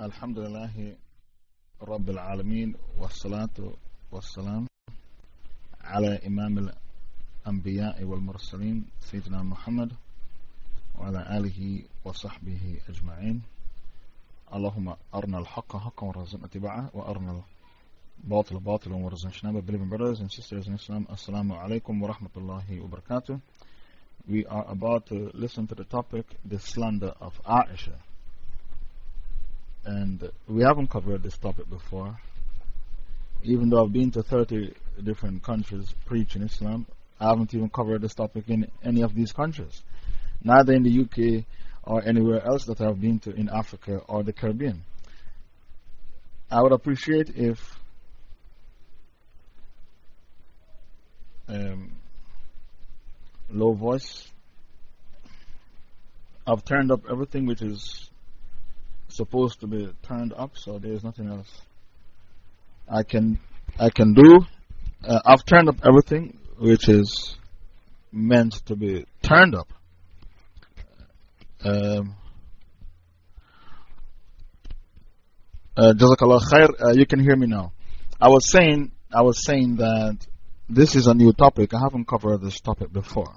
الحمد لله رب العالمين والصلاة والسلام على إمام الأنبياء والمرسلين سيدنا محمد وعلى آله وصحبه أجمعين. اللهم أرنا الحق حقا ورزقنا اتباعه وأرنا الباطل باطلا ورزقنا اجتنابه. Believing brothers and sisters in Islam alaikum wa rahmatullahi wa barakatuh We are about to listen to the topic the slander of Aisha. And we haven't covered this topic before. Even though I've been to 30 different countries preaching Islam, I haven't even covered this topic in any of these countries. Neither in the UK or anywhere else that I've been to in Africa or the Caribbean. I would appreciate if um, low voice. I've turned up everything which is supposed to be turned up, so there's nothing else I can I can do. Uh, I've turned up everything which is meant to be turned up. Um, uh, Jazakallah khair, uh, you can hear me now. I was saying, I was saying that this is a new topic. I haven't covered this topic before.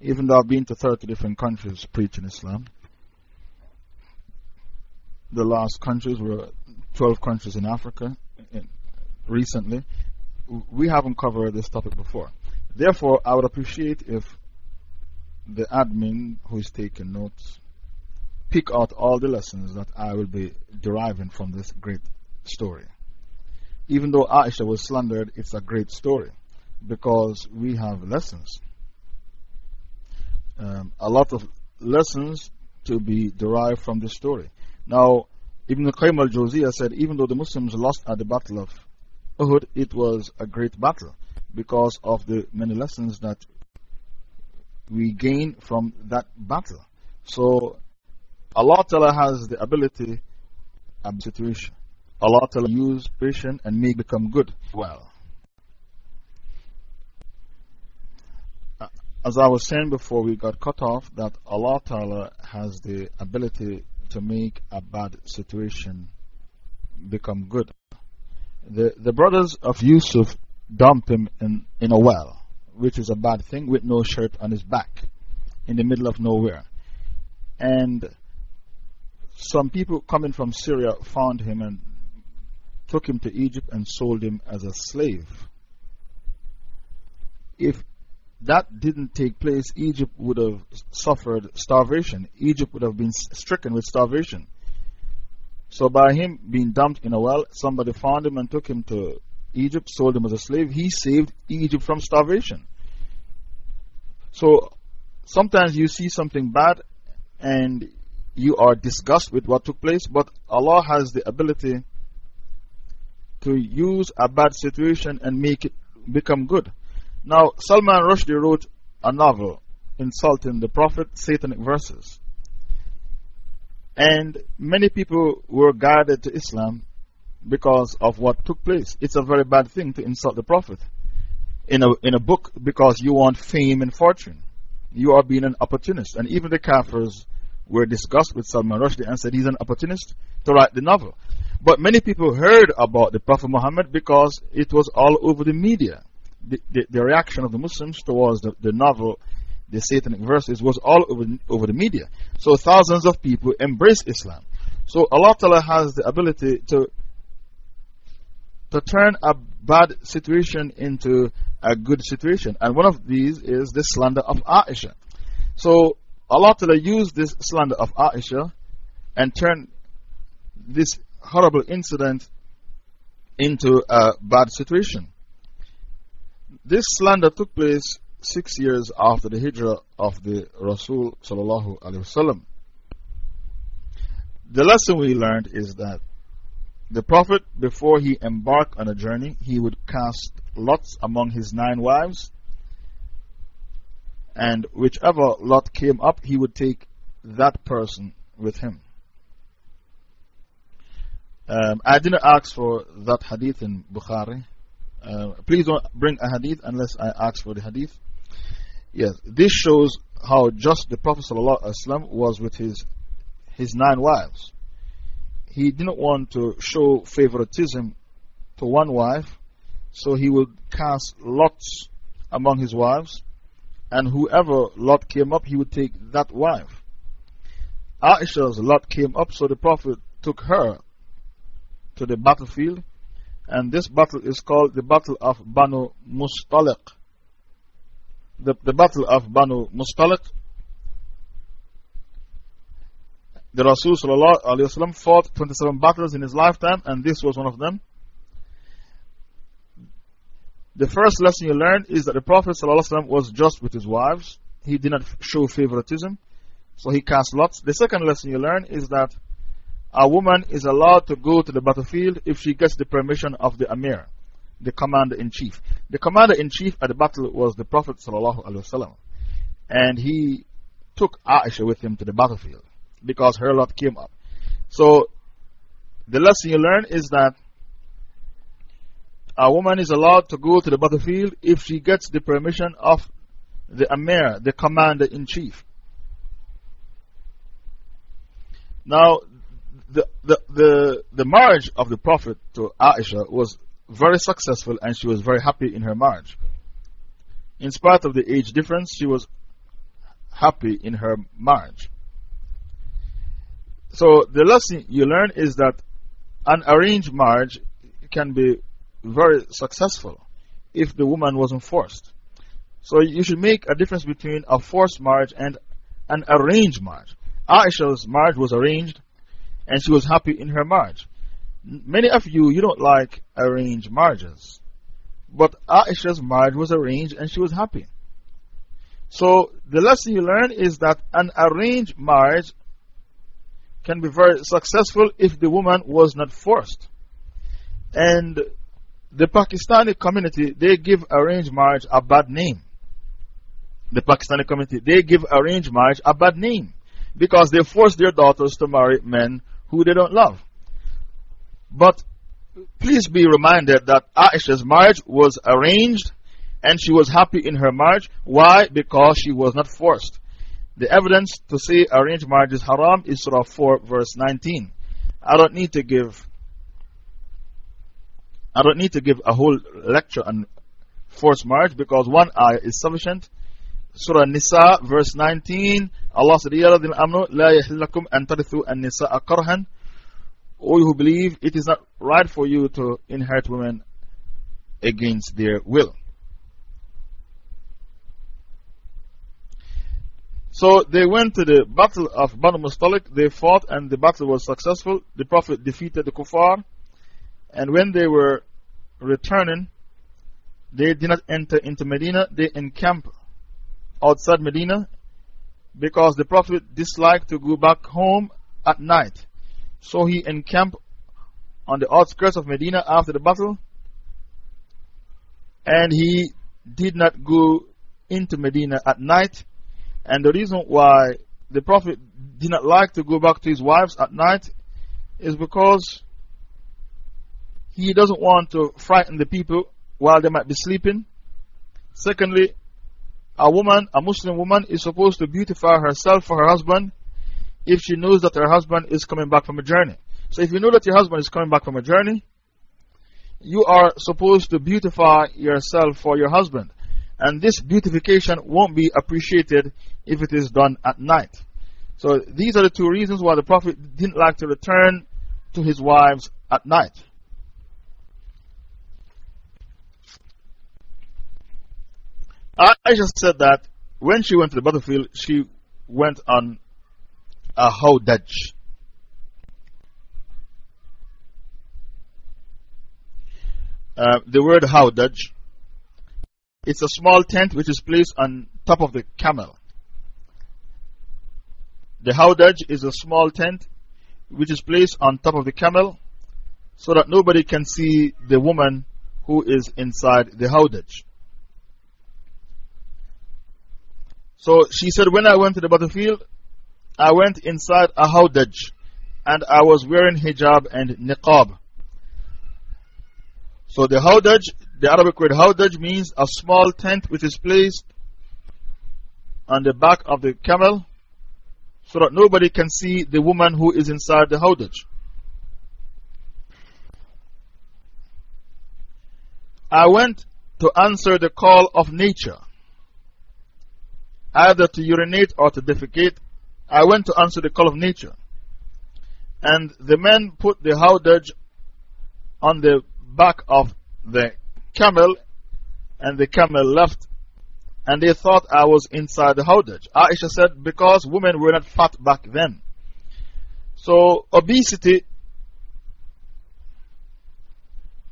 Even though I've been to 30 different countries preaching Islam, the last countries were 12 countries in Africa recently. We haven't covered this topic before. Therefore, I would appreciate if the admin who is taking notes pick out all the lessons that I will be deriving from this great story. Even though Aisha was slandered, it's a great story because we have lessons. Um, a lot of lessons to be derived from this story. Now, Ibn Qayyim al Jawziyah said, even though the Muslims lost at the Battle of Uhud, it was a great battle because of the many lessons that we gain from that battle. So, Allah Ta'ala has the ability of situation. Allah Ta'ala use patience and make become good. Well, uh, as I was saying before we got cut off, that Allah Ta'ala has the ability to make a bad situation become good. The, the brothers of Yusuf dumped him in, in a well, which is a bad thing, with no shirt on his back, in the middle of nowhere. And some people coming from Syria found him and took him to Egypt and sold him as a slave. If that didn't take place, Egypt would have suffered starvation. Egypt would have been stricken with starvation. So, by him being dumped in a well, somebody found him and took him to Egypt, sold him as a slave. He saved Egypt from starvation. So, sometimes you see something bad and you are disgusted with what took place, but Allah has the ability to use a bad situation and make it become good. Now, Salman Rushdie wrote a novel insulting the Prophet, Satanic Verses. And many people were guided to Islam because of what took place. It's a very bad thing to insult the Prophet in a, in a book because you want fame and fortune. You are being an opportunist. And even the Kafirs were disgusted with Salman Rushdie and said he's an opportunist to write the novel. But many people heard about the Prophet Muhammad because it was all over the media the, the, the, reaction of the Muslims towards the, the novel, the Satanic verses, was all over, over the media. So thousands of people embraced Islam. So Allah Ta'ala has the ability to, to turn a bad situation into a good situation. And one of these is the slander of Aisha. So Allah Ta'ala used this slander of Aisha and turned this horrible incident into a bad situation. This slander took place six years after the hijrah of the Rasul. The lesson we learned is that the Prophet, before he embarked on a journey, he would cast lots among his nine wives, and whichever lot came up, he would take that person with him. Um, I didn't ask for that hadith in Bukhari. Uh, please don't bring a hadith unless I ask for the hadith. Yes, this shows how just the Prophet ﷺ was with his, his nine wives. he didn't want to show favoritism to one wife, so he would cast lots among his wives, and whoever lot came up, he would take that wife. Aisha's lot came up, so the Prophet took her to the battlefield, and this battle is called the Battle of Banu Mustaliq. The, the Battle of Banu Mustaliq The Rasul fought 27 battles in his lifetime, and this was one of them. The first lesson you learn is that the Prophet was just with his wives. He did not show favoritism, so he cast lots. The second lesson you learn is that a woman is allowed to go to the battlefield if she gets the permission of the Amir, the commander in chief. The commander in chief at the battle was the Prophet, and he took Aisha with him to the battlefield because her lot came up. So, the lesson you learn is that a woman is allowed to go to the battlefield if she gets the permission of the Amir, the commander in chief. Now, the, the, the, the marriage of the Prophet to Aisha was very successful and she was very happy in her marriage. In spite of the age difference, she was happy in her marriage. So, the lesson you learn is that an arranged marriage can be very successful if the woman wasn't forced. So, you should make a difference between a forced marriage and an arranged marriage. Aisha's marriage was arranged and she was happy in her marriage. Many of you, you don't like arranged marriages. But Aisha's marriage was arranged and she was happy. So, the lesson you learn is that an arranged marriage can be very successful if the woman was not forced. And the Pakistani community, they give arranged marriage a bad name. The Pakistani community, they give arranged marriage a bad name because they force their daughters to marry men who they don't love. But please be reminded that Aisha's marriage was arranged and she was happy in her marriage. Why? Because she was not forced. The evidence to say arranged marriage is haram is Surah 4, verse 19. I don't need to give. I don't need to give a whole lecture on forced marriage because one ayah is sufficient. Surah Nisa, verse 19. Allah said, la yahillakum an tarithu an nisa'a karhan. O you who believe, it is not right for you to inherit women against their will. So they went to the battle of Banu Mustaliq, they fought, and the battle was successful. The Prophet defeated the Kuffar, and when they were returning, they did not enter into Medina, they encamped outside Medina because the Prophet disliked to go back home at night. So he encamped on the outskirts of Medina after the battle, and he did not go into Medina at night and the reason why the Prophet did not like to go back to his wives at night is because he doesn't want to frighten the people while they might be sleeping. Secondly, a woman, a Muslim woman, is supposed to beautify herself for her husband if she knows that her husband is coming back from a journey. So, if you know that your husband is coming back from a journey, you are supposed to beautify yourself for your husband. And this beautification won't be appreciated if it is done at night. So these are the two reasons why the Prophet didn't like to return to his wives at night. Aisha said that when she went to the battlefield, she went on a howdaj. Uh, the word howdaj it's a small tent which is placed on top of the camel. The howdaj is a small tent which is placed on top of the camel so that nobody can see the woman who is inside the howdaj. So she said, When I went to the battlefield, I went inside a howdaj and I was wearing hijab and niqab. So the howdaj, the Arabic word howdaj means a small tent which is placed on the back of the camel so that nobody can see the woman who is inside the howdaj. I went to answer the call of nature either to urinate or to defecate. I went to answer the call of nature. And the men put the howdaj on the back of the camel, and the camel left, and they thought I was inside the howdaj. Aisha said, because women were not fat back then. So, obesity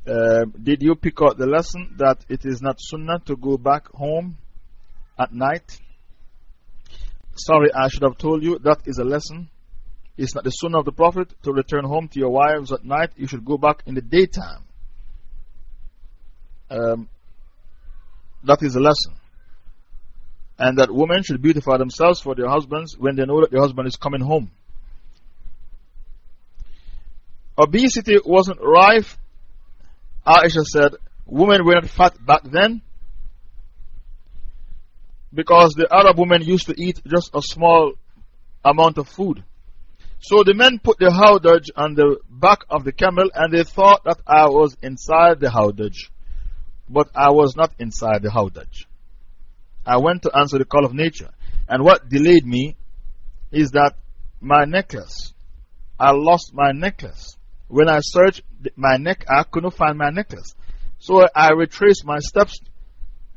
um, did you pick out the lesson that it is not sunnah to go back home at night? Sorry, I should have told you that is a lesson. It's not the sunnah of the Prophet to return home to your wives at night. You should go back in the daytime. Um, that is a lesson. And that women should beautify themselves for their husbands when they know that their husband is coming home. Obesity wasn't rife Aisha said, Women were not fat back then because the Arab women used to eat just a small amount of food. So the men put the howdaj on the back of the camel and they thought that I was inside the howdaj. But I was not inside the howdaj. I went to answer the call of nature. And what delayed me is that my necklace, I lost my necklace. When I searched my neck, I couldn't find my necklace. So I retraced my steps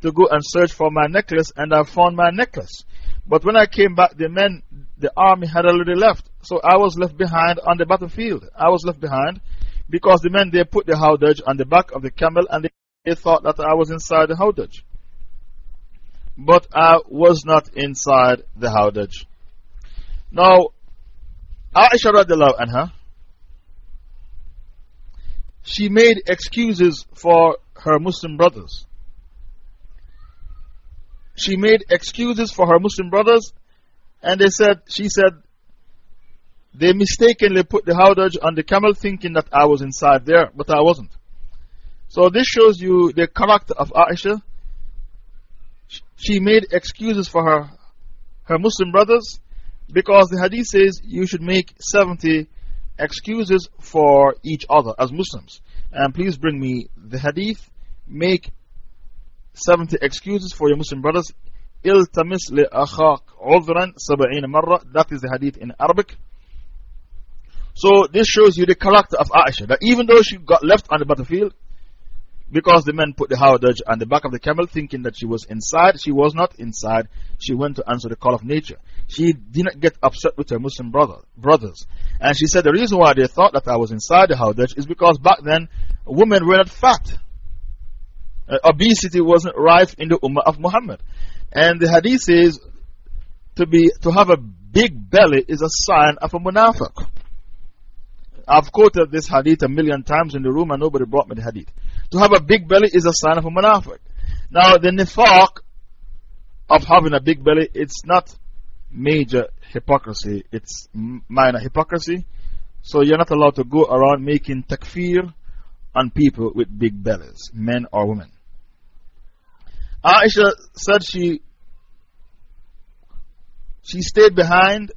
to go and search for my necklace, and I found my necklace. But when I came back, the men, the army had already left. So I was left behind on the battlefield. I was left behind because the men, they put the howdaj on the back of the camel and they, thought that I was inside the howdaj. But I was not inside the howdaj. Now, Aisha radiallahu anha, she made excuses for her Muslim brothers. She made excuses for her Muslim brothers, and they said, she said, they mistakenly put the howdaj on the camel thinking that I was inside there, but I wasn't. So this shows you the character of Aisha. She made excuses for her, her Muslim brothers because the hadith says you should make 70 excuses for each other as Muslims. And please bring me the hadith. Make 70 excuses for your Muslim brothers. التمس لأخاك عذرا سبعين مرة. That is the hadith in Arabic. So this shows you the character of Aisha. That even though she got left on the battlefield, because the men put the howdaj on the back of the camel thinking that she was inside. She was not inside. She went to answer the call of nature. She did not get upset with her Muslim brother, brothers. And she said the reason why they thought that I was inside the howdaj is because back then women were not fat. Uh, obesity wasn't rife in the Ummah of Muhammad. And the hadith says to, be, to have a big belly is a sign of a munafiq. I've quoted this hadith a million times in the room and nobody brought me the hadith. To have a big belly is a sign of a munafiq. Now, the nifaq of having a big belly, it's not major hypocrisy, it's minor hypocrisy. So you're not allowed to go around making takfir on people with big bellies, men or women. Aisha said she, she stayed behind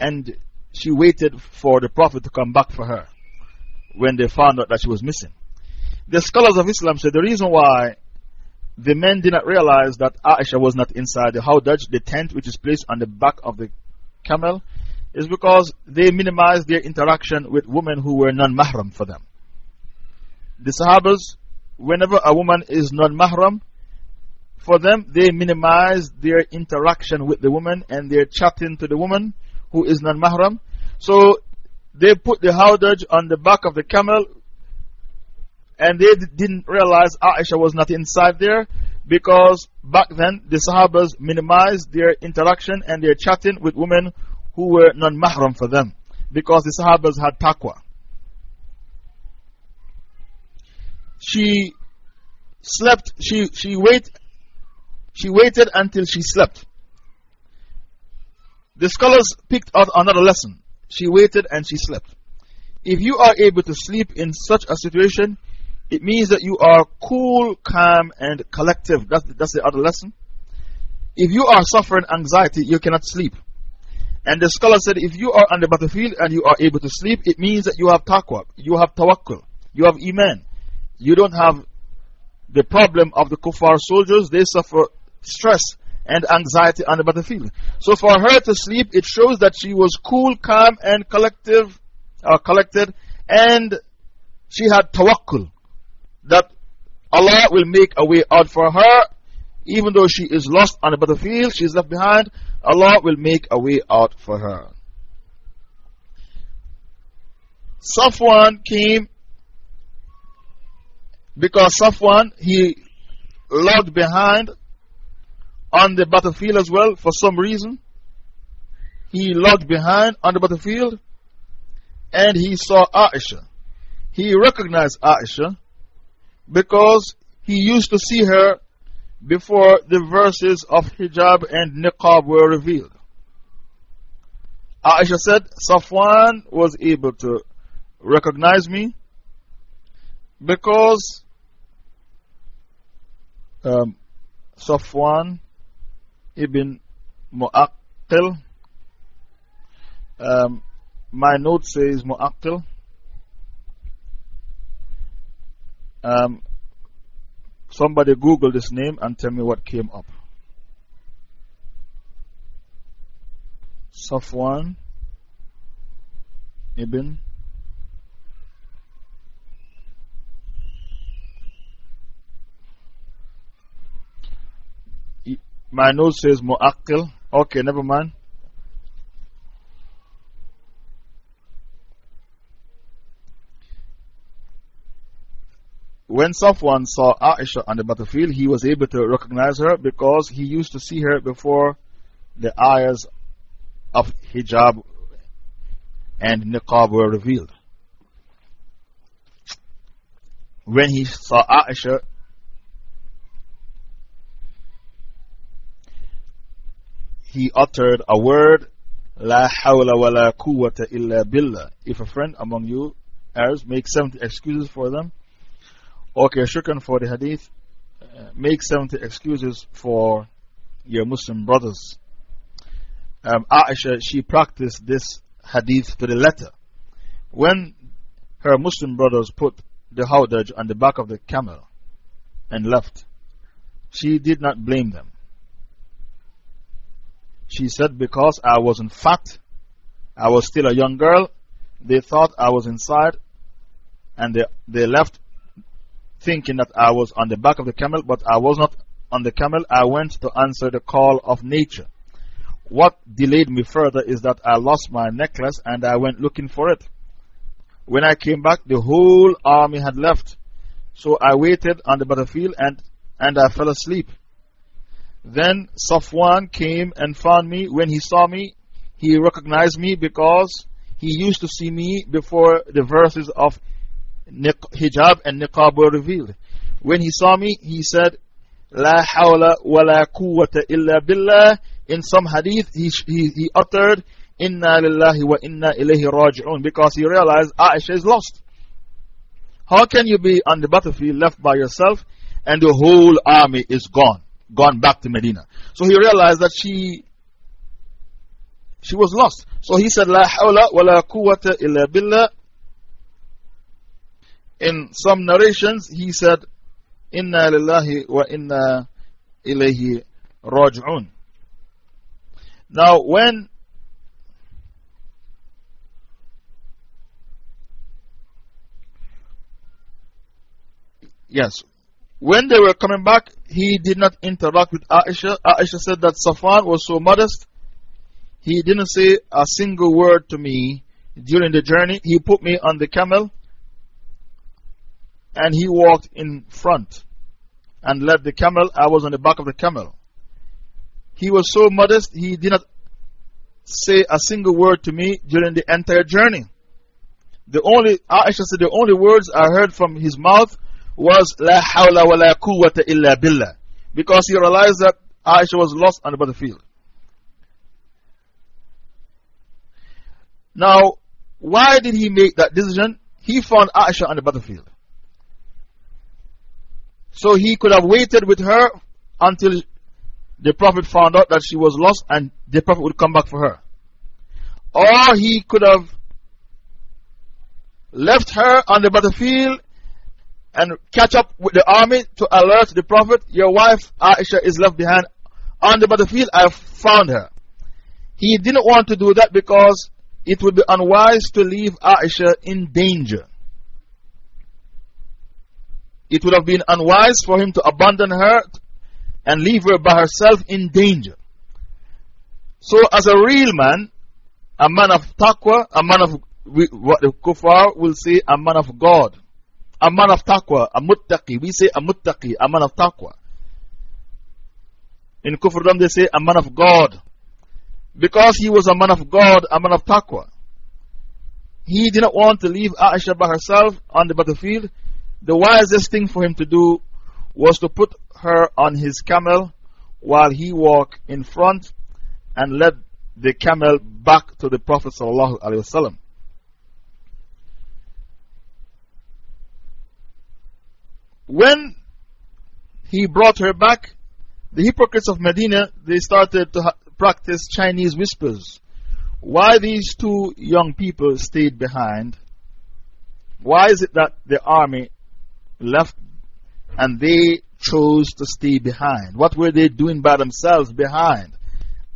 and she waited for the Prophet to come back for her when they found out that she was missing. The scholars of Islam said the reason why the men did not realize that Aisha was not inside the howdaj, the tent which is placed on the back of the camel, is because they minimized their interaction with women who were non mahram for them. The Sahabas, whenever a woman is non mahram, for them, they minimize their interaction with the woman and their chatting to the woman who is non mahram. So they put the howdaj on the back of the camel and they didn't realize Aisha was not inside there because back then the Sahabas minimized their interaction and their chatting with women who were non mahram for them because the Sahabas had taqwa. She slept, she, she, wait, she waited until she slept. The scholars picked out another lesson. She waited and she slept. If you are able to sleep in such a situation, it means that you are cool, calm, and collective. That's, that's the other lesson. If you are suffering anxiety, you cannot sleep. And the scholar said, if you are on the battlefield and you are able to sleep, it means that you have taqwa, you have tawakkul, you have iman. You don't have the problem of the kuffar soldiers, they suffer stress and anxiety on the battlefield. So for her to sleep, it shows that she was cool, calm, and collective, uh, collected, and she had tawakkul. That Allah will make a way out for her, even though she is lost on the battlefield, she is left behind, Allah will make a way out for her. Safwan came because Safwan, he lagged behind on the battlefield as well for some reason. He lagged behind on the battlefield and he saw Aisha. He recognized Aisha because he used to see her before the verses of hijab and niqab were revealed. Aisha said, Safwan was able to recognize me because um, Safwan ibn Mu'aqqil. Um, my note says Mu'aqqil. Um, somebody Google this name and tell me what came up. Safwan ibn My note says Mu'aqqil. Okay, never mind. When Safwan saw Aisha on the battlefield, he was able to recognize her because he used to see her before the ayahs of hijab and niqab were revealed. When he saw Aisha he uttered a word, La hawla wa la quwwata illa billah. If a friend among you errs, make 70 excuses for them. Okay, shukran for the hadith. Uh, make 70 excuses for your Muslim brothers. Um, Aisha, she practiced this hadith to the letter. When her Muslim brothers put the hawdaj on the back of the camel and left, she did not blame them. She said, Because I wasn't fat, I was still a young girl, they thought I was inside, and they, they left thinking that I was on the back of the camel, but I was not on the camel. I went to answer the call of nature. What delayed me further is that I lost my necklace and I went looking for it. When I came back, the whole army had left. So I waited on the battlefield and, and I fell asleep. Then Safwan came and found me. When he saw me, he recognized me because he used to see me before the verses of hijab and niqab were revealed. When he saw me, he said, La hawla wa la quwwata illa billah. In some hadith, he, he, he uttered, Inna lillahi wa inna ilayhi raji'un because he realized Aisha is lost. How can you be on the battlefield left by yourself and the whole army is gone? Gone back to Medina. So he realized that she, she was lost. So he said, La hawla wa la quwwata illa billah. In some narrations, he said, Inna lillahi wa inna ilayhi raj'un. Now, when Yes, when they were coming back, he did not interact with Aisha. Aisha said that Safwan was so modest, he didn't say a single word to me during the journey. He put me on the camel and he walked in front and led the camel. I was on the back of the camel. He was so modest, he did not say a single word to me during the entire journey. The only, Aisha said, the only words I heard from his mouth was La hawla wa la quwwata illa billah. Because he realized that Aisha was lost on the battlefield. Now, why did he make that decision? He found Aisha on the battlefield. So he could have waited with her until the Prophet found out that she was lost and the Prophet would come back for her. Or he could have left her on the battlefield and catch up with the army to alert the Prophet, Your wife Aisha is left behind on the battlefield. I found her. He didn't want to do that because it would be unwise to leave Aisha in danger. It would have been unwise for him to abandon her and leave her by herself in danger. So, as a real man, a man of taqwa, a man of what the kuffar will say, a man of God, a man of taqwa, a muttaqi. We say a muttaqi, a man of taqwa. In Kufrdom, they say a man of God. Because he was a man of God, a man of taqwa. He did not want to leave Aisha by herself on the battlefield. The wisest thing for him to do was to put her on his camel while he walked in front and led the camel back to the Prophet. When he brought her back, the hypocrites of Medina they started to practice Chinese whispers. Why these two young people stayed behind? Why is it that the army left and they chose to stay behind? What were they doing by themselves behind?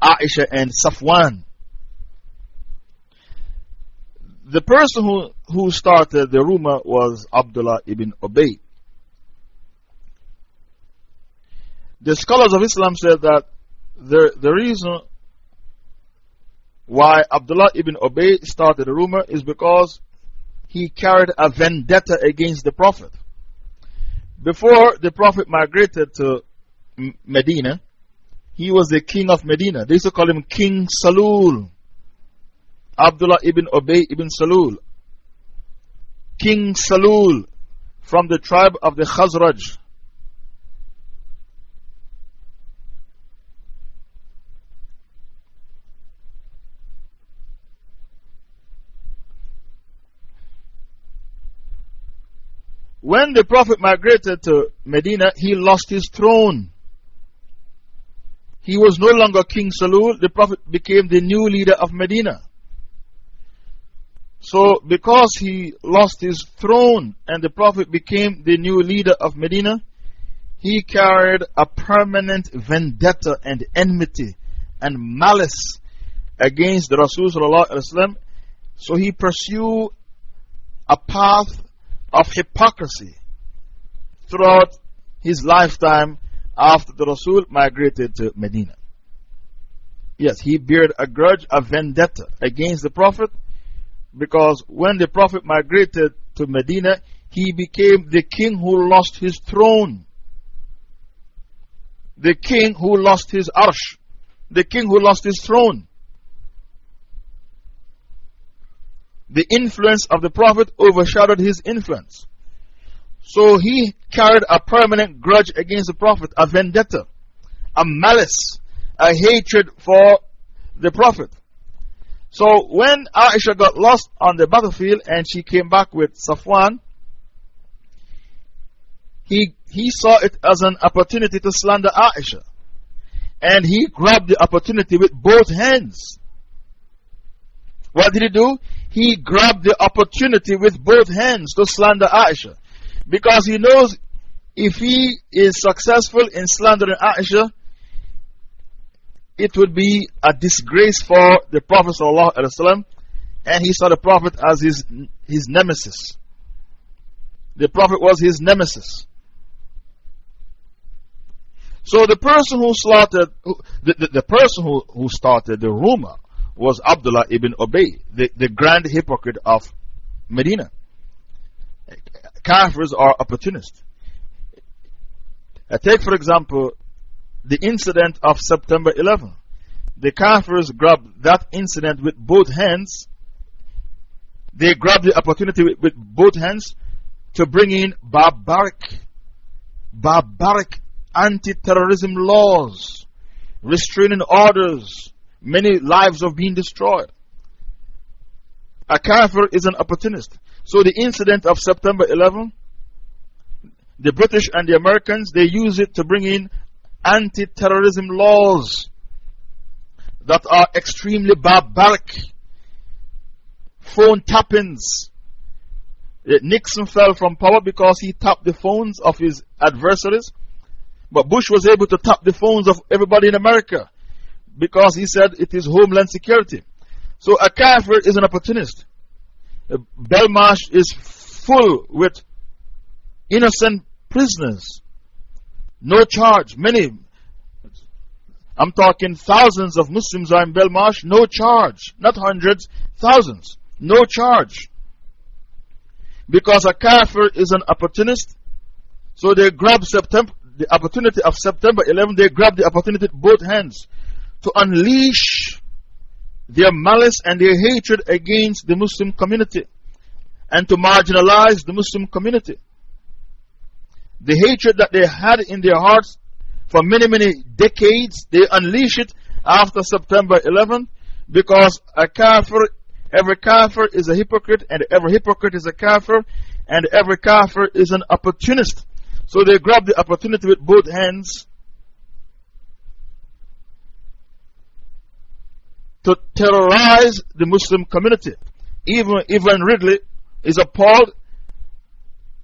Aisha and Safwan. The person who, who started the rumor was Abdullah ibn Ubay. The scholars of Islam said that the, the reason why Abdullah ibn Ubay started the rumor is because he carried a vendetta against the Prophet. Before the Prophet migrated to Medina, he was the king of Medina. They used to call him King Salul. Abdullah ibn Ubay ibn Salul. King Salul from the tribe of the Khazraj. When the Prophet migrated to Medina, he lost his throne. He was no longer King Salul, the Prophet became the new leader of Medina. So, because he lost his throne and the Prophet became the new leader of Medina, he carried a permanent vendetta and enmity and malice against the Rasul. So, he pursued a path of hypocrisy throughout his lifetime after the Rasul migrated to Medina. Yes, he bared a grudge, a vendetta against the Prophet because when the Prophet migrated to Medina, he became the king who lost his throne. The king who lost his arsh. The king who lost his throne. The influence of the Prophet overshadowed his influence. So he carried a permanent grudge against the Prophet, a vendetta, a malice, a hatred for the Prophet. So when Aisha got lost on the battlefield and she came back with Safwan, he, he saw it as an opportunity to slander Aisha. And he grabbed the opportunity with both hands. What did he do? He grabbed the opportunity with both hands to slander Aisha. Because he knows if he is successful in slandering Aisha, it would be a disgrace for the Prophet. ﷺ, and he saw the Prophet as his, his nemesis. The Prophet was his nemesis. So the person who slaughtered, the, the, the person who, who started the rumor was Abdullah ibn Ubay, the, the grand hypocrite of Medina. Kafirs are opportunists. Uh, take, for example, the incident of September 11. The Kafirs grabbed that incident with both hands. They grabbed the opportunity with, with both hands to bring in barbaric, barbaric anti terrorism laws, restraining orders, Many lives have been destroyed. A kafir is an opportunist. So the incident of September 11, the British and the Americans, they use it to bring in anti terrorism laws that are extremely barbaric. Phone tappings, Nixon fell from power because he tapped the phones of his adversaries. But Bush was able to tap the phones of everybody in America because he said it is homeland security. So a kafir is an opportunist. Uh, Belmarsh is full with innocent prisoners. No charge. Many, I'm talking thousands of Muslims are in Belmarsh, no charge. Not hundreds, thousands. No charge. Because a kafir is an opportunist, so they grab September, the opportunity of September 11, they grab the opportunity with both hands to unleash their malice and their hatred against the Muslim community and to marginalize the Muslim community. The hatred that they had in their hearts for many, many decades, they unleash it after September 11 because a kafir, every kafir is a hypocrite, and every hypocrite is a kafir, and every kafir is an opportunist. So they grab the opportunity with both hands to terrorize the Muslim community. Even Yvonne Ridley is appalled.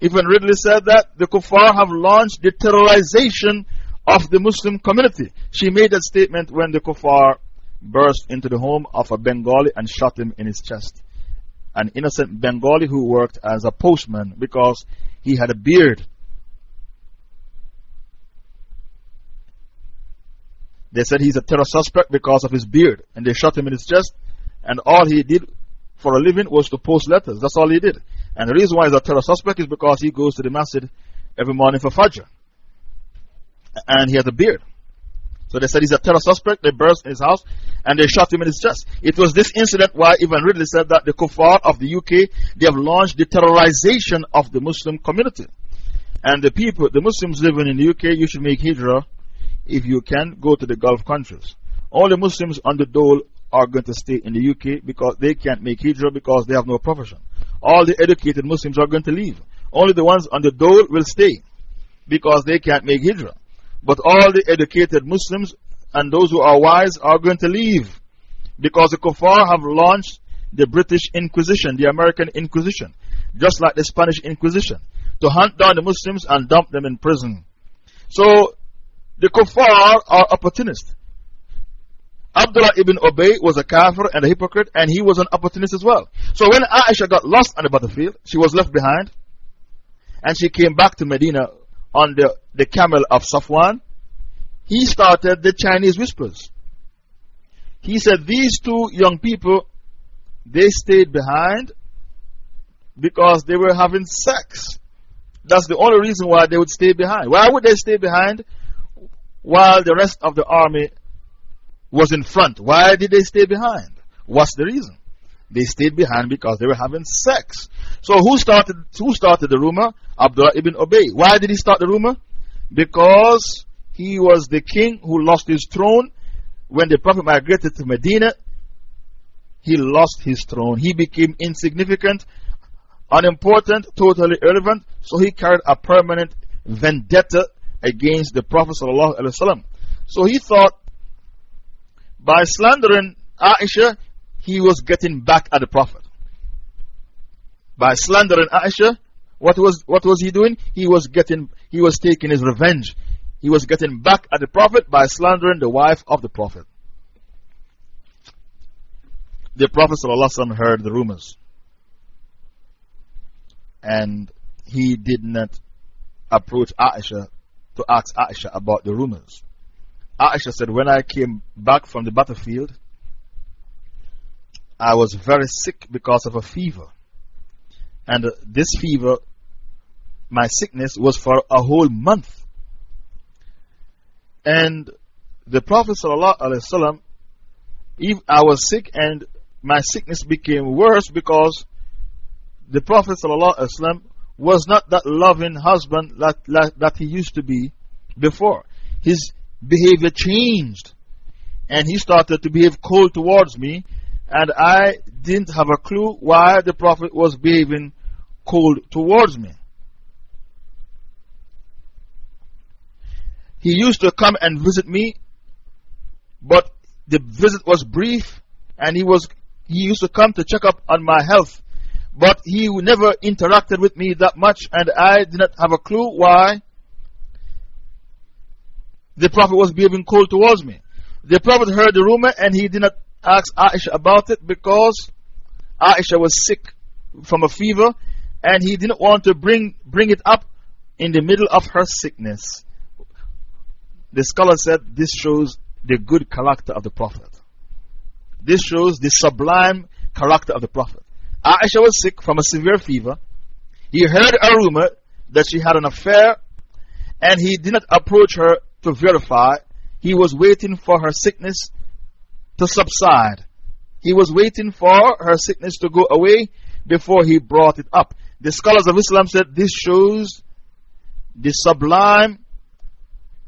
Yvonne Ridley said that the kuffar have launched the terrorization of the Muslim community. She made that statement when the kuffar burst into the home of a Bengali and shot him in his chest. An innocent Bengali who worked as a postman because he had a beard. They said he's a terror suspect because of his beard, and they shot him in his chest. And all he did for a living was to post letters. That's all he did. And the reason why he's a terror suspect is because he goes to the masjid every morning for Fajr. And he has a beard. So they said he's a terror suspect. They burst his house and they shot him in his chest. It was this incident why Yvonne Ridley said that the kuffar of the UK they have launched the terrorization of the Muslim community. And the people, the Muslims living in the UK, you should make hijrah if you can, go to the Gulf countries. All the Muslims on the dole are going to stay in the UK because they can't make hijrah because they have no profession. All the educated Muslims are going to leave. Only the ones on the dole will stay because they can't make hijrah. But all the educated Muslims and those who are wise are going to leave because the kuffar have launched the British Inquisition, the American Inquisition, just like the Spanish Inquisition, to hunt down the Muslims and dump them in prison. So the kuffar are opportunists. Abdullah ibn Ubay was a kafir and a hypocrite, and he was an opportunist as well. So when Aisha got lost on the battlefield, she was left behind, and she came back to Medina on the, the camel of Safwan. He started the Chinese whispers. He said, These two young people, they stayed behind because they were having sex. That's the only reason why they would stay behind. Why would they stay behind? While the rest of the army was in front. Why did they stay behind? What's the reason? They stayed behind because they were having sex. So, who started, who started the rumor? Abdullah ibn Ubay. Why did he start the rumor? Because he was the king who lost his throne. When the Prophet migrated to Medina, he lost his throne. He became insignificant, unimportant, totally irrelevant. So, he carried a permanent vendetta against the Prophet. So he thought by slandering Aisha, he was getting back at the Prophet. By slandering Aisha, what was, what was he doing? He was, getting, he was taking his revenge. He was getting back at the Prophet by slandering the wife of the Prophet. The Prophet ﷺ heard the rumors. And he did not approach Aisha to ask Aisha about the rumors. Aisha said, When I came back from the battlefield, I was very sick because of a fever. And this fever, my sickness, was for a whole month. And the Prophet, ﷺ, I was sick and my sickness became worse because the Prophet ﷺ was not that loving husband that, that, that he used to be before. His behavior changed and he started to behave cold towards me, and I didn't have a clue why the Prophet was behaving cold towards me. He used to come and visit me, but the visit was brief, and he, was, he used to come to check up on my health but he never interacted with me that much, and I did not have a clue why the Prophet was behaving cold towards me. The Prophet heard the rumor and he did not ask Aisha about it because Aisha was sick from a fever and he didn't want to bring, bring it up in the middle of her sickness. The scholar said this shows the good character of the Prophet. This shows the sublime character of the Prophet. Aisha was sick from a severe fever. He heard a rumor that she had an affair and he did not approach her to verify. He was waiting for her sickness to subside. He was waiting for her sickness to go away before he brought it up. The scholars of Islam said this shows the sublime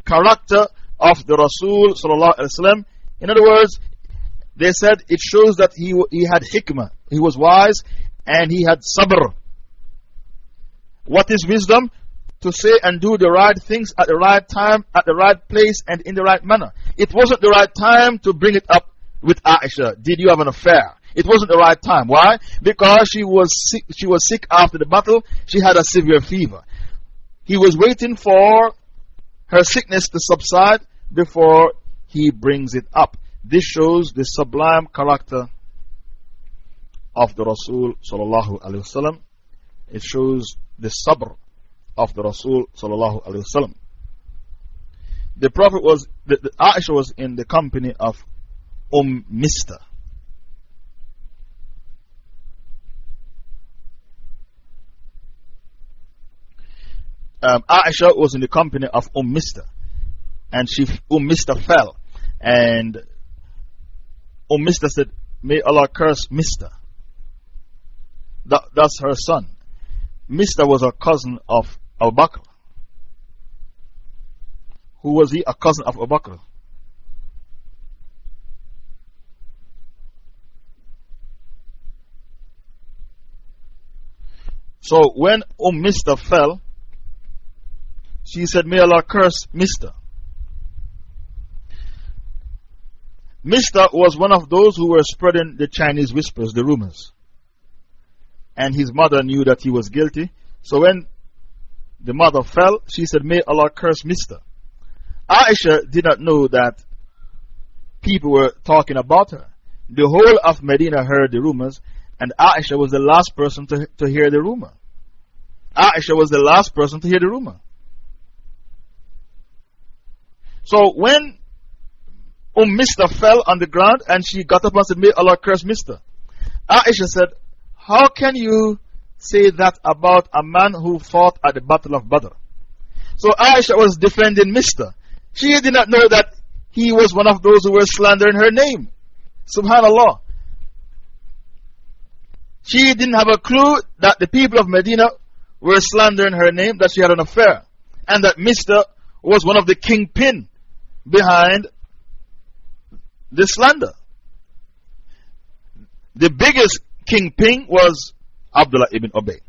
character of the Rasul. In other words, they said it shows that he, he had hikmah, he was wise, and he had sabr. What is wisdom? To say and do the right things at the right time, at the right place, and in the right manner. It wasn't the right time to bring it up with Aisha. Did you have an affair? It wasn't the right time. Why? Because she was sick, she was sick after the battle. She had a severe fever. He was waiting for her sickness to subside before he brings it up. This shows the sublime character of the Rasul sallallahu alaihi wasallam. It shows the sabr of the Rasul sallallahu alaihi wasallam. The Prophet was, the, the Aisha was in the company of Umm Mista. Um, Aisha was in the company of Umm Mista. And she, Umm Mista fell. And Umm Mista said, May Allah curse Mista. That, that's her son. Mista was a cousin of Abu Bakr. Who was he? A cousin of Abu Bakr. So when Umm Mista fell, she said, May Allah curse Mista. Mista was one of those who were spreading the Chinese whispers, the rumors. And his mother knew that he was guilty. So when the mother fell, she said, May Allah curse Mista. Aisha did not know that people were talking about her. The whole of Medina heard the rumors, and Aisha was the last person to, to hear the rumor. Aisha was the last person to hear the rumor. So when Umm Mista fell on the ground and she got up and said, May Allah curse Mister, Aisha said, How can you say that about a man who fought at the Battle of Badr? So Aisha was defending Mista. She did not know that he was one of those who were slandering her name. Subhanallah. She didn't have a clue that the people of Medina were slandering her name, that she had an affair, and that Mista was one of the kingpin behind the slander. The biggest kingpin was Abdullah ibn Ubay.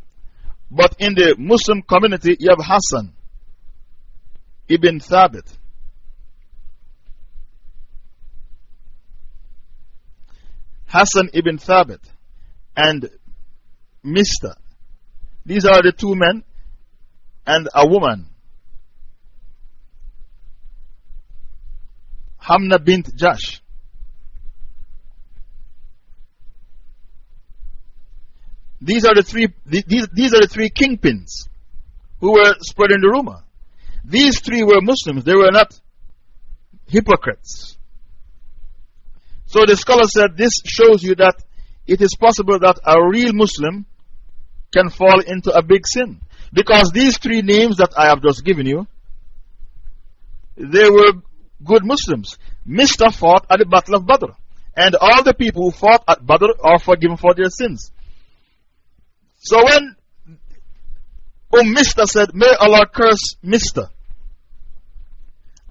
But in the Muslim community, you have Hassan ibn Thabit. Hassan ibn Thabit and Mista. These are the two men and a woman Hamna bint Jahsh. These are the three, these, these are the three kingpins who were spreading the rumor. These three were Muslims, they were not hypocrites. So the scholar said this shows you that it is possible that a real Muslim can fall into a big sin. Because these three names that I have just given you, they were good Muslims. Mista fought at the Battle of Badr. And all the people who fought at Badr are forgiven for their sins. So when Umm Mista said, May Allah curse Mista,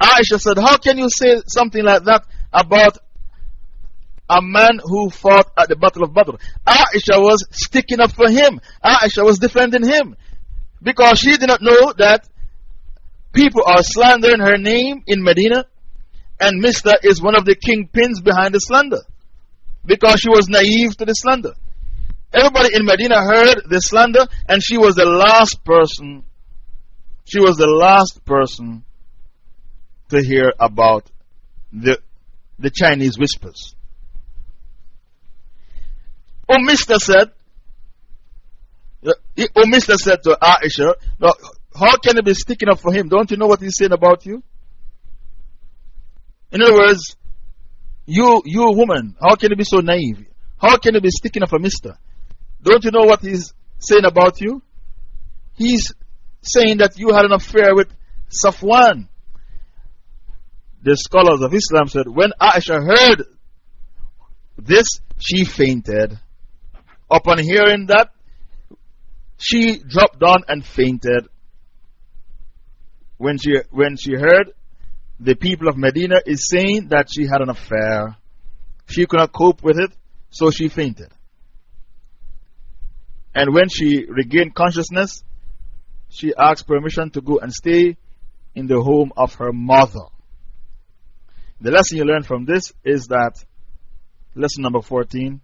Aisha said, How can you say something like that about a man who fought at the Battle of Badr? Aisha was sticking up for him, Aisha was defending him because she did not know that people are slandering her name in Medina and Mista is one of the kingpins behind the slander. Because she was naive to the slander. Everybody in Medina heard the slander, and she was the last person. She was the last person to hear about the, the Chinese whispers. Umm Mista said, Umm Mista said to Aisha, How can it be sticking up for him? Don't you know what he's saying about you? In other words, you, you woman, how can you be so naive? How can you be sticking up for Mista? Don't you know what he's saying about you? He's saying that you had an affair with Safwan. The scholars of Islam said, when Aisha heard this, she fainted. Upon hearing that, she dropped down and fainted. When she, when she heard the people of Medina is saying that she had an affair. She could not cope with it, so she fainted. And when she regained consciousness, she asked permission to go and stay in the home of her mother. The lesson you learn from this is that, lesson number 14,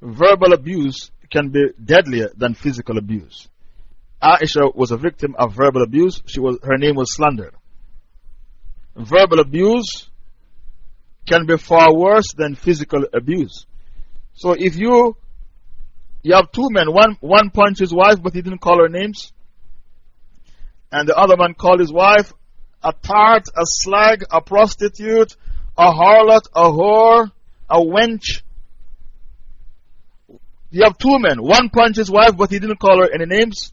verbal abuse can be deadlier than physical abuse. Aisha was a victim of verbal abuse. She was, her name was slandered verbal abuse can be far worse than physical abuse. So if you, you have two men, one, one punched his wife but he didn't call her names, and the other man called his wife a tart, a slag, a prostitute, a harlot, a whore, a wench. You have two men, one punched his wife but he didn't call her any names,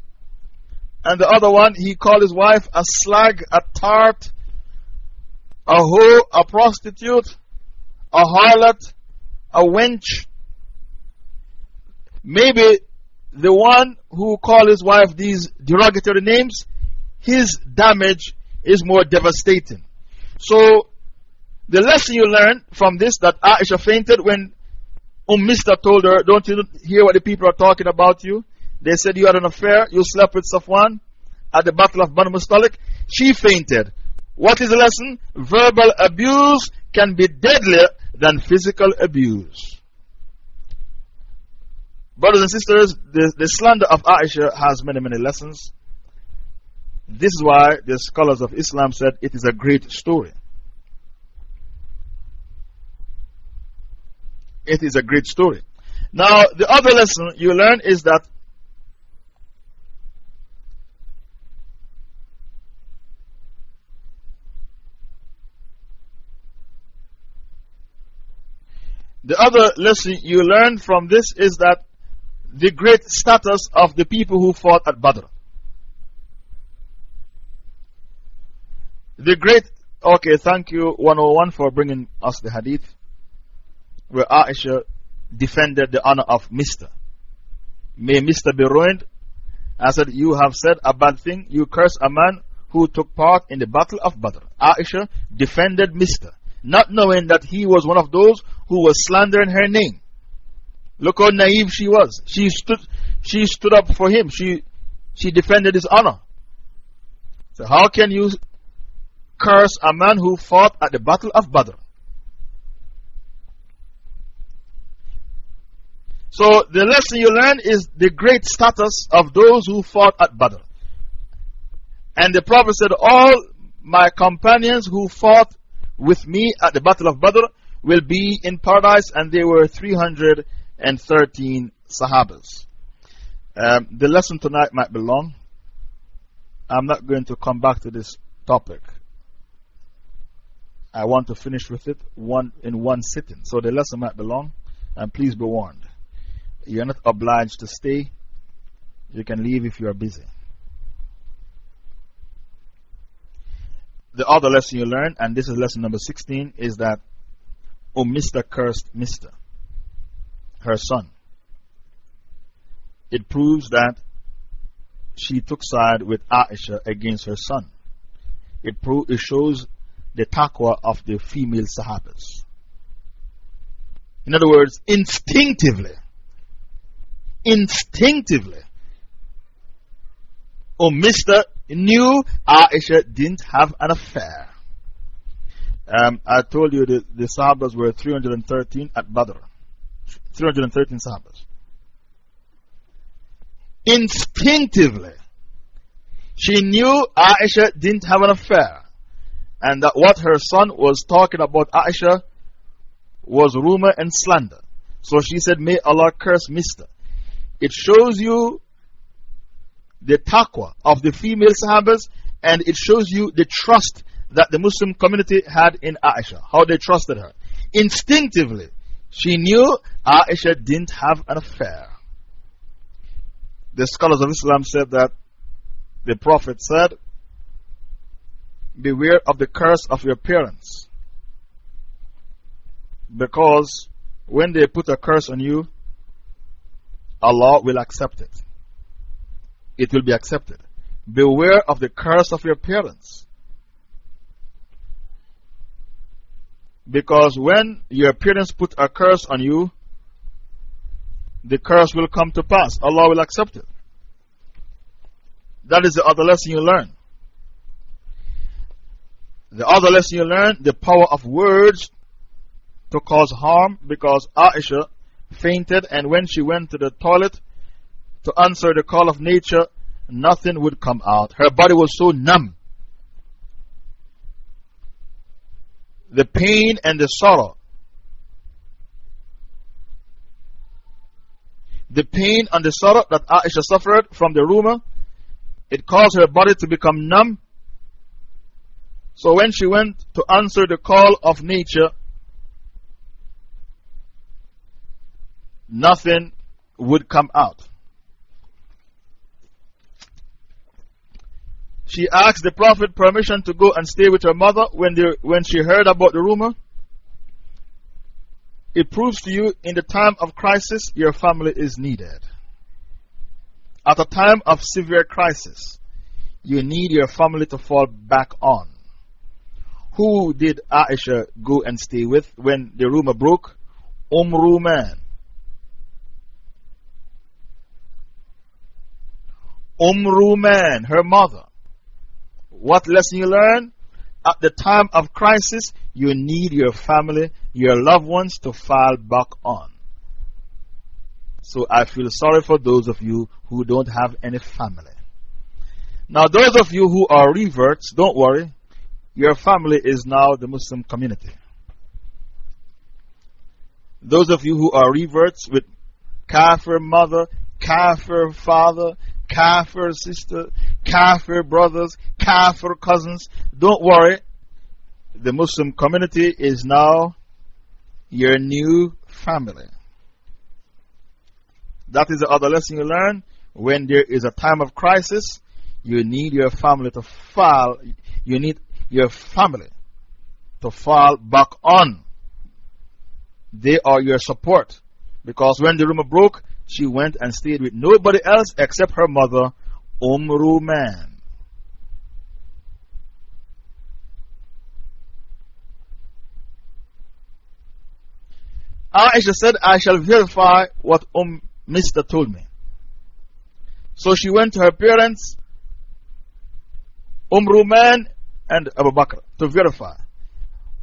and the other one, he called his wife a slag, a tart, a whore, a prostitute, a harlot, a wench. Maybe the one who called his wife these derogatory names, his damage is more devastating. So, the lesson you learn from this that Aisha fainted when Umm told her, Don't you hear what the people are talking about you? They said you had an affair, you slept with Safwan at the Battle of Banu Mustaliq. She fainted. What is the lesson? Verbal abuse can be deadlier than physical abuse. Brothers and sisters, the, the slander of Aisha has many, many lessons. This is why the scholars of Islam said it is a great story. It is a great story. Now, the other lesson you learn is that The other lesson you learn from this is that the great status of the people who fought at Badr. The great, okay, thank you 101 for bringing us the hadith where Aisha defended the honor of Mista. May Mista. be ruined. I said, You have said a bad thing. You curse a man who took part in the battle of Badr. Aisha defended Mista not knowing that he was one of those who was slandering her name. Look how naive she was. She stood, she stood up for him, she, she defended his honor. So, how can you curse a man who fought at the Battle of Badr? So, the lesson you learn is the great status of those who fought at Badr. And the Prophet said, All my companions who fought with me at the Battle of Badr will be in paradise, and there were 313 Sahabas. Um, the lesson tonight might be long. I'm not going to come back to this topic. I want to finish with it one, in one sitting. So the lesson might be long, and please be warned. You're not obliged to stay. You can leave if you are busy. the other lesson you learn, and this is lesson number 16, is that Mista. cursed Mista. Her son. It proves that she took side with Aisha against her son. It, pro it shows the taqwa of the female Sahabas. In other words, instinctively, instinctively, Oh, Mista knew Aisha didn't have an affair. Um, I told you the, the Sahabas were 313 at Badr. 313 Sahabas. Instinctively, she knew Aisha didn't have an affair and that what her son was talking about Aisha was rumor and slander. So she said, May Allah curse Mista. It shows you the taqwa of the female Sahabas and it shows you the trust that the Muslim community had in Aisha, how they trusted her. Instinctively, she knew Aisha didn't have an affair. The scholars of Islam said that the Prophet said, Beware of the curse of your parents. Because when they put a curse on you, Allah will accept it. It will be accepted. Beware of the curse of your parents. Because when your parents put a curse on you, the curse will come to pass. Allah will accept it. That is the other lesson you learn. The other lesson you learn the power of words to cause harm because Aisha fainted, and when she went to the toilet to answer the call of nature, nothing would come out. Her body was so numb. The pain and the sorrow. The pain and the sorrow that Aisha suffered from the rumor, it caused her body to become numb. So when she went to answer the call of nature, nothing would come out. She asked the Prophet permission to go and stay with her mother when, when she heard about the rumor. It proves to you in the time of crisis, your family is needed. At a time of severe crisis, you need your family to fall back on. Who did Aisha go and stay with when the rumor broke? Umm Ruman. Umm Ruman, her mother. What lesson you learn? At the time of crisis, you need your family, your loved ones to fall back on. So I feel sorry for those of you who don't have any family. Now, those of you who are reverts, don't worry. Your family is now the Muslim community. Those of you who are reverts with kafir mother, kafir father, kafir sister, kafir brothers, kafir cousins. Don't worry. The Muslim community is now your new family. That is the other lesson you learn. When there is a time of crisis, you need your family to fall. You need your family to fall back on. They are your support. Because when the rumor broke, she went and stayed with nobody else except her mother, Umm Ruman. Aisha said, I shall verify what Umm Mista told me. So she went to her parents, Umm Ruman and Abu Bakr, to verify.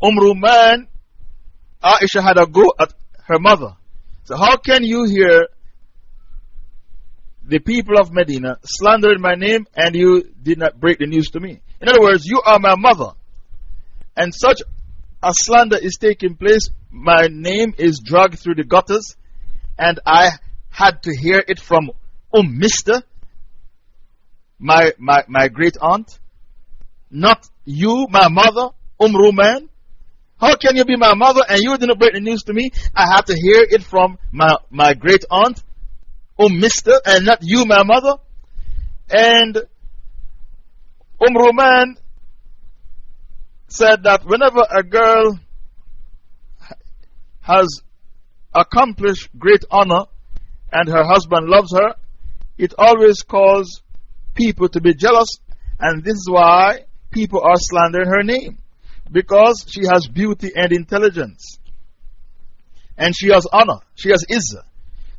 Umm Ruman, Aisha had a go at her mother. So, how can you hear the people of Medina slandered my name and you did not break the news to me. In other words, you are my mother. And such a slander is taking place. My name is dragged through the gutters and I had to hear it from Um Mista, my, my, my great aunt. Not you, my mother, Um Ruman. How can you be my mother and you didn't break the news to me? I had to hear it from my, my great aunt Oh, Mista, and not you, my mother. And Umm Ruman said that whenever a girl has accomplished great honor and her husband loves her, it always causes people to be jealous, and this is why people are slandering her name. Because she has beauty and intelligence, and she has honor, she has izzah.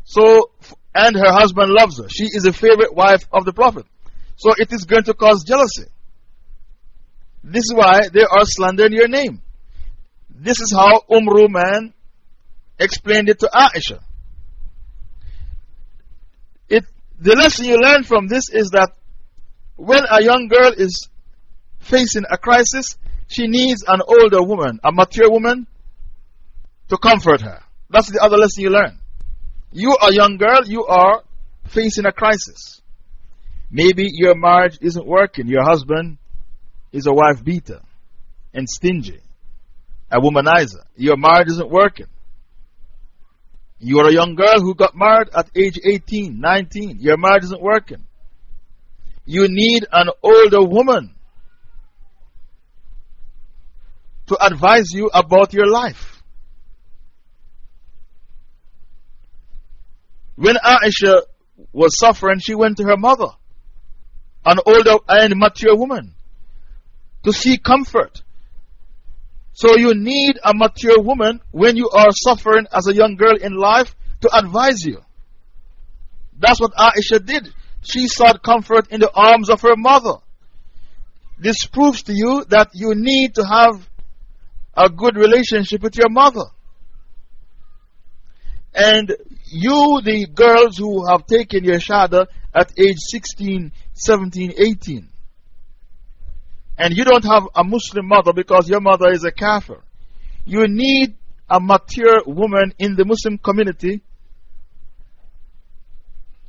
So, and her husband loves her. She is a favorite wife of the Prophet. So it is going to cause jealousy. This is why they are slandering your name. This is how Umm man explained it to Aisha. It, The lesson you learn from this is that when a young girl is facing a crisis, she needs an older woman, a mature woman, to comfort her. That's the other lesson you learn. You are a young girl, you are facing a crisis. Maybe your marriage isn't working. Your husband is a wife beater and stingy, a womanizer. Your marriage isn't working. You are a young girl who got married at age 18, 19. Your marriage isn't working. You need an older woman to advise you about your life. When Aisha was suffering, she went to her mother, an older and mature woman, to seek comfort. So you need a mature woman when you are suffering as a young girl in life to advise you. That's what Aisha did. She sought comfort in the arms of her mother. This proves to you that you need to have a good relationship with your mother. And you, the girls who have taken your Shahada at age 16, 17, 18, and you don't have a Muslim mother because your mother is a kafir, you need a mature woman in the Muslim community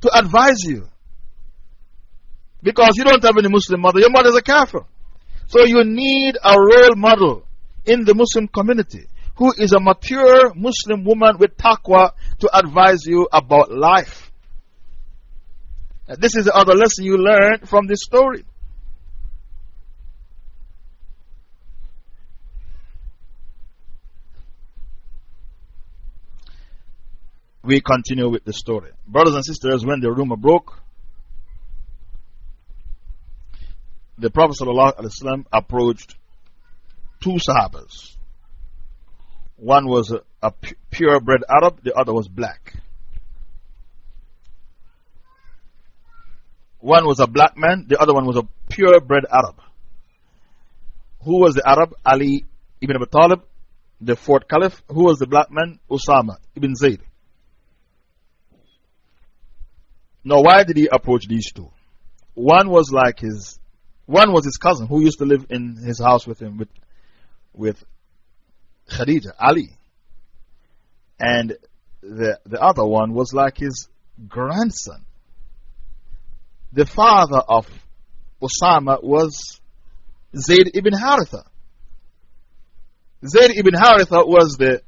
to advise you. Because you don't have any Muslim mother, your mother is a kafir. So you need a role model in the Muslim community who is a mature Muslim woman with taqwa to advise you about life. This is the other lesson you learn from this story. We continue with the story. Brothers and sisters, when the rumor broke, the Prophet ﷺ approached two Sahabas. One was a, a purebred Arab, the other was black. One was a black man, the other one was a purebred Arab. Who was the Arab? Ali ibn Abi Talib, the fourth caliph. Who was the black man? Osama ibn Zayd. Now, why did he approach these two? One was like his, one was his cousin who used to live in his house with him, with with Khadija, Ali. And the, the other one was like his grandson. The father of Osama was Zayd ibn Haritha. Zayd ibn Haritha was the.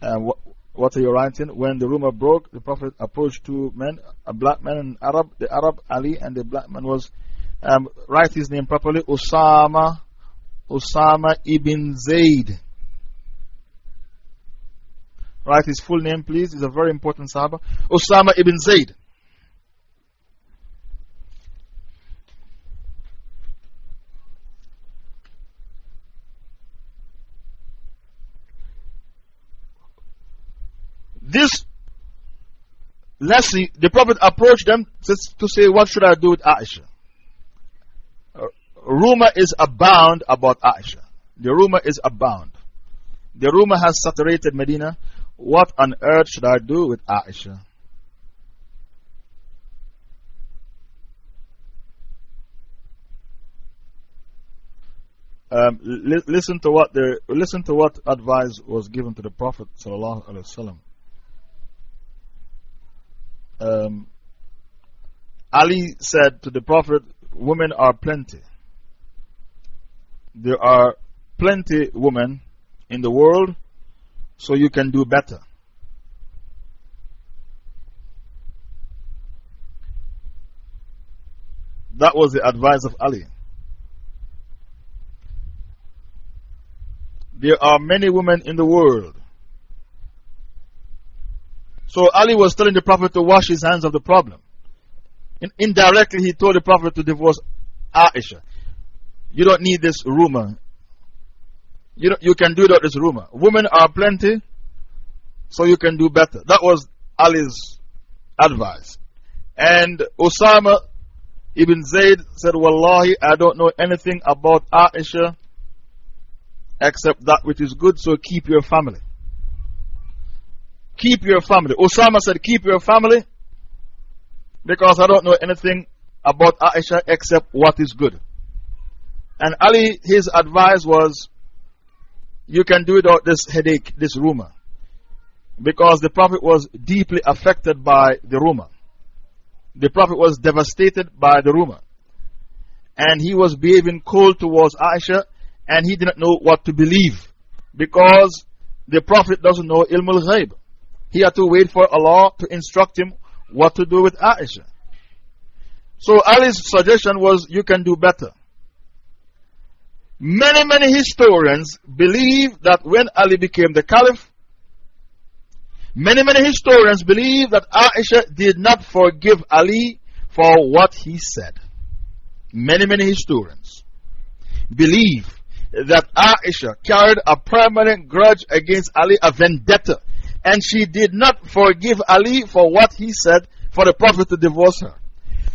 Uh, what, what are you writing? When the rumor broke, the Prophet approached two men, a black man and Arab. The Arab, Ali, and the black man was um, write his name properly Osama, Osama ibn Zayd. Write his full name, please. He's a very important Sahaba. Osama ibn Zayd. This lesson, the Prophet approached them to say, What should I do with Aisha? Rumor is abound about Aisha. The rumor is abound. The rumor has saturated Medina. What on earth should I do with Aisha? Um, li listen to what the listen to what advice was given to the Prophet. Um, Ali said to the Prophet, "Women are plenty there are plenty women in the world, so you can do better. That was the advice of Ali. There are many women in the world. So Ali was telling the Prophet to wash his hands of the problem. In, indirectly, he told the Prophet to divorce Aisha. You don't need this rumor. You, you can do without this rumor. Women are plenty, so you can do better. That was Ali's advice. And Osama ibn Zayd said, Wallahi, I don't know anything about Aisha except that which is good, so keep your family. Keep your family. Osama said, Keep your family because I don't know anything about Aisha except what is good. And Ali, his advice was, You can do without this headache, this rumor. Because the Prophet was deeply affected by the rumor. The Prophet was devastated by the rumor. And he was behaving cold towards Aisha, and he didn't know what to believe. Because the Prophet doesn't know ilm al ghaib. He had to wait for Allah to instruct him what to do with Aisha. So Ali's suggestion was you can do better. Many, many historians believe that when Ali became the caliph, many, many historians believe that Aisha did not forgive Ali for what he said. Many, many historians believe that Aisha carried a permanent grudge against Ali, a vendetta, and she did not forgive Ali for what he said for the Prophet to divorce her.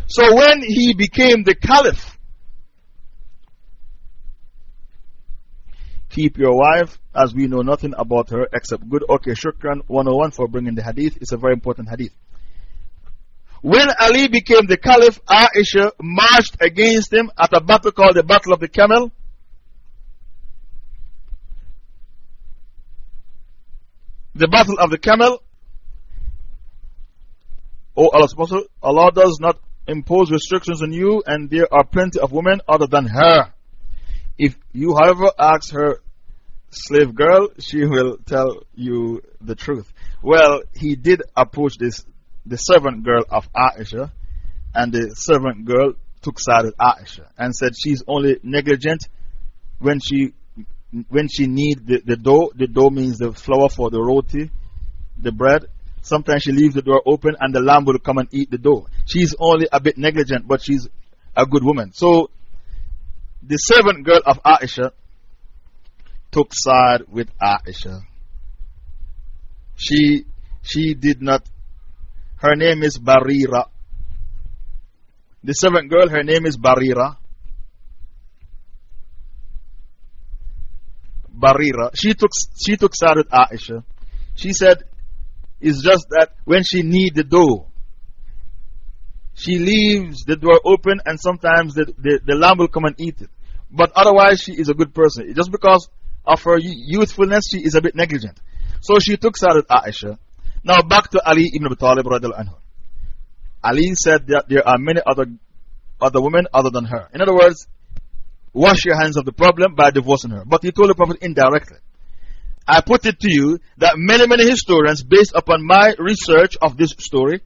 So when he became the caliph, keep your wife as we know nothing about her except good. Okay, Shukran 101 for bringing the hadith. It's a very important hadith. When Ali became the caliph, Aisha marched against him at a battle called the Battle of the Camel. The Battle of the Camel. Oh, Allah, Allah does not impose restrictions on you, and there are plenty of women other than her. If you, however, ask her slave girl, she will tell you the truth. Well, he did approach this, the servant girl of Aisha, and the servant girl took side with Aisha and said she's only negligent when she when she need the, the dough. The dough means the flour for the roti, the bread. Sometimes she leaves the door open and the lamb will come and eat the dough. She's only a bit negligent, but she's a good woman. So, the servant girl of Aisha took side with Aisha. She, she did not, her name is Barira. The servant girl, her name is Barira. Barira. She took, she took side with Aisha. She said, it's just that when she needs the dough, she leaves the door open and sometimes the, the, the lamb will come and eat it. But otherwise, she is a good person. Just because of her youthfulness, she is a bit negligent. So she took with Aisha. Now back to Ali ibn Abi Talib. Ali said that there are many other, other women other than her. In other words, wash your hands of the problem by divorcing her. But he told the Prophet indirectly. I put it to you that many, many historians, based upon my research of this story,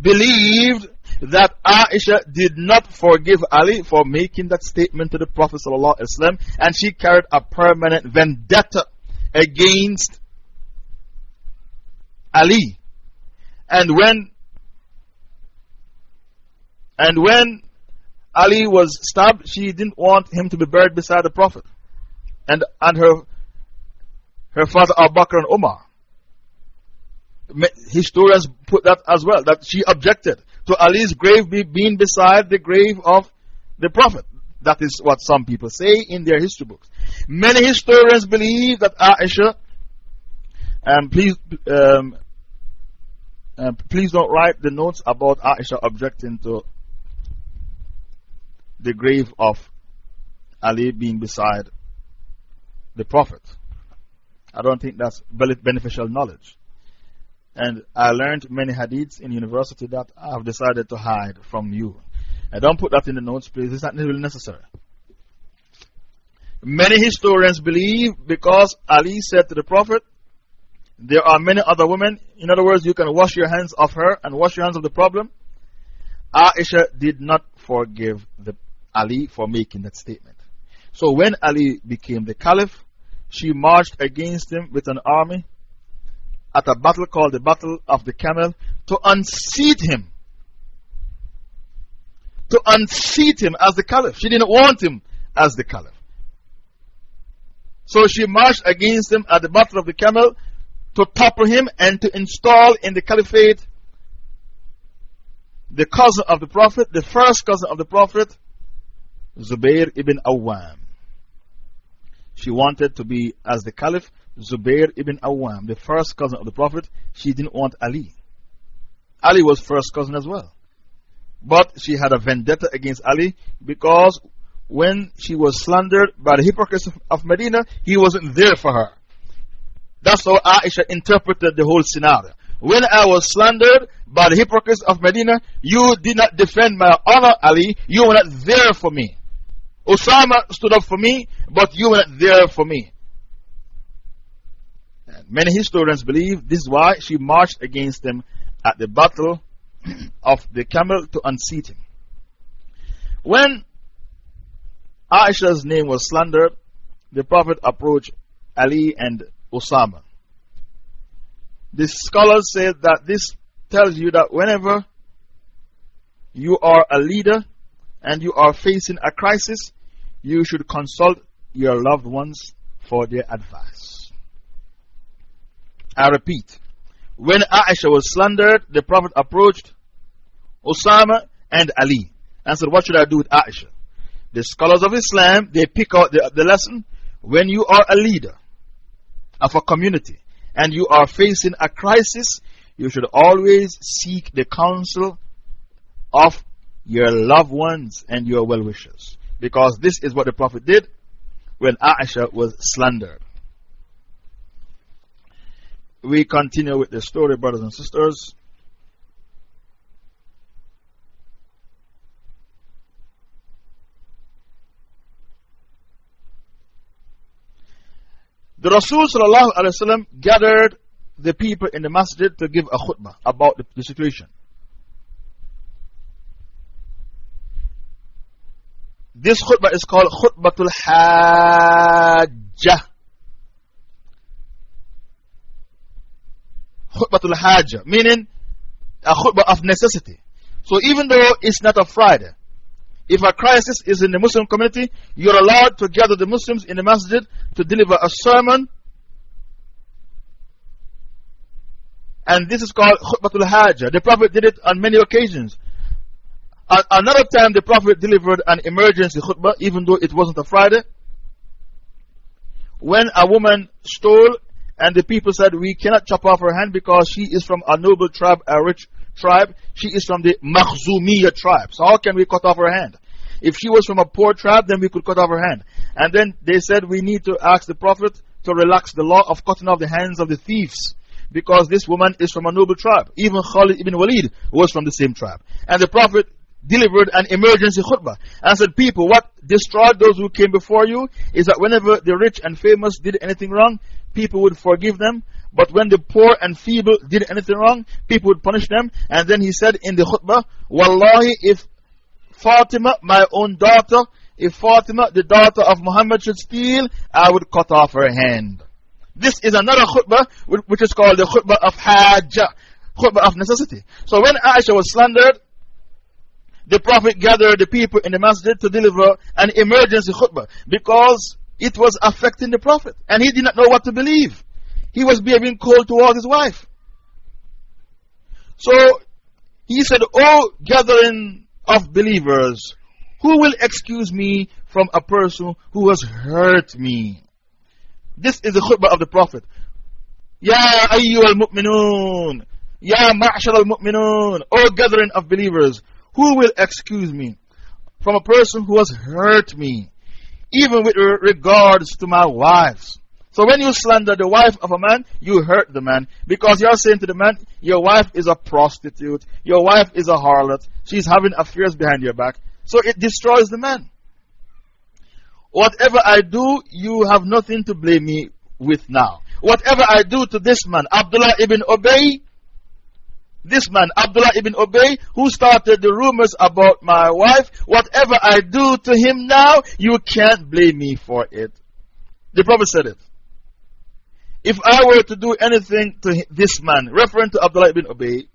believed that Aisha did not forgive Ali for making that statement to the Prophet, ﷺ, and she carried a permanent vendetta against Ali. And when, and when Ali was stabbed, she didn't want him to be buried beside the Prophet. And, and her her father Abu Bakr and Umar. Historians put that as well, that she objected to Ali's grave be, being beside the grave of the Prophet. That is what some people say in their history books. Many historians believe that Aisha, and please, um, uh, please don't write the notes about Aisha objecting to the grave of Ali being beside the Prophet. I don't think that's beneficial knowledge. And I learned many hadiths in university that I've decided to hide from you. I don't put that in the notes, please. It's not really necessary. Many historians believe because Ali said to the Prophet, there are many other women. In other words, you can wash your hands of her and wash your hands of the problem. Aisha did not forgive the Ali for making that statement. So when Ali became the caliph, she marched against him with an army at a battle called the Battle of the Camel to unseat him. To unseat him as the caliph. She didn't want him as the caliph. So she marched against him at the Battle of the Camel to topple him and to install in the caliphate the cousin of the Prophet, the first cousin of the Prophet, Zubair ibn Awam. She wanted to be as the caliph, Zubair ibn Awam, the first cousin of the Prophet, she didn't want Ali. Ali was first cousin as well. But she had a vendetta against Ali because when she was slandered by the hypocrites of Medina, he wasn't there for her. That's how Aisha interpreted the whole scenario. When I was slandered by the hypocrites of Medina, you did not defend my honor, Ali. You were not there for me. Osama stood up for me, but you were not there for me. Many historians believe this is why she marched against him at the battle of the camel to unseat him. When Aisha's name was slandered, the Prophet approached Ali and Osama. The scholars say that this tells you that whenever you are a leader and you are facing a crisis, you should consult your loved ones for their advice. I repeat, when Aisha was slandered, the Prophet approached Osama and Ali and said, What should I do with Aisha? The scholars of Islam, they pick out the, the lesson when you are a leader of a community and you are facing a crisis, you should always seek the counsel of your loved ones and your well wishers. Because this is what the Prophet did when Aisha was slandered. We continue with the story, brothers and sisters. The Rasul gathered the people in the masjid to give a khutbah about the, the situation. This khutbah is called Khutbatul Hajjah. Khutbatul Hajjah, meaning a khutbah of necessity. So even though it's not a Friday, if a crisis is in the Muslim community, you're allowed to gather the Muslims in the masjid to deliver a sermon. And this is called Khutbatul Hajjah. The Prophet did it on many occasions. Another time, the Prophet delivered an emergency khutbah, even though it wasn't a Friday. When a woman stole, and the people said, We cannot chop off her hand because she is from a noble tribe, a rich tribe. She is from the Makhzumiyah tribe. So, how can we cut off her hand? If she was from a poor tribe, then we could cut off her hand. And then they said, We need to ask the Prophet to relax the law of cutting off the hands of the thieves. Because this woman is from a noble tribe. Even Khalid ibn Walid was from the same tribe. And the Prophet delivered an emergency khutbah and said, People, what destroyed those who came before you is that whenever the rich and famous did anything wrong, people would forgive them. But when the poor and feeble did anything wrong, people would punish them. And then he said in the khutbah, Wallahi, if Fatima, my own daughter, if Fatima, the daughter of Muhammad, should steal, I would cut off her hand. This is another khutbah, which is called the khutbah of Hajjah, khutbah of necessity. So when Aisha was slandered, the Prophet gathered the people in the masjid to deliver an emergency khutbah because it was affecting the Prophet and he did not know what to believe. He was behaving cold towards his wife. So he said, Oh, gathering of believers, who will excuse me from a person who has hurt me? This is the khutbah of the Prophet. Ya ayyuhal mu'minun. Ya ma'shar al mu'minun. O gathering of believers, who will excuse me from a person who has hurt me, even with regards to my wives? So when you slander the wife of a man, you hurt the man. Because you're saying to the man, your wife is a prostitute, your wife is a harlot, she's having affairs behind your back. So it destroys the man. Whatever I do, you have nothing to blame me with now. Whatever I do to this man, Abdullah ibn Ubay, this man, Abdullah ibn Ubay, who started the rumors about my wife, whatever I do to him now, you can't blame me for it. The Prophet said it. If I were to do anything to this man, referring to Abdullah ibn Ubay,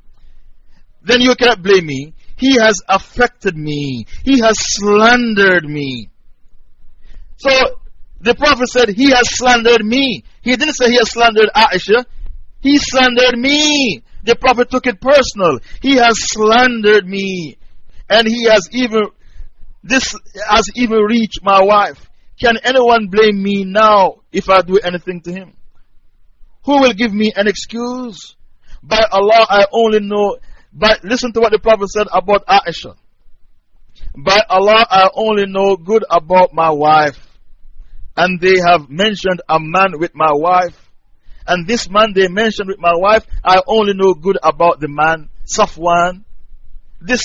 then you cannot blame me. He has affected me, he has slandered me. So the Prophet said, He has slandered me. He didn't say he has slandered Aisha, he slandered me. The Prophet took it personal. He has slandered me. And he has even, this has even reached my wife. Can anyone blame me now if I do anything to him? Who will give me an excuse? By Allah, I only know. But listen to what the Prophet said about Aisha. By Allah, I only know good about my wife. And they have mentioned a man with my wife. And this man they mentioned with my wife, I only know good about the man, Safwan. This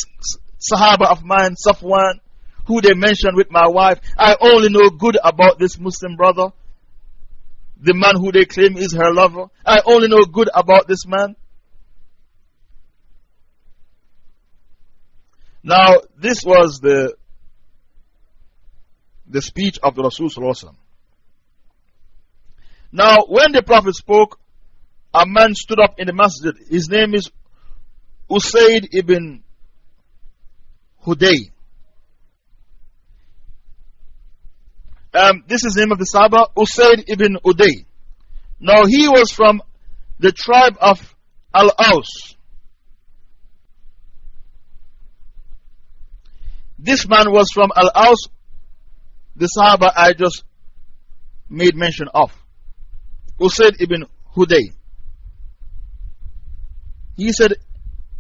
Sahaba of mine, Safwan, who they mentioned with my wife, I only know good about this Muslim brother. The man who they claim is her lover. I only know good about this man. Now, this was the, the speech of the Rasul. Now, when the Prophet spoke, a man stood up in the masjid. His name is Usaid ibn Hudayr. Um, this is the name of the Sahaba, Usaid ibn Uday. Now, he was from the tribe of Al Aus. This man was from Al Aus, the Sahaba I just made mention of. Usaid ibn Hudayr. He said,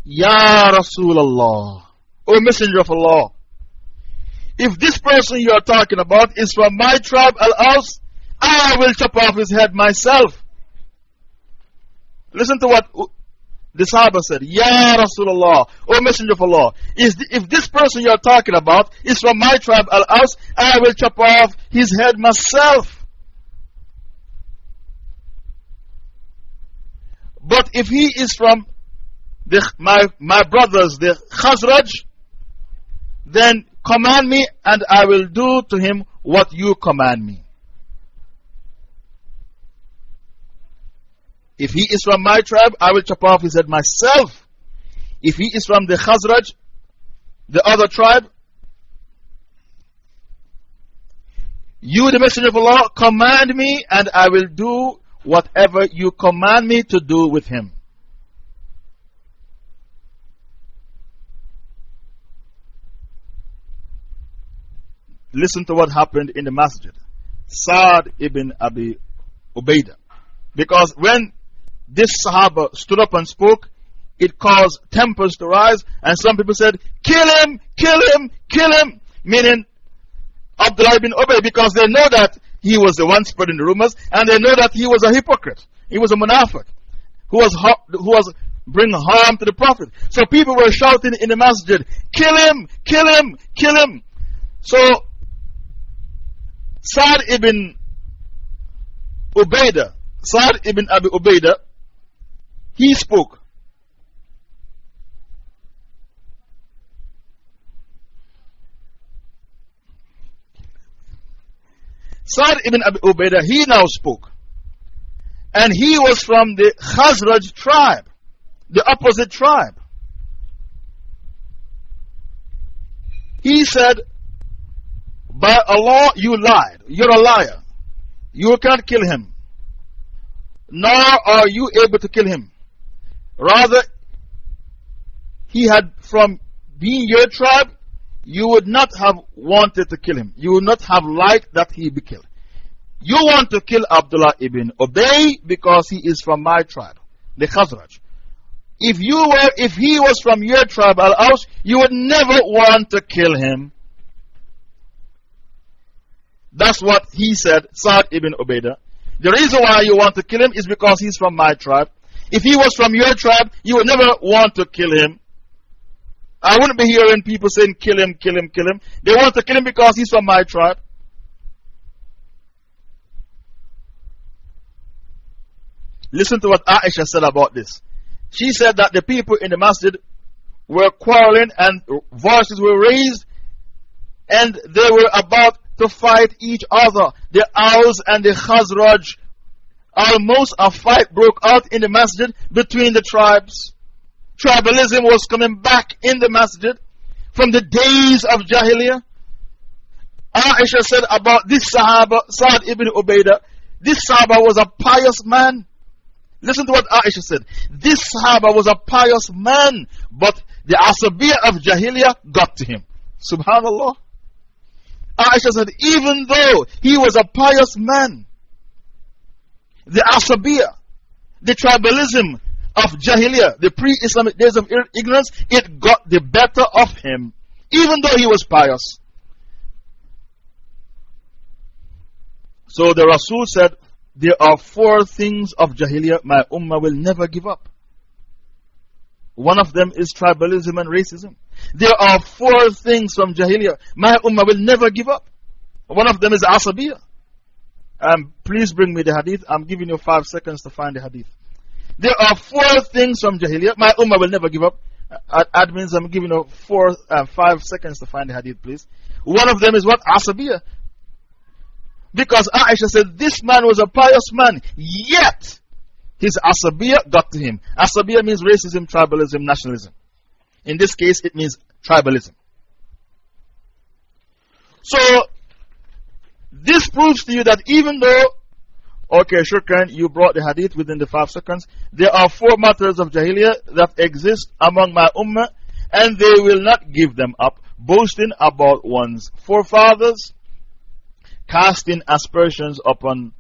Ya Rasulullah, O Messenger of Allah, if this person you are talking about is from my tribe, Al Aus, I will chop off his head myself. Listen to what the Sahaba said, Ya Rasulullah, O Messenger of Allah, if this person you are talking about is from my tribe, Al Aus, I will chop off his head myself. But if he is from the, my, my brothers, the Khazraj, then command me and I will do to him what you command me. If he is from my tribe, I will chop off his head myself. If he is from the Khazraj, the other tribe, you, the Messenger of Allah, command me and I will do whatever you command me to do with him. Listen to what happened in the masjid. Saad ibn Abi Ubaidah. Because when this Sahaba stood up and spoke, it caused tempers to rise, and some people said, Kill him, kill him, kill him, meaning Abdullah ibn Ubay, because they know that he was the one spreading the rumors, and they know that he was a hypocrite. He was a munafiq who was, who was bringing harm to the Prophet. So people were shouting in the masjid, Kill him, kill him, kill him. So Sa'd ibn Ubaidah, Sa'd ibn Abi Ubaidah, he spoke. Sa'd ibn Abi Ubaidah, he now spoke. And he was from the Khazraj tribe, the opposite tribe. He said, By Allah, you lied. You're a liar. You can't kill him. Nor are you able to kill him. Rather, he had, from being your tribe, you would not have wanted to kill him. You would not have liked that he be killed. You want to kill Abdullah ibn Ubay because he is from my tribe, the Khazraj. If, you were, if he was from your tribe, Al Aus, you would never want to kill him. That's what he said, Sa'd ibn Ubaidah. The reason why you want to kill him is because he's from my tribe. If he was from your tribe, you would never want to kill him. I wouldn't be hearing people saying, kill him, kill him, kill him. They want to kill him because he's from my tribe. Listen to what Aisha said about this. She said that the people in the masjid were quarreling and voices were raised and they were about to fight each other. The Aus and the Khazraj. Almost a fight broke out in the masjid between the tribes. Tribalism was coming back in the masjid from the days of Jahiliyyah. Aisha said about this Sahaba, Sa'd ibn Ubaidah, this Sahaba was a pious man. Listen to what Aisha said. This Sahaba was a pious man, but the Asabiyah of Jahiliyyah got to him. Subhanallah. Aisha said, even though he was a pious man, the Asabiyah, the tribalism of Jahiliyyah, the pre Islamic days of ignorance, it got the better of him, even though he was pious. So the Rasul said, There are four things of Jahiliyyah my Ummah will never give up. One of them is tribalism and racism. There are four things from Jahiliyyah my Ummah will never give up. One of them is Asabiyah. Um, please bring me the hadith. I'm giving you five seconds to find the hadith. There are four things from Jahiliyyah. My Ummah will never give up. Uh, admins, I'm giving you four, uh, five seconds to find the hadith, please. One of them is what? Asabiyah. Because Aisha said this man was a pious man, yet his Asabiyah got to him. Asabiyah means racism, tribalism, nationalism. In this case, it means tribalism. So, this proves to you that even though Okay, Shukran, you brought the hadith within the five seconds. There are four matters of Jahiliyyah that exist among my ummah, and they will not give them up, boasting about one's forefathers, casting aspersions upon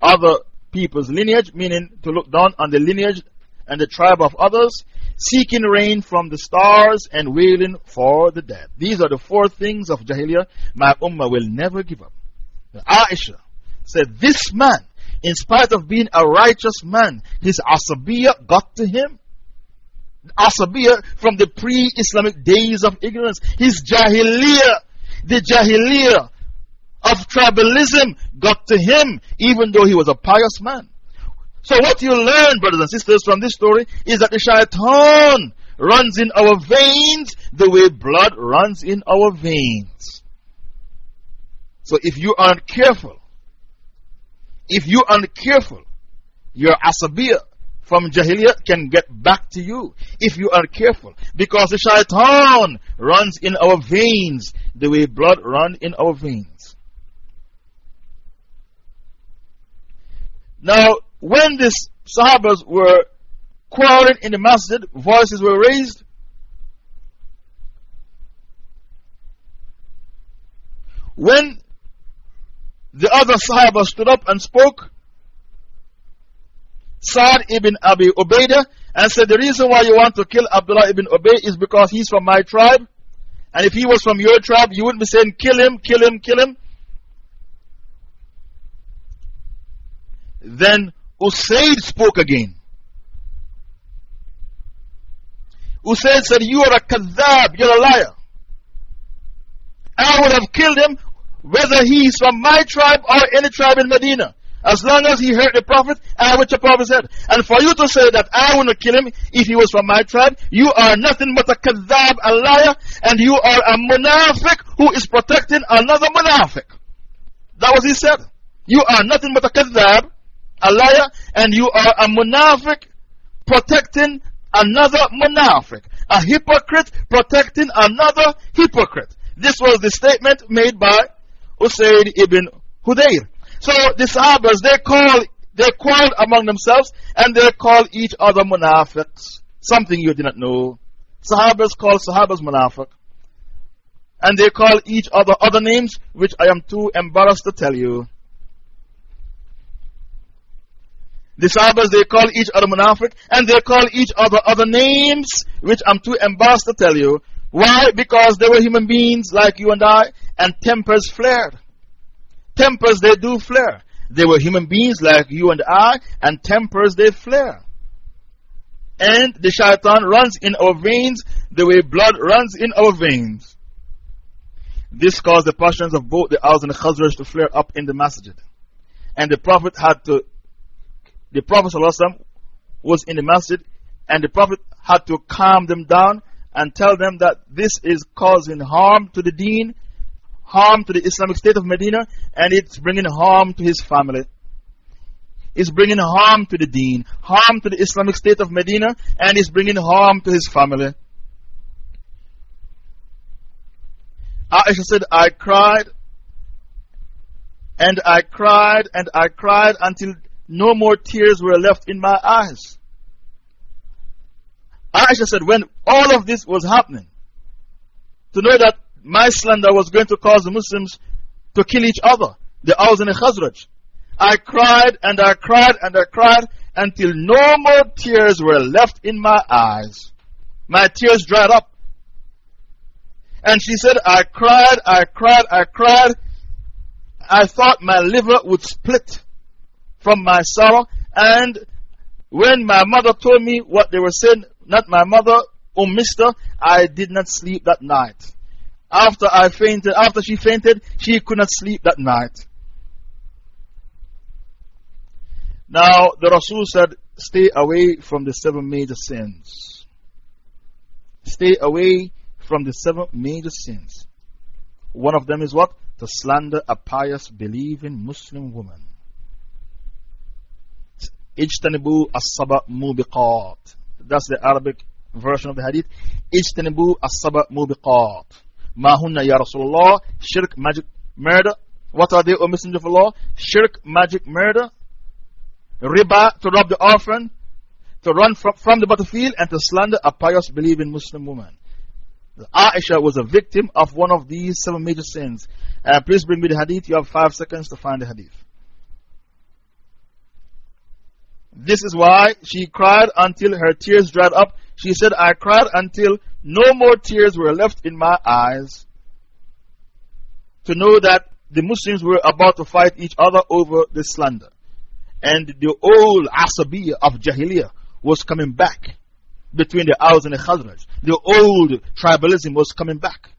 other people's lineage, meaning to look down on the lineage and the tribe of others, seeking rain from the stars, and wailing for the dead. These are the four things of Jahiliyyah my ummah will never give up. Aisha said, This man in spite of being a righteous man, his asabiya got to him. Asabiya from the pre Islamic days of ignorance, his jahiliyyah, the jahiliyyah of tribalism got to him, even though he was a pious man. So, what you learn, brothers and sisters, from this story is that the shaitan runs in our veins the way blood runs in our veins. So, if you aren't careful, if you aren't careful, your asabiyah from Jahiliyyah can get back to you if you are careful. Because the shaitan runs in our veins the way blood runs in our veins. Now, when these Sahabas were quarreling in the masjid, voices were raised. When the other Sahaba stood up and spoke. Sa'd ibn Abi Ubaidah and said, The reason why you want to kill Abdullah ibn Ubay is because he's from my tribe. And if he was from your tribe, you wouldn't be saying, Kill him, kill him, kill him. Then Usaid spoke again. Usaid said, You are a kadhab, you're a liar. I would have killed him whether he is from my tribe or any tribe in Medina. As long as he heard the Prophet, I what the Prophet said. And for you to say that I want to kill him if he was from my tribe, you are nothing but a kadhab, a liar, and you are a munafiq who is protecting another munafiq. That was he said. You are nothing but a kadhab, a liar, and you are a munafiq protecting another munafiq. A hypocrite protecting another hypocrite. This was the statement made by Usaid ibn Hudayr. So the Sahabas, they call, they quarreled among themselves and they call each other munafiqs. Something you did not know. Sahabas call Sahabas munafiq. And they call each other other names, which I am too embarrassed to tell you. The Sahabas, they call each other munafiq and they call each other other names, which I'm too embarrassed to tell you. Why? Because they were human beings like you and I, and tempers flared. Tempers, they do flare. They were human beings like you and I, and tempers, they flare. And the shaitan runs in our veins the way blood runs in our veins. This caused the passions of both the Aus and the Khazraj to flare up in the masjid. And the Prophet had to, the Prophet was in the masjid, and the Prophet had to calm them down and tell them that this is causing harm to the deen, harm to the Islamic State of Medina, and it's bringing harm to his family. It's bringing harm to the deen, harm to the Islamic State of Medina, and it's bringing harm to his family. Aisha said, I cried, and I cried, and I cried until no more tears were left in my eyes. Aisha said, when all of this was happening, to know that my slander was going to cause the Muslims to kill each other, the Aus and the Khazraj, I cried and I cried and I cried, until no more tears were left in my eyes. My tears dried up. And she said, I cried, I cried, I cried. I thought my liver would split from my sorrow. And when my mother told me what they were saying, not my mother, oh mister, I did not sleep that night. After I fainted, after she fainted, she could not sleep that night. Now, the Rasul said, Stay away from the seven major sins. Stay away from the seven major sins. One of them is what? To slander a pious, believing Muslim woman. Ijtanibu as-saba mubiqat. That's the Arabic version of the hadith. Ijtanibu as-saba mubiqat. Ma hunna ya Rasulullah. Shirk, magic, murder. What are they, O Messenger of Allah? Shirk, magic, murder riba, to rob the orphan, to run from, from the battlefield, and to slander a pious believing Muslim woman. Aisha was a victim of one of these seven major sins. Uh, please bring me the hadith. You have five seconds to find the hadith. This is why she cried until her tears dried up. She said, I cried until no more tears were left in my eyes to know that the Muslims were about to fight each other over this slander and the old Asabiya of Jahiliyyah was coming back between the Aus and the Khazraj. The old tribalism was coming back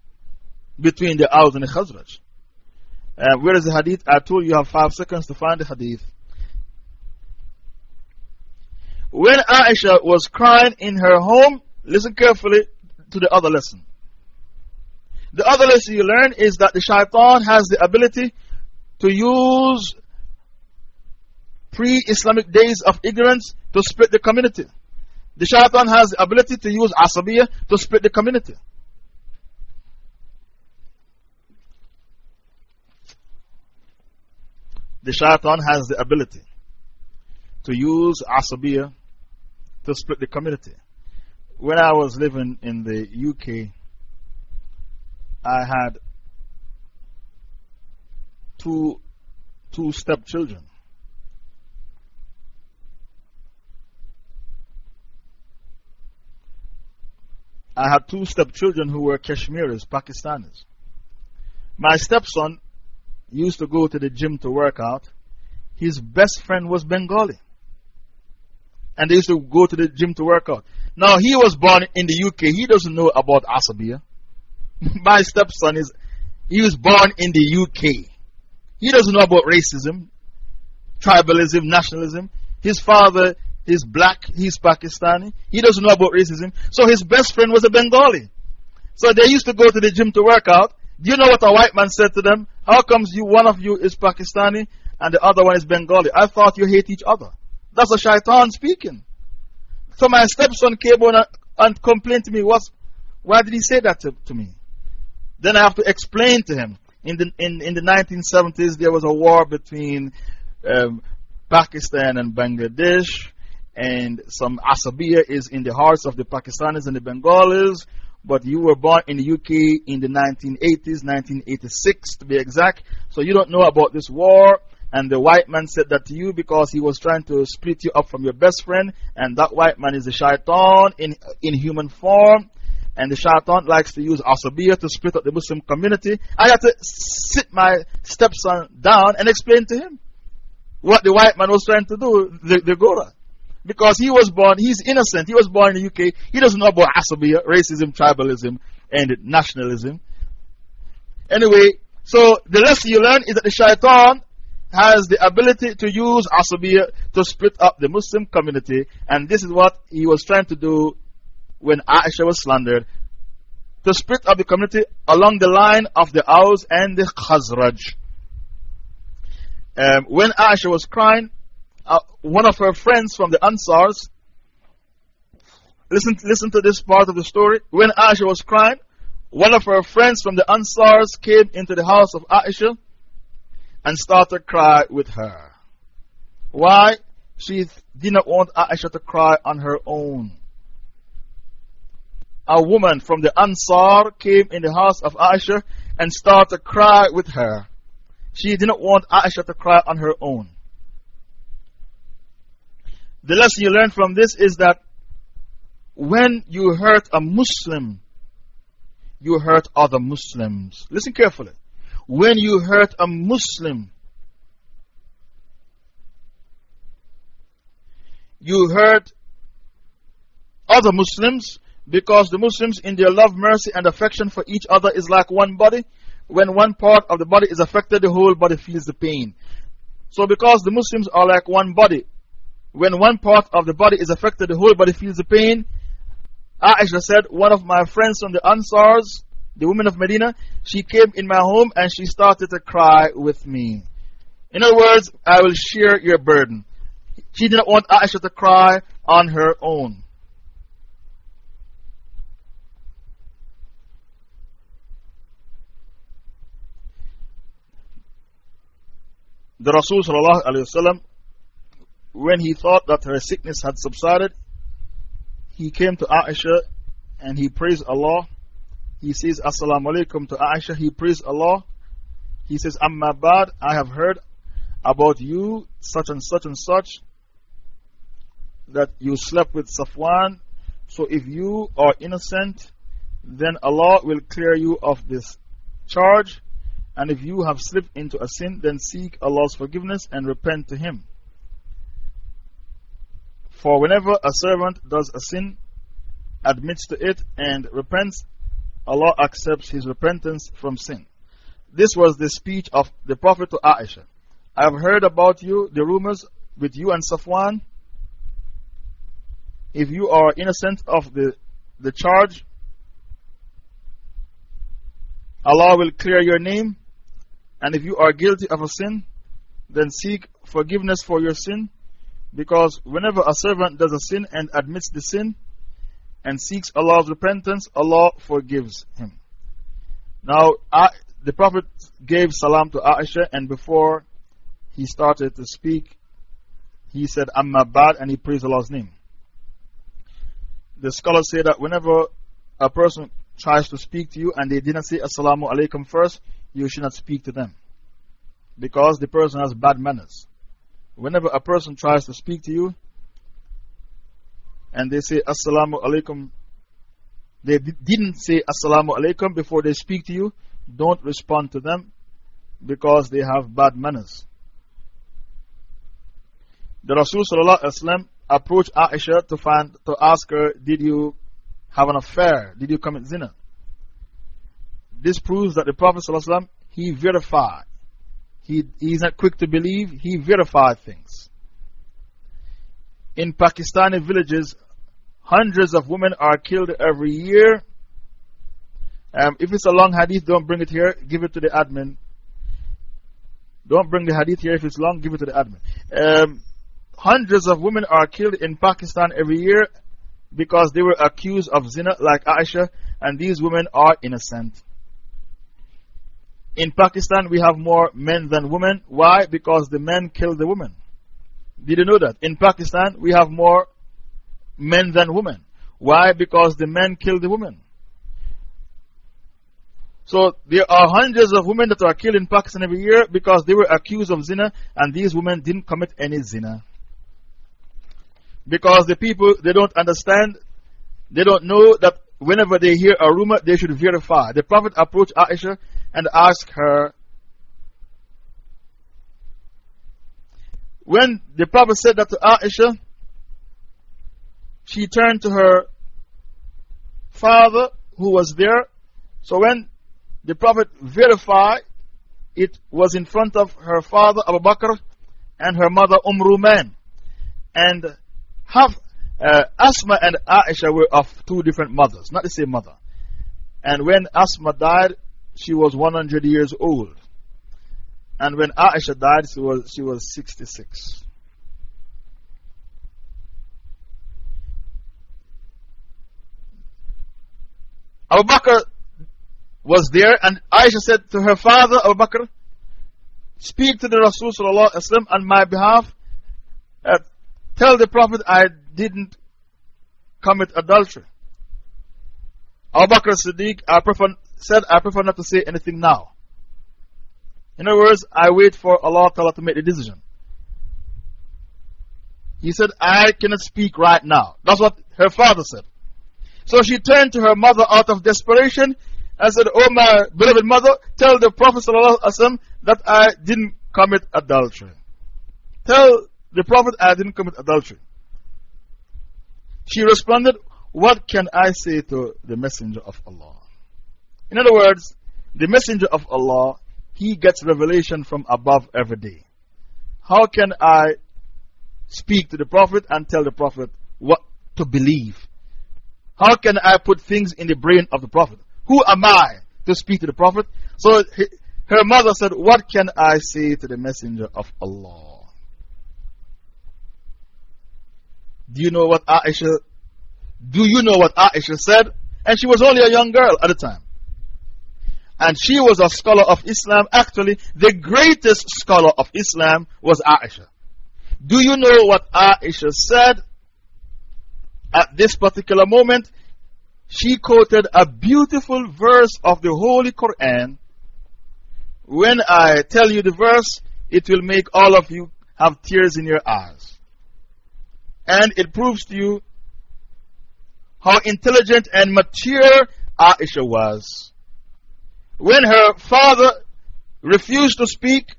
between the Aus and the Khazraj. Uh, where is the hadith? I told you you have five seconds to find the hadith. When Aisha was crying in her home, listen carefully to the other lesson. The other lesson you learn is that the shaitan has the ability to use pre Islamic days of ignorance to split the community. The shaitan has the ability to use asabiyah to split the community. The shaitan has the ability to use asabiyah to split the community. When I was living in the UK, I had two, two stepchildren. I had two stepchildren who were Kashmiris, Pakistanis. My stepson used to go to the gym to work out. His best friend was Bengali. And they used to go to the gym to work out. Now, he was born in the UK. He doesn't know about Asabiya. My stepson is, he was born in the UK. He doesn't know about racism, tribalism, nationalism. His father is black, he's Pakistani. He doesn't know about racism. So his best friend was a Bengali. So they used to go to the gym to work out. Do you know what a white man said to them? How comes you, one of you is Pakistani and the other one is Bengali? I thought you hate each other. That's a shaitan speaking. So my stepson came on and complained to me, What's, why did he say that to, to me? Then I have to explain to him. In the, in, in the 1970s, there was a war between um, Pakistan and Bangladesh and some asabiya is in the hearts of the Pakistanis and the Bengalis. But you were born in the UK in the 1980s, 1986 to be exact. So you don't know about this war. And the white man said that to you because he was trying to split you up from your best friend. And that white man is the shaitan in, in human form. And the shaitan likes to use asabiya to split up the Muslim community. I had to sit my stepson down and explain to him what the white man was trying to do, the, the Gora. Because he was born, he's innocent. He was born in the UK. He doesn't know about Asabiya, racism, tribalism, and nationalism. Anyway, so the lesson you learn is that the shaitan has the ability to use Asabiya to split up the Muslim community. And this is what he was trying to do when Aisha was slandered. To split up the community along the line of the Aus and the Khazraj. Um, when Aisha was crying, uh, one of her friends from the Ansars, listen, listen to this part of the story. When Aisha was crying, one of her friends from the Ansars came into the house of Aisha and started to cry with her. Why? She did not want Aisha to cry on her own. A woman from the Ansar came in the house of Aisha and started to cry with her. She did not want Aisha to cry on her own. The lesson you learn from this is that when you hurt a Muslim, you hurt other Muslims. Listen carefully. When you hurt a Muslim, you hurt other Muslims because the Muslims, in their love, mercy, and affection for each other, is like one body. When one part of the body is affected, the whole body feels the pain. So, because the Muslims are like one body, when one part of the body is affected, the whole body feels the pain. Aisha said, One of my friends from the Ansars, the woman of Medina, she came in my home and she started to cry with me. In other words, I will share your burden. She did not want Aisha to cry on her own. The Rasul, when he thought that her sickness had subsided, he came to Aisha and he praised Allah. He says, Assalamu alaikum to Aisha. He praised Allah. He says, Amma bad, I have heard about you, such and such and such, that you slept with Safwan. So if you are innocent, then Allah will clear you of this charge. And if you have slipped into a sin, then seek Allah's forgiveness and repent to Him. For whenever a servant does a sin, admits to it, and repents, Allah accepts his repentance from sin. This was the speech of the Prophet to Aisha. I have heard about you, the rumors with you and Safwan. If you are innocent of the, the charge, Allah will clear your name and if you are guilty of a sin, then seek forgiveness for your sin. Because whenever a servant does a sin and admits the sin and seeks Allah's repentance, Allah forgives him. Now, the Prophet gave salam to Aisha, and before he started to speak, he said, Amma bad, and he praised Allah's name. The scholars say that whenever a person tries to speak to you and they didn't say Assalamu alaikum first, you should not speak to them. Because the person has bad manners. Whenever a person tries to speak to you and they say Assalamu alaikum, they didn't say Assalamu alaikum before they speak to you, don't respond to them because they have bad manners. The Rasul approached Aisha to, find, to ask her, Did you have an affair? Did you commit zina? This proves that the Prophet he verified. He, he's not quick to believe, he verified things. In Pakistani villages, hundreds of women are killed every year. Um, if it's a long hadith, don't bring it here, give it to the admin. Don't bring the hadith here if it's long, give it to the admin. Um, hundreds of women are killed in Pakistan every year because they were accused of zina, like Aisha, and these women are innocent. In Pakistan, we have more men than women. Why? Because the men kill the women. Did you know that? In Pakistan, we have more men than women. Why? Because the men kill the women. So there are hundreds of women that are killed in Pakistan every year because they were accused of zina and these women didn't commit any zina. Because the people, they don't understand, they don't know that whenever they hear a rumor, they should verify. The Prophet approached Aisha and asked her. When the Prophet said that to Aisha, she turned to her father who was there. So when the Prophet verified, it was in front of her father Abu Bakr and her mother Umm Ruman. And have, uh, Asma and Aisha were of two different mothers, not the same mother. And when Asma died, she was 100 years old. And when Aisha died, she was, she was 66. Abu Bakr was there, and Aisha said to her father, Abu Bakr, Speak to the Rasul on my behalf. Uh, tell the Prophet I didn't commit adultery. Abu Bakr Siddiq, I prefer said, I prefer not to say anything now. In other words, I wait for Allah to make the decision. He said, I cannot speak right now. That's what her father said. So she turned to her mother out of desperation and said, Oh, my beloved mother, tell the Prophet ﷺ that I didn't commit adultery. Tell the Prophet I didn't commit adultery. She responded, What can I say to the Messenger of Allah? In other words, the Messenger of Allah, he gets revelation from above every day. How can I speak to the Prophet and tell the Prophet what to believe? How can I put things in the brain of the Prophet? Who am I to speak to the Prophet? So her mother said, What can I say to the Messenger of Allah? Do you know what Aisha Do you know what Aisha said? And she was only a young girl at the time. And she was a scholar of Islam. Actually, the greatest scholar of Islam was Aisha. Do you know what Aisha said at this particular moment? She quoted a beautiful verse of the Holy Quran. When I tell you the verse, it will make all of you have tears in your eyes. And it proves to you how intelligent and mature Aisha was. When her father refused to speak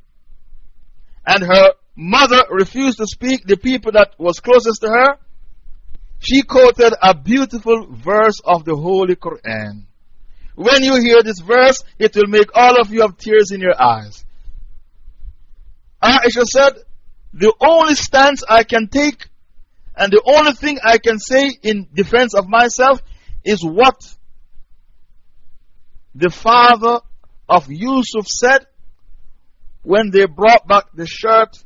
and her mother refused to speak, the people that was closest to her, she quoted a beautiful verse of the Holy Quran. When you hear this verse, it will make all of you have tears in your eyes. Aisha said, The only stance I can take and the only thing I can say in defense of myself is what the father of Yusuf said when they brought back the shirt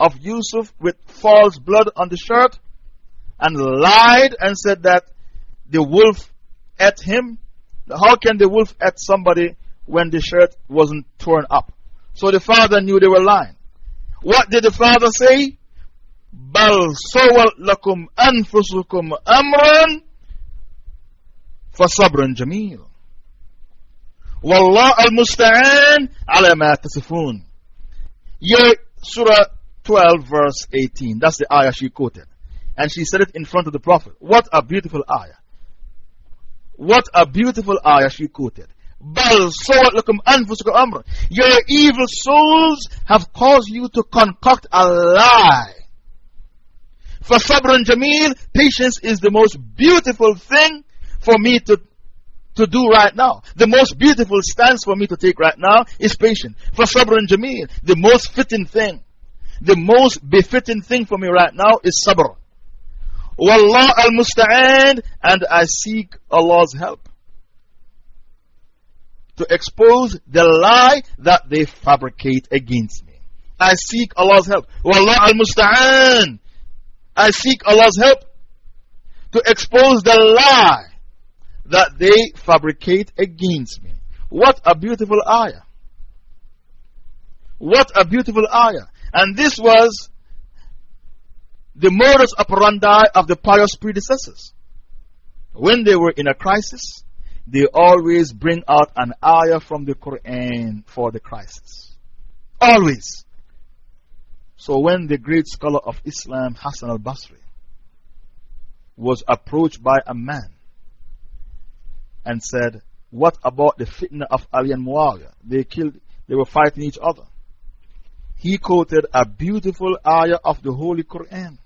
of Yusuf with false blood on the shirt and lied and said that the wolf ate him. How can the wolf eat somebody when the shirt wasn't torn up? So the father knew they were lying. What did the father say? بل سولت لكم أنفسكم أمرا فصبر جميل والله المستعان على ما تصفون Your Surah 12 verse 18 That's the ayah she quoted and she said it in front of the Prophet. What a beautiful ayah. What a beautiful ayah she quoted. Bal amr. Your evil souls have caused you to concoct a lie. For sabrun jameel, patience is the most beautiful thing for me to, to do right now. The most beautiful stance for me to take right now is patience. For sabrun jameel, the most fitting thing, the most befitting thing for me right now is sabr. Wallah al musta'an, and I seek Allah's help to expose the lie that they fabricate against me. I seek Allah's help. Wallah al musta'an. I seek Allah's help to expose the lie that they fabricate against me. What a beautiful ayah. What a beautiful ayah. And this was the modus operandi of the pious predecessors. When they were in a crisis, they always bring out an ayah from the Quran for the crisis. Always. So, when the great scholar of Islam, Hassan al Basri, was approached by a man and said, What about the fitna of Ali and Muawiyah? They, killed, they were fighting each other. He quoted a beautiful ayah of the Holy Quran.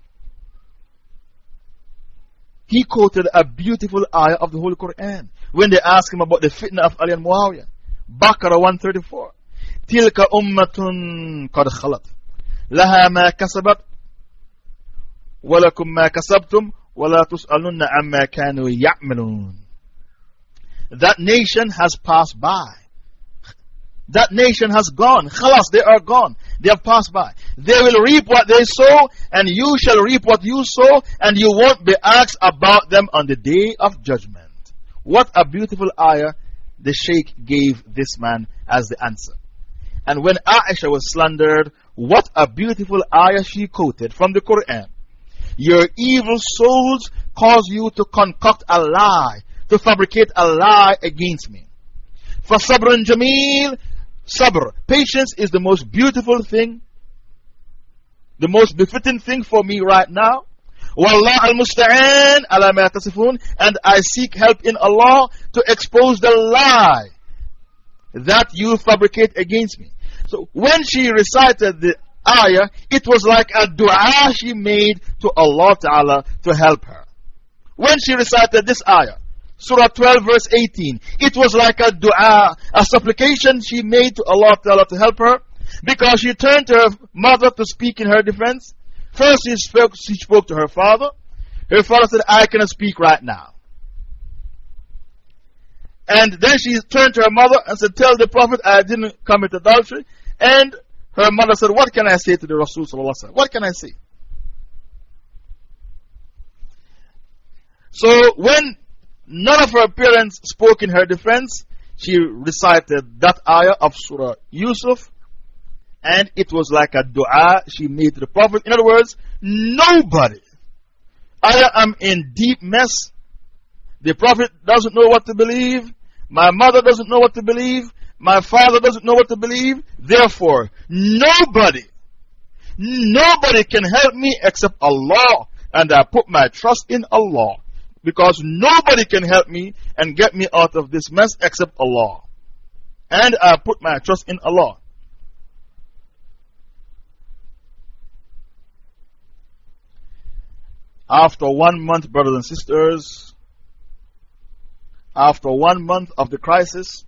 He quoted a beautiful ayah of the Holy Quran when they asked him about the fitna of Ali and Muawiyah. Baqarah 134. Tilka ummatun qad khalat. Laha ma kasabat. Walakum ma kasabtum. Wala tus'alunna amma kanu ya'malun. That nation has passed by. That nation has gone. Khalas, they are gone. They have passed by. They will reap what they sow, and you shall reap what you sow, and you won't be asked about them on the day of judgment. What a beautiful ayah the Sheikh gave this man as the answer. And when Aisha was slandered, what a beautiful ayah she quoted from the Quran. Your evil souls cause you to concoct a lie, to fabricate a lie against me. For sabr and jameel, sabr, patience is the most beautiful thing, the most befitting thing for me right now. Wallah al musta'an ala ma and I seek help in Allah to expose the lie that you fabricate against me. So when she recited the ayah, it was like a dua she made to Allah Ta'ala to help her. When she recited this ayah, Surah 12, verse 18, it was like a dua, a supplication she made to Allah Ta'ala to help her because she turned to her mother to speak in her defense. First, she spoke, she spoke to her father. Her father said, I cannot speak right now. And then she turned to her mother and said, Tell the Prophet I didn't commit adultery. And her mother said, What can I say to the Rasul? What can I say? So when none of her parents spoke in her defense, she recited that ayah of Surah Yusuf, and it was like a dua she made to the Prophet. In other words, nobody. I am in deep mess. The Prophet doesn't know what to believe. My mother doesn't know what to believe. My father doesn't know what to believe. Therefore, nobody, nobody can help me except Allah. And I put my trust in Allah. Because nobody can help me and get me out of this mess except Allah. And I put my trust in Allah. After one month, brothers and sisters, after one month of the crisis,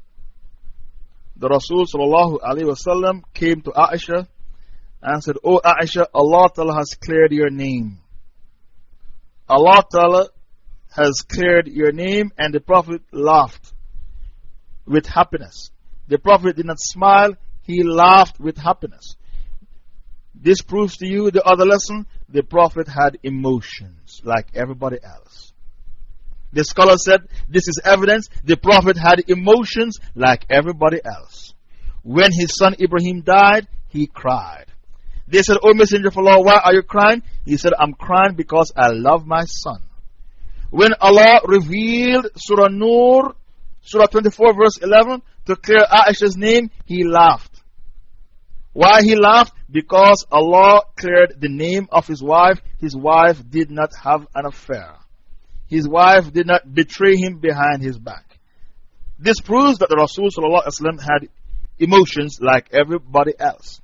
the Rasul wasallam came to Aisha and said, Oh Aisha, Allah Ta'ala has cleared your name. Allah Ta'ala has cleared your name. And the Prophet laughed with happiness. The Prophet did not smile, he laughed with happiness. This proves to you the other lesson the Prophet had emotions like everybody else. The scholar said, This is evidence the Prophet had emotions like everybody else. When his son Ibrahim died, he cried. They said, O Messenger of Allah, why are you crying? He said, I'm crying because I love my son. When Allah revealed Surah Nur, Surah 24, verse 11, to clear Aisha's name, he laughed. Why he laughed? Because Allah cleared the name of his wife. His wife did not have an affair. His wife did not betray him behind his back. This proves that the Rasul had emotions like everybody else.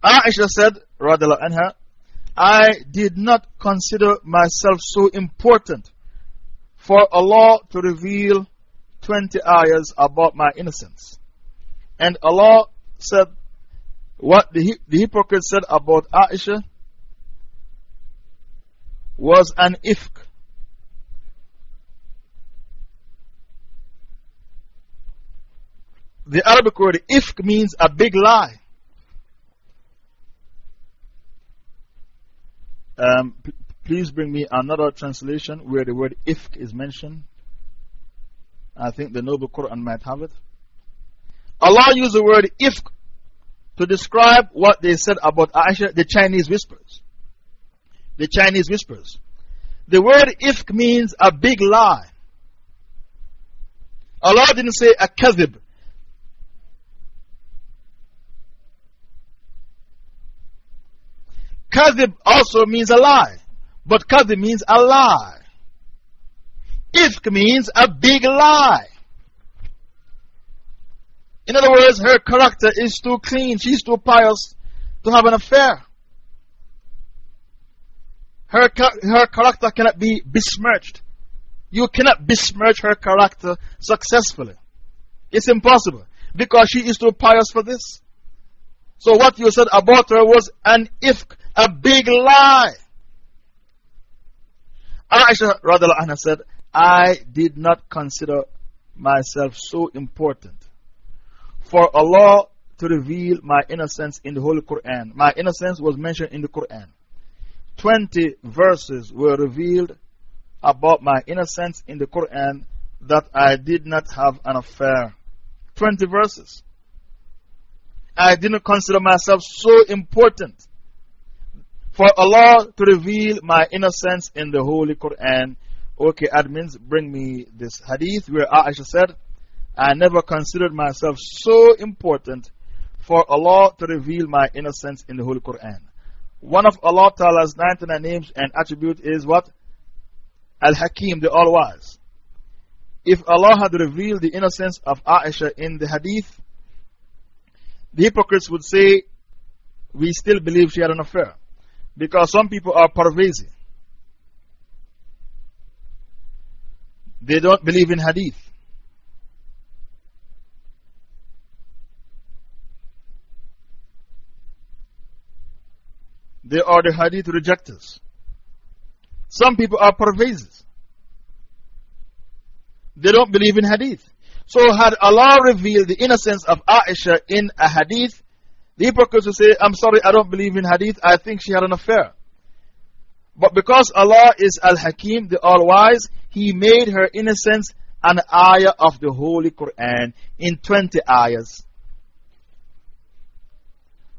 Aisha said, anha, I did not consider myself so important for Allah to reveal 20 ayahs about my innocence. And Allah said, what the, the hypocrite said about Aisha was an ifk. The Arabic word ifk means a big lie. Um, please bring me another translation where the word ifk is mentioned. I think the Noble Quran might have it. Allah used the word ifk to describe what they said about Aisha, the Chinese whispers. The Chinese whispers. The word ifk means a big lie. Allah didn't say a kadhib. Kadhib also means a lie, but kadhib means a lie. Ifk means a big lie. In other words, her character is too clean, she's too pious to have an affair. Her, her character cannot be besmirched. You cannot besmirch her character successfully. It's impossible because she is too pious for this. So, what you said about her was an ifk, a big lie. Aisha anha said, I did not consider myself so important for Allah to reveal my innocence in the Holy Quran. My innocence was mentioned in the Quran. 20 verses were revealed about my innocence in the Quran that I did not have an affair. 20 verses. I didn't consider myself so important for Allah to reveal my innocence in the Holy Quran. Okay, admins, bring me this hadith where Aisha said, I never considered myself so important for Allah to reveal my innocence in the Holy Quran. One of Allah Ta'ala's 99 names and attribute is what? Al Hakim, the All Wise. If Allah had revealed the innocence of Aisha in the Hadith, the hypocrites would say, We still believe she had an affair. Because some people are pervasive. They don't believe in Hadith. They are the hadith rejectors. Some people are pervasive. They don't believe in hadith. So, had Allah revealed the innocence of Aisha in a hadith, the hypocrites will say, I'm sorry, I don't believe in hadith, I think she had an affair. But because Allah is Al Hakim, the All Wise, He made her innocence an ayah of the Holy Quran in 20 ayahs.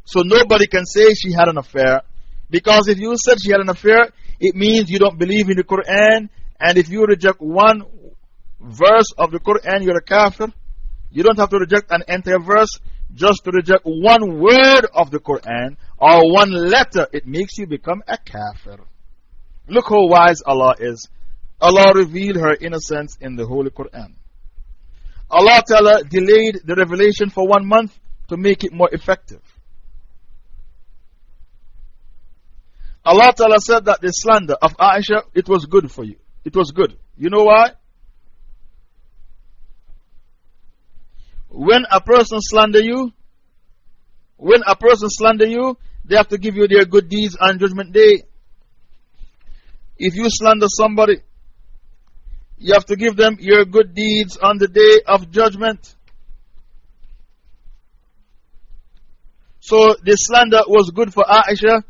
So nobody can say she had an affair. Because if you said she had an affair, it means you don't believe in the Quran. And if you reject one verse of the Quran, you're a kafir. You don't have to reject an entire verse, just to reject one word of the Quran or one letter, it makes you become a kafir. Look how wise Allah is. Allah revealed her innocence in the Holy Quran. Allah Ta'ala delayed the revelation for one month to make it more effective. Allah Ta'ala said that the slander of Aisha, it was good for you. It was good. You know why? When a person slander you, when a person slander you, they have to give you their good deeds on Judgment Day. If you slander somebody, you have to give them your good deeds on the day of judgment. So the slander was good for Aisha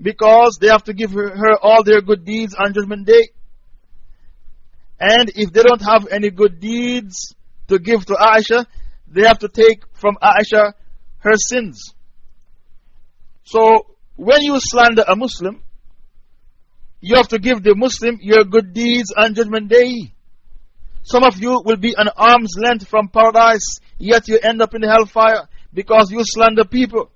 because they have to give her, all their good deeds on Judgment Day. And if they don't have any good deeds to give to Aisha, they have to take from Aisha her sins. So, when you slander a Muslim, you have to give the Muslim your good deeds on Judgment Day. Some of you will be an arm's length from paradise, yet you end up in hellfire because you slander people.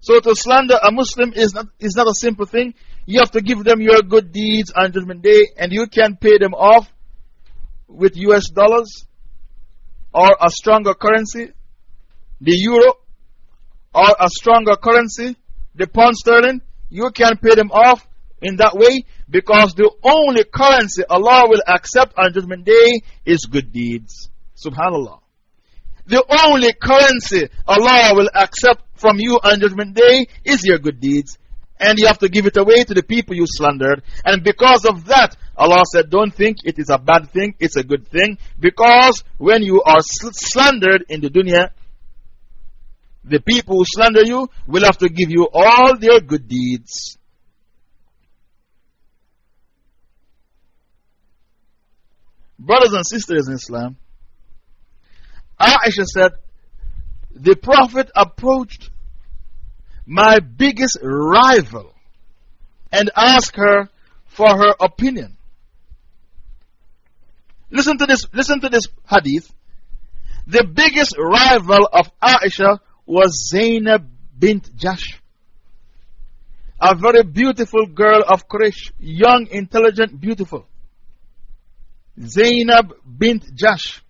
So to slander a Muslim is not, is not a simple thing. You have to give them your good deeds on Judgment Day, and you can pay them off with US dollars or a stronger currency, the euro, or a stronger currency, the pound sterling. You can pay them off in that way because the only currency Allah will accept on Judgment Day is good deeds. Subhanallah. The only currency Allah will accept from you on Judgment Day is your good deeds. And you have to give it away to the people you slandered. And because of that, Allah said, Don't think it is a bad thing, it's a good thing. Because when you are slandered in the dunya, the people who slander you will have to give you all their good deeds. Brothers and sisters in Islam, Aisha said, The Prophet approached my biggest rival and ask her for her opinion. Listen to this, listen to this hadith. The biggest rival of Aisha was Zainab bint Jahsh, A very beautiful girl of Quraysh, young, intelligent, beautiful. Zainab bint Jahsh.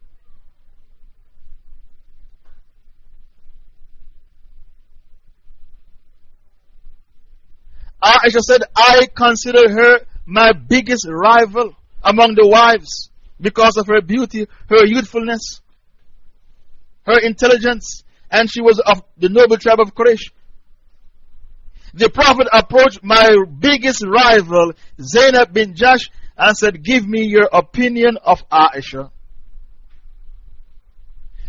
Aisha said, I consider her my biggest rival among the wives because of her beauty, her youthfulness, her intelligence, and she was of the noble tribe of Quraysh. The Prophet approached my biggest rival, Zainab bin Jahsh, and said, Give me your opinion of Aisha.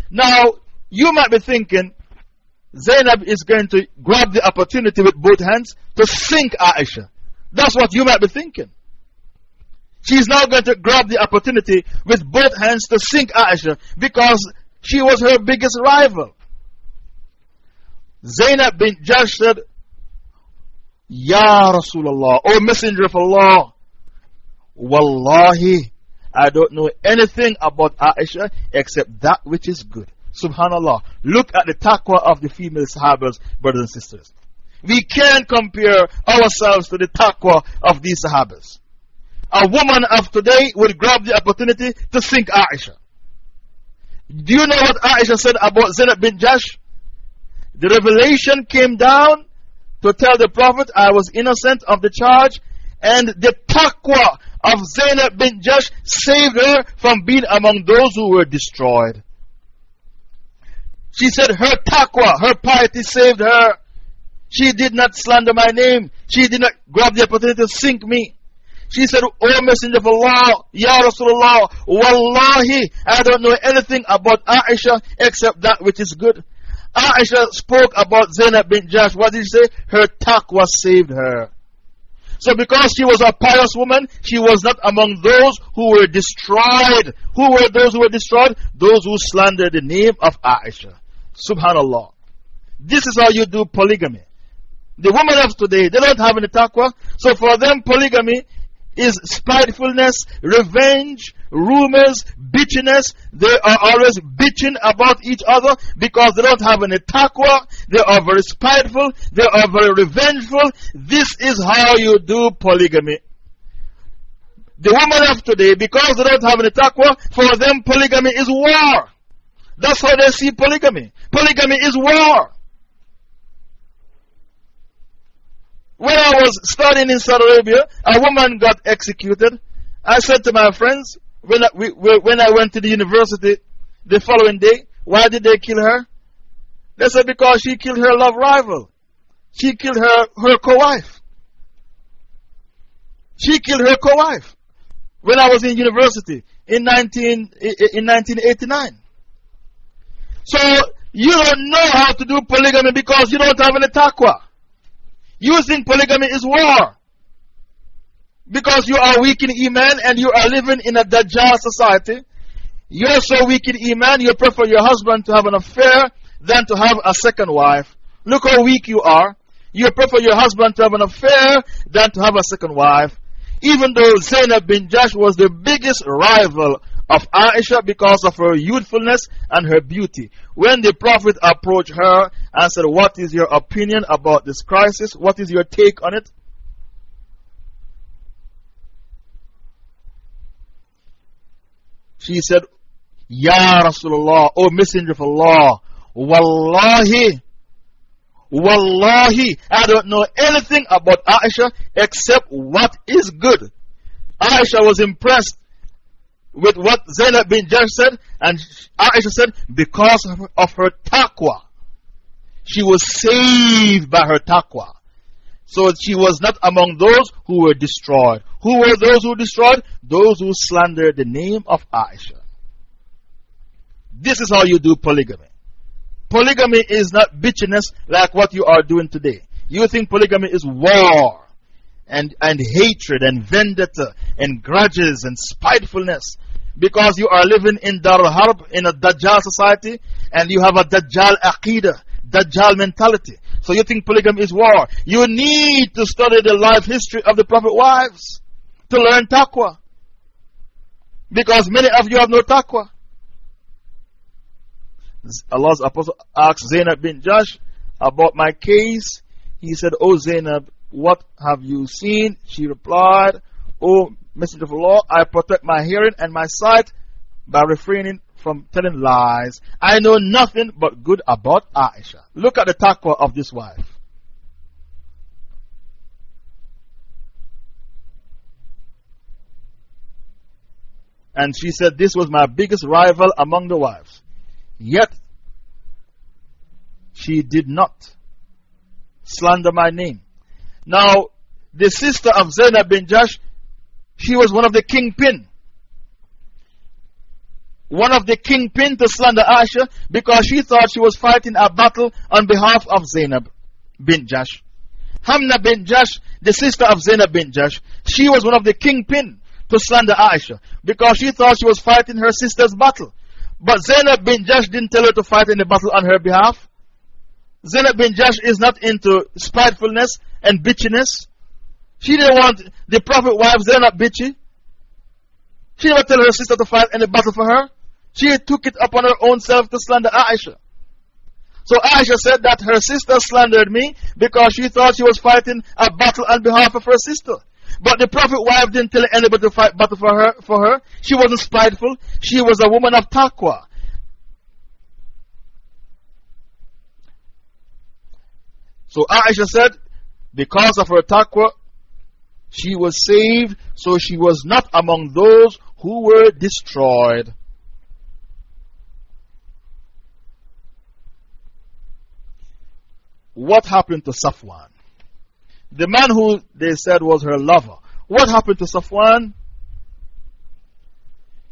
Now, you might be thinking, Zainab is going to grab the opportunity with both hands to sink Aisha. That's what you might be thinking. She's now going to grab the opportunity with both hands to sink Aisha because she was her biggest rival. Zainab bin Jahsh said, Ya Rasulullah, O Messenger of Allah, Wallahi, I don't know anything about Aisha except that which is good. Subhanallah. Look at the taqwa of the female Sahabas, brothers and sisters. We can't compare ourselves to the taqwa of these Sahabas. A woman of today will grab the opportunity to sink Aisha. Do you know what Aisha said about Zainab bin Jahsh? The revelation came down to tell the Prophet, I was innocent of the charge, and the taqwa of Zainab bin Jahsh saved her from being among those who were destroyed. She said her taqwa, her piety saved her. She did not slander my name. She did not grab the opportunity to sink me. She said, O Messenger of Allah, Ya Rasulullah, Wallahi, I don't know anything about Aisha except that which is good. Aisha spoke about Zainab bin Jahsh. What did she say? Her taqwa saved her. So, because she was a pious woman, she was not among those who were destroyed. Who were those who were destroyed? Those who slandered the name of Aisha. Subhanallah. This is how you do polygamy. The women of today, they don't have any taqwa. So, for them, polygamy is spitefulness, revenge, rumors, bitchiness. They are always bitching about each other because they don't have any taqwa. They are very spiteful. They are very revengeful. This is how you do polygamy. The women of today, because they don't have any taqwa, for them polygamy is war. That's how they see polygamy. Polygamy is war. When I was studying in Saudi Arabia, a woman got executed. I said to my friends, when I, we, when I went to the university the following day, why did they kill her? They said because she killed her love rival. She killed her, her co wife. She killed her co wife when I was in university in, 19, in 1989. So you don't know how to do polygamy because you don't have any taqwa. Think polygamy is war. Because you are weak in Iman and you are living in a Dajjal society. You're so weak in Iman, you prefer your husband to have an affair than to have a second wife. Look how weak you are. You prefer your husband to have an affair than to have a second wife. Even though Zainab bin Jahsh was the biggest rival of Aisha because of her youthfulness and her beauty. When the Prophet approached her and said, What is your opinion about this crisis? What is your take on it? She said, Ya Rasulullah, O Messenger of Allah, Wallahi, Wallahi, I don't know anything about Aisha except what is good. Aisha was impressed with what Zainab bin Jahsh said, and Aisha said, because of her, of her taqwa. She was saved by her taqwa. So she was not among those who were destroyed. Who were those who destroyed? Those who slandered the name of Aisha. This is how you do polygamy. Polygamy is not bitchiness like what you are doing today. You think polygamy is war and, and hatred and vendetta and grudges and spitefulness because you are living in Darul Harb in a Dajjal society and you have a Dajjal aqidah, Dajjal mentality. So you think polygamy is war. You need to study the life history of the Prophet wives to learn taqwa. Because many of you have no taqwa. Allah's Apostle asked Zainab bin Jahsh about my case. He said, Oh Zainab, what have you seen? She replied, Oh Messenger of Allah, I protect my hearing and my sight by refraining from telling lies. I know nothing but good about Aisha. Look at the taqwa of this wife. And she said, This was my biggest rival among the wives. Yet, she did not slander my name. Now, the sister of Zainab bin Jahsh she was one of the kingpin. One of the kingpin to slander Aisha because she thought she was fighting a battle on behalf of Zainab bin Jahsh. Hamna bin Jahsh, the sister of Zainab bin Jahsh, she was one of the kingpin to slander Aisha because she thought she was fighting her sister's battle. But Zainab bin Jahsh didn't tell her to fight in the battle on her behalf. Zainab bin Jahsh is not into spitefulness and bitchiness. She didn't want the prophet wives, they're not bitchy. She never tell her sister to fight any battle for her. She took it upon her own self to slander Aisha. So Aisha said that her sister slandered me because she thought she was fighting a battle on behalf of her sister. But the Prophet wife didn't tell anybody to fight battle for her, for her. She wasn't spiteful. She was a woman of taqwa. So Aisha said, because of her taqwa, she was saved, so she was not among those who were destroyed. What happened to Safwan? The man who they said was her lover. What happened to Safwan?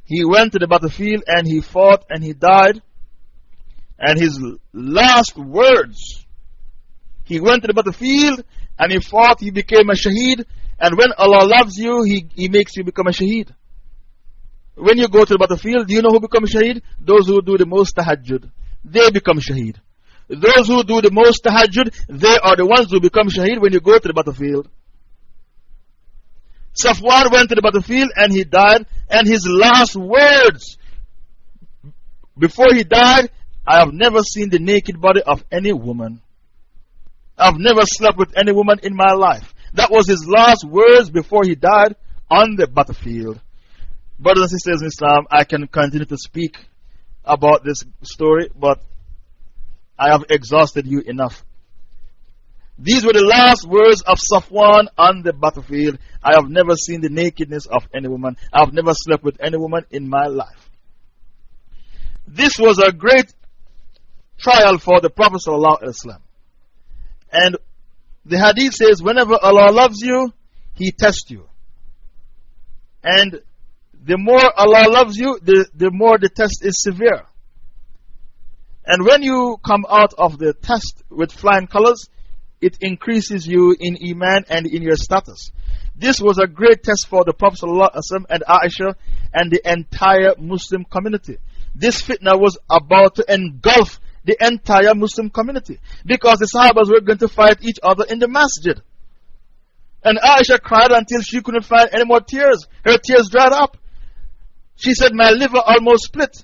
He went to the battlefield and he fought and he died. And his last words, he went to the battlefield and he fought, he became a shaheed. And when Allah loves you, he, he makes you become a shaheed. When you go to the battlefield, do you know who becomes shaheed? Those who do the most tahajjud. They become shaheed. Those who do the most tahajjud, they are the ones who become shaheed when you go to the battlefield. Safwan went to the battlefield and he died, and his last words before he died, I have never seen the naked body of any woman. I've never slept with any woman in my life. That was his last words before he died on the battlefield. Brothers and sisters in Islam, I can continue to speak about this story, but I have exhausted you enough. These were the last words of Safwan on the battlefield. I have never seen the nakedness of any woman. I have never slept with any woman in my life. This was a great trial for the Prophet. And the hadith says, whenever Allah loves you, He tests you. And the more Allah loves you, the, the more the test is severe. And when you come out of the test with flying colors, it increases you in Iman and in your status. This was a great test for the Prophet ﷺ and Aisha and the entire Muslim community. This fitna was about to engulf the entire Muslim community because the Sahabas were going to fight each other in the masjid. And Aisha cried until she couldn't find any more tears. Her tears dried up. She said, My liver almost split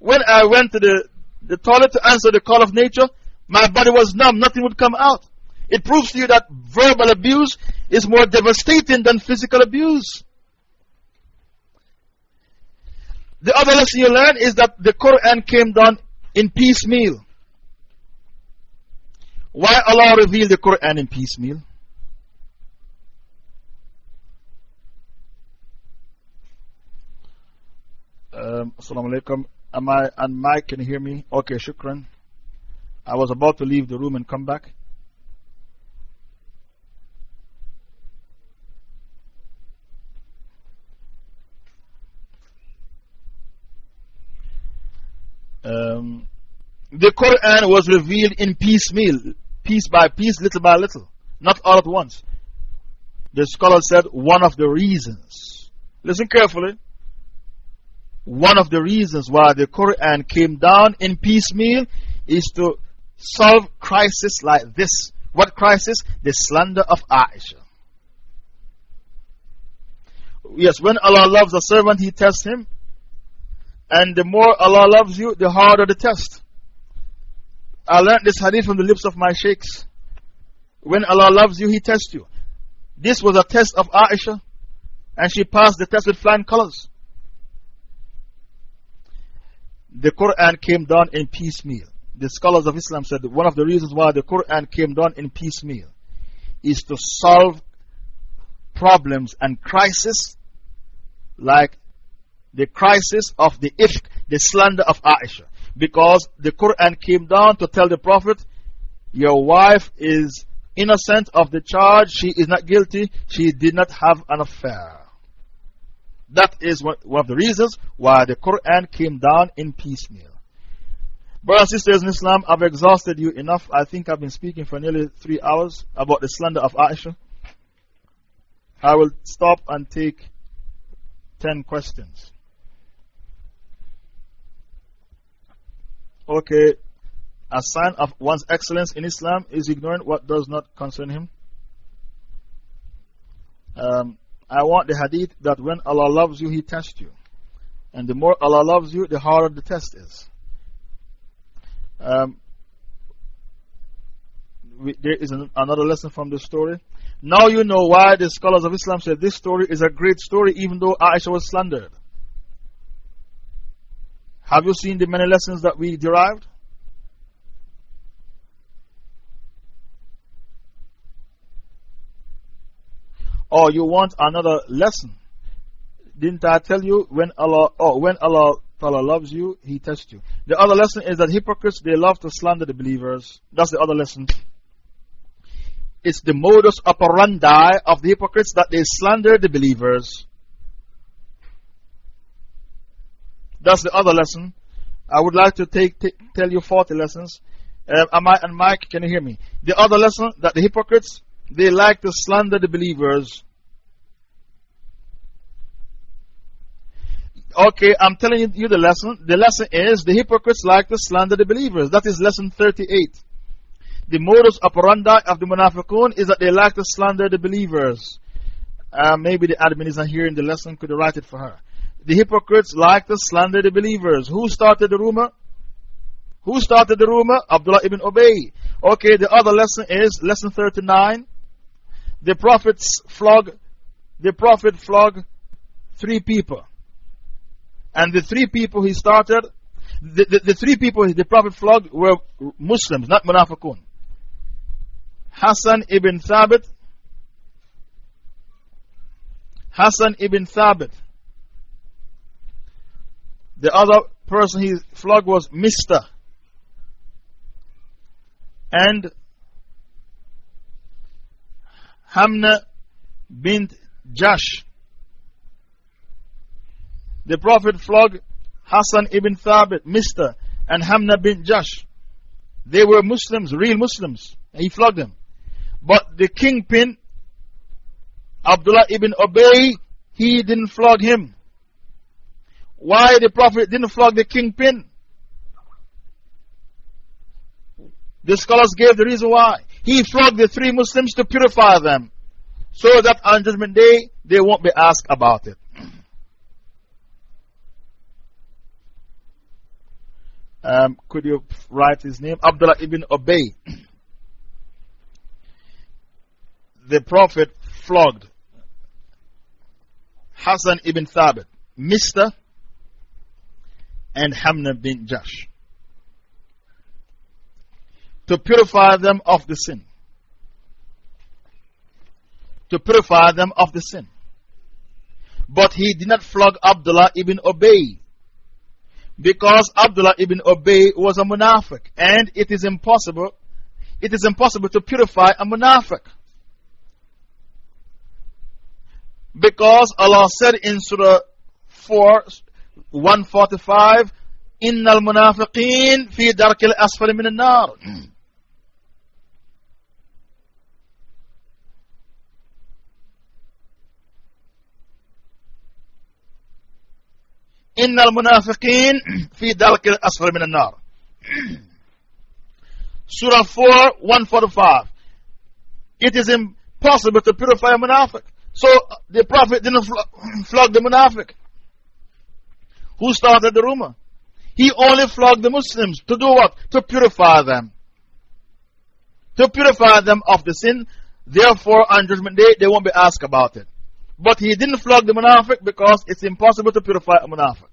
when I went to the, the toilet to answer the call of nature, my body was numb, nothing would come out. It proves to you that verbal abuse is more devastating than physical abuse. The other lesson you learn is that the Quran came down in piecemeal. Why Allah revealed the Quran in piecemeal? Um, Assalamu alaikum. Am I on mic? Can you hear me? Okay, shukran. I was about to leave the room and come back. Um, the Quran was revealed in piecemeal, piece by piece, little by little, not all at once. The scholar said one of the reasons. Listen carefully one of the reasons why the Quran came down in piecemeal is to solve crisis like this. What crisis? The slander of Aisha. Yes, when Allah loves a servant, He tests him. And the more Allah loves you, the harder the test. I learned this hadith from the lips of my sheikhs. When Allah loves you, He tests you. This was a test of Aisha, and she passed the test with flying colors the Quran came down in piecemeal. The scholars of Islam said one of the reasons why the Quran came down in piecemeal is to solve problems and crises like the crisis of the ifk, the slander of Aisha. Because the Quran came down to tell the Prophet, Your wife is innocent of the charge, she is not guilty, she did not have an affair. That is one, of the reasons why the Quran came down in piecemeal. Brothers and sisters in Islam, I've exhausted you enough. I think I've been speaking for nearly three hours about the slander of Aisha. I will stop and take 10 questions. Okay, a sign of one's excellence in Islam is ignoring what does not concern him. Um, I want the hadith that when Allah loves you, He tests you. And the more Allah loves you, the harder the test is. Um, we, there is an, another lesson from this story. Now you know why the scholars of Islam said this story is a great story, even though Aisha was slandered. Have you seen the many lessons that we derived? Or you want another lesson? Didn't I tell you when Allah, oh, when Allah Allah loves you, He tests you. The other lesson is that hypocrites, they love to slander the believers. That's the other lesson. It's the modus operandi of the hypocrites that they slander the believers. That's the other lesson. I would like to take, tell you 40 lessons. Am I, and Mike, can you hear me? The other lesson that the hypocrites, they like to slander the believers. Okay, I'm telling you the lesson. The lesson is the hypocrites like to slander the believers. That is lesson 38. The modus operandi of the munafiqun is that they like to slander the believers. Uh, maybe the admin isn't here in the lesson, could write it for her. The hypocrites like to slander the believers. Who started the rumor? Who started the rumor? Abdullah ibn Ubay. Okay, the other lesson is lesson 39. The prophets flog, the prophet flog three people. And the three people he started, the, the, the three people the prophet flogged were Muslims, not Munafiqun. Hassan ibn Thabit, Hassan ibn Thabit. The other person he flogged was Mista And Hamna bint Jahsh. The Prophet flogged Hassan ibn Thabit, Mista and Hamna bin Jahsh. They were Muslims, real Muslims. He flogged them. But the kingpin, Abdullah ibn Ubay, he didn't flog him. Why the Prophet didn't flog the kingpin? The scholars gave the reason why. He flogged the three Muslims to purify them. So that on Judgment Day, they won't be asked about it. Um, could you write his name? Abdullah ibn Ubay. the Prophet flogged Hassan ibn Thabit, Mista and Hamna bin Jahsh to purify them of the sin. To purify them of the sin. But he did not flog Abdullah ibn Ubay because Abdullah ibn Ubay was a munafiq and it is impossible it is impossible to purify a munafiq because Allah said in Surah 4 145 إن المنافقين في درك الأسفل من النار إن المنافقين في درك الأسفل من النار Surah 4 145 It is impossible to purify a munafiq So the Prophet didn't flog the munafiq who started the rumor? He only flogged the Muslims to do what? To purify them. To purify them of the sin. Therefore, on Judgment Day, they won't be asked about it. But he didn't flog the munafiq because it's impossible to purify a munafiq.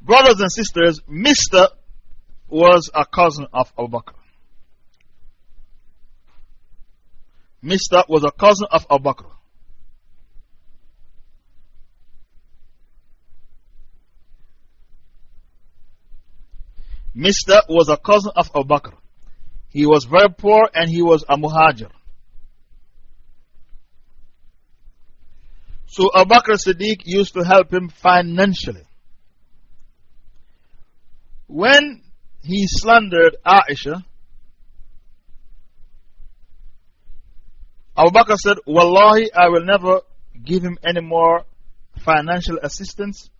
Brothers and sisters, Mista was a cousin of Abu Bakr. Mista was a cousin of Abu Bakr. Mista was a cousin of Abu Bakr. He was very poor and he was a muhajir. So Abu Bakr Siddiq used to help him financially. When he slandered Aisha, Abu Bakr said, Wallahi, I will never give him any more financial assistance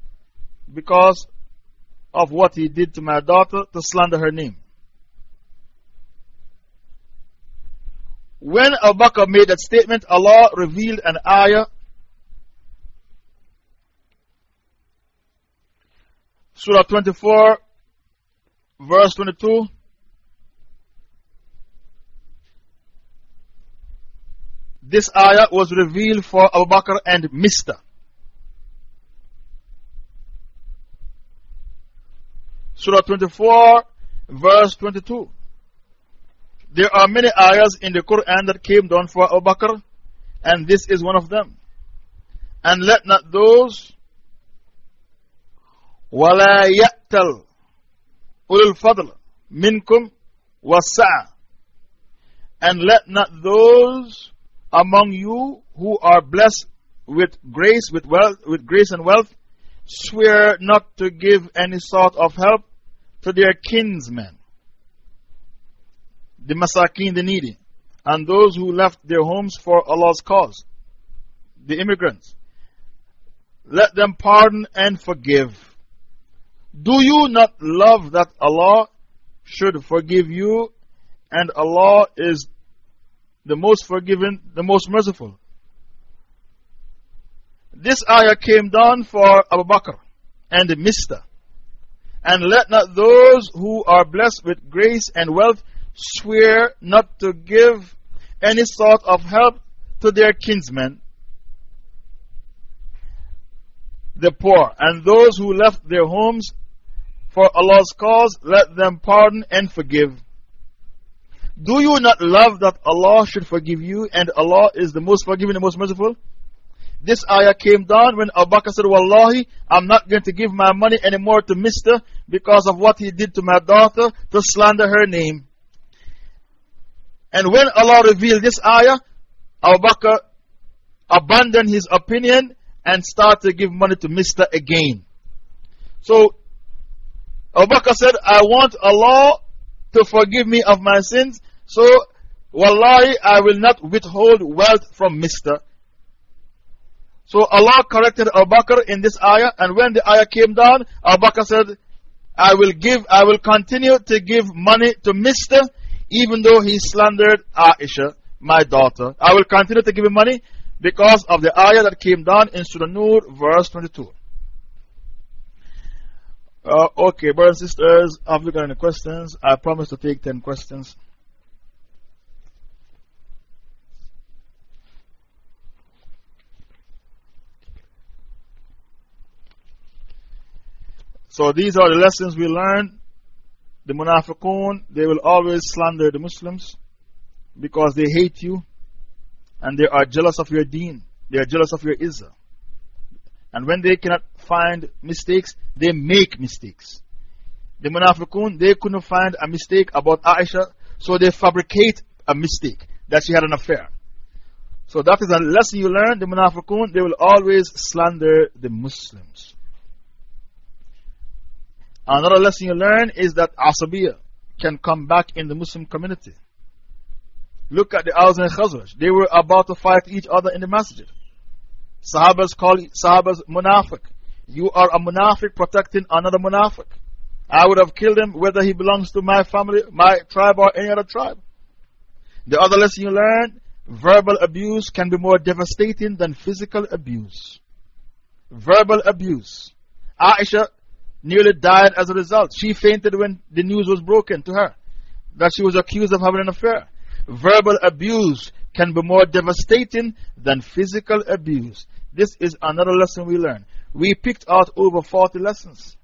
because of what he did to my daughter to slander her name. When Abu Bakr made that statement, Allah revealed an ayah. Surah 24, verse 22. This ayah was revealed for Abu Bakr and Mista Surah 24, verse 22. There are many ayahs in the Quran that came down for Abu Bakr, and this is one of them. And let not those ولا يأتل أولي الفضل منكم والسعة and let not those among you who are blessed with grace, with, wealth, with grace and wealth, swear not to give any sort of help to their kinsmen, the masakin, the needy, and those who left their homes for Allah's cause, the immigrants. Let them pardon and forgive. Do you not love that Allah should forgive you and Allah is the most forgiving, the most merciful. This ayah came down for Abu Bakr and Mista And let not those who are blessed with grace and wealth swear not to give any sort of help to their kinsmen, the poor, and those who left their homes for Allah's cause, let them pardon and forgive. Do you not love that Allah should forgive you and Allah is the most forgiving and most merciful? This ayah came down when Abu Bakr said, Wallahi, I'm not going to give my money anymore to Mista because of what he did to my daughter to slander her name. And when Allah revealed this ayah, Abu Bakr abandoned his opinion and started to give money to Mista again. So, Abu Bakr said, I want Allah to forgive me of my sins. So, Wallahi, I will not withhold wealth from Mista So Allah corrected Abu Bakr in this ayah, and when the ayah came down, Abu Bakr said, I will give, I will continue to give money to Mista even though he slandered Aisha, my daughter. I will continue to give him money because of the ayah that came down in Surah Nur, verse 22. Uh, okay, brothers and sisters, have you got any questions? I promise to take 10 questions. So these are the lessons we learn. The Munafiqun, they will always slander the Muslims because they hate you and they are jealous of your deen. They are jealous of your Izzah. And when they cannot find mistakes, they make mistakes. The Munafiqun, they couldn't find a mistake about Aisha, so they fabricate a mistake that she had an affair. So that is a lesson you learn. The Munafiqun, they will always slander the Muslims. Another lesson you learn is that Asabiya can come back in the Muslim community. Look at the Aus and Khazraj. They were about to fight each other in the masjid. Sahabas call Sahabas munafiq. You are a munafiq protecting another munafiq. I would have killed him whether he belongs to my family, my tribe, or any other tribe. The other lesson you learn verbal abuse can be more devastating than physical abuse. Verbal abuse. Aisha nearly died as a result. She fainted when the news was broken to her that she was accused of having an affair. Verbal abuse can be more devastating than physical abuse. This is another lesson we learned. We picked out over 40 lessons.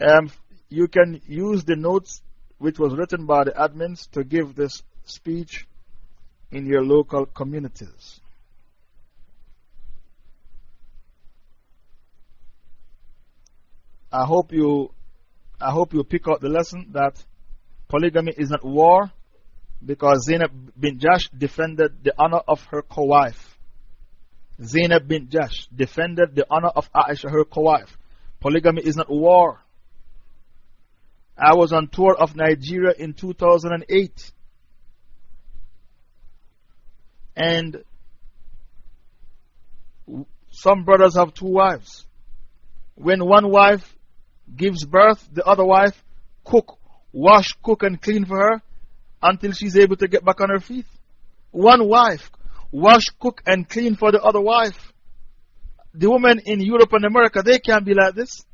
Um, you can use the notes which was written by the admins to give this speech in your local communities. I hope you, I hope you pick out the lesson that polygamy is not war, because Zainab bin Jahsh defended the honor of her co wife. Zainab bin Jahsh defended the honor of Aisha, her co wife. Polygamy is not war. I was on tour of Nigeria in 2008. And some brothers have two wives. When one wife gives birth, the other wife cook, wash, cook, and clean for her until she's able to get back on her feet. One wife, wash, cook, and clean for the other wife. the women in Europe and America, they can't be like this.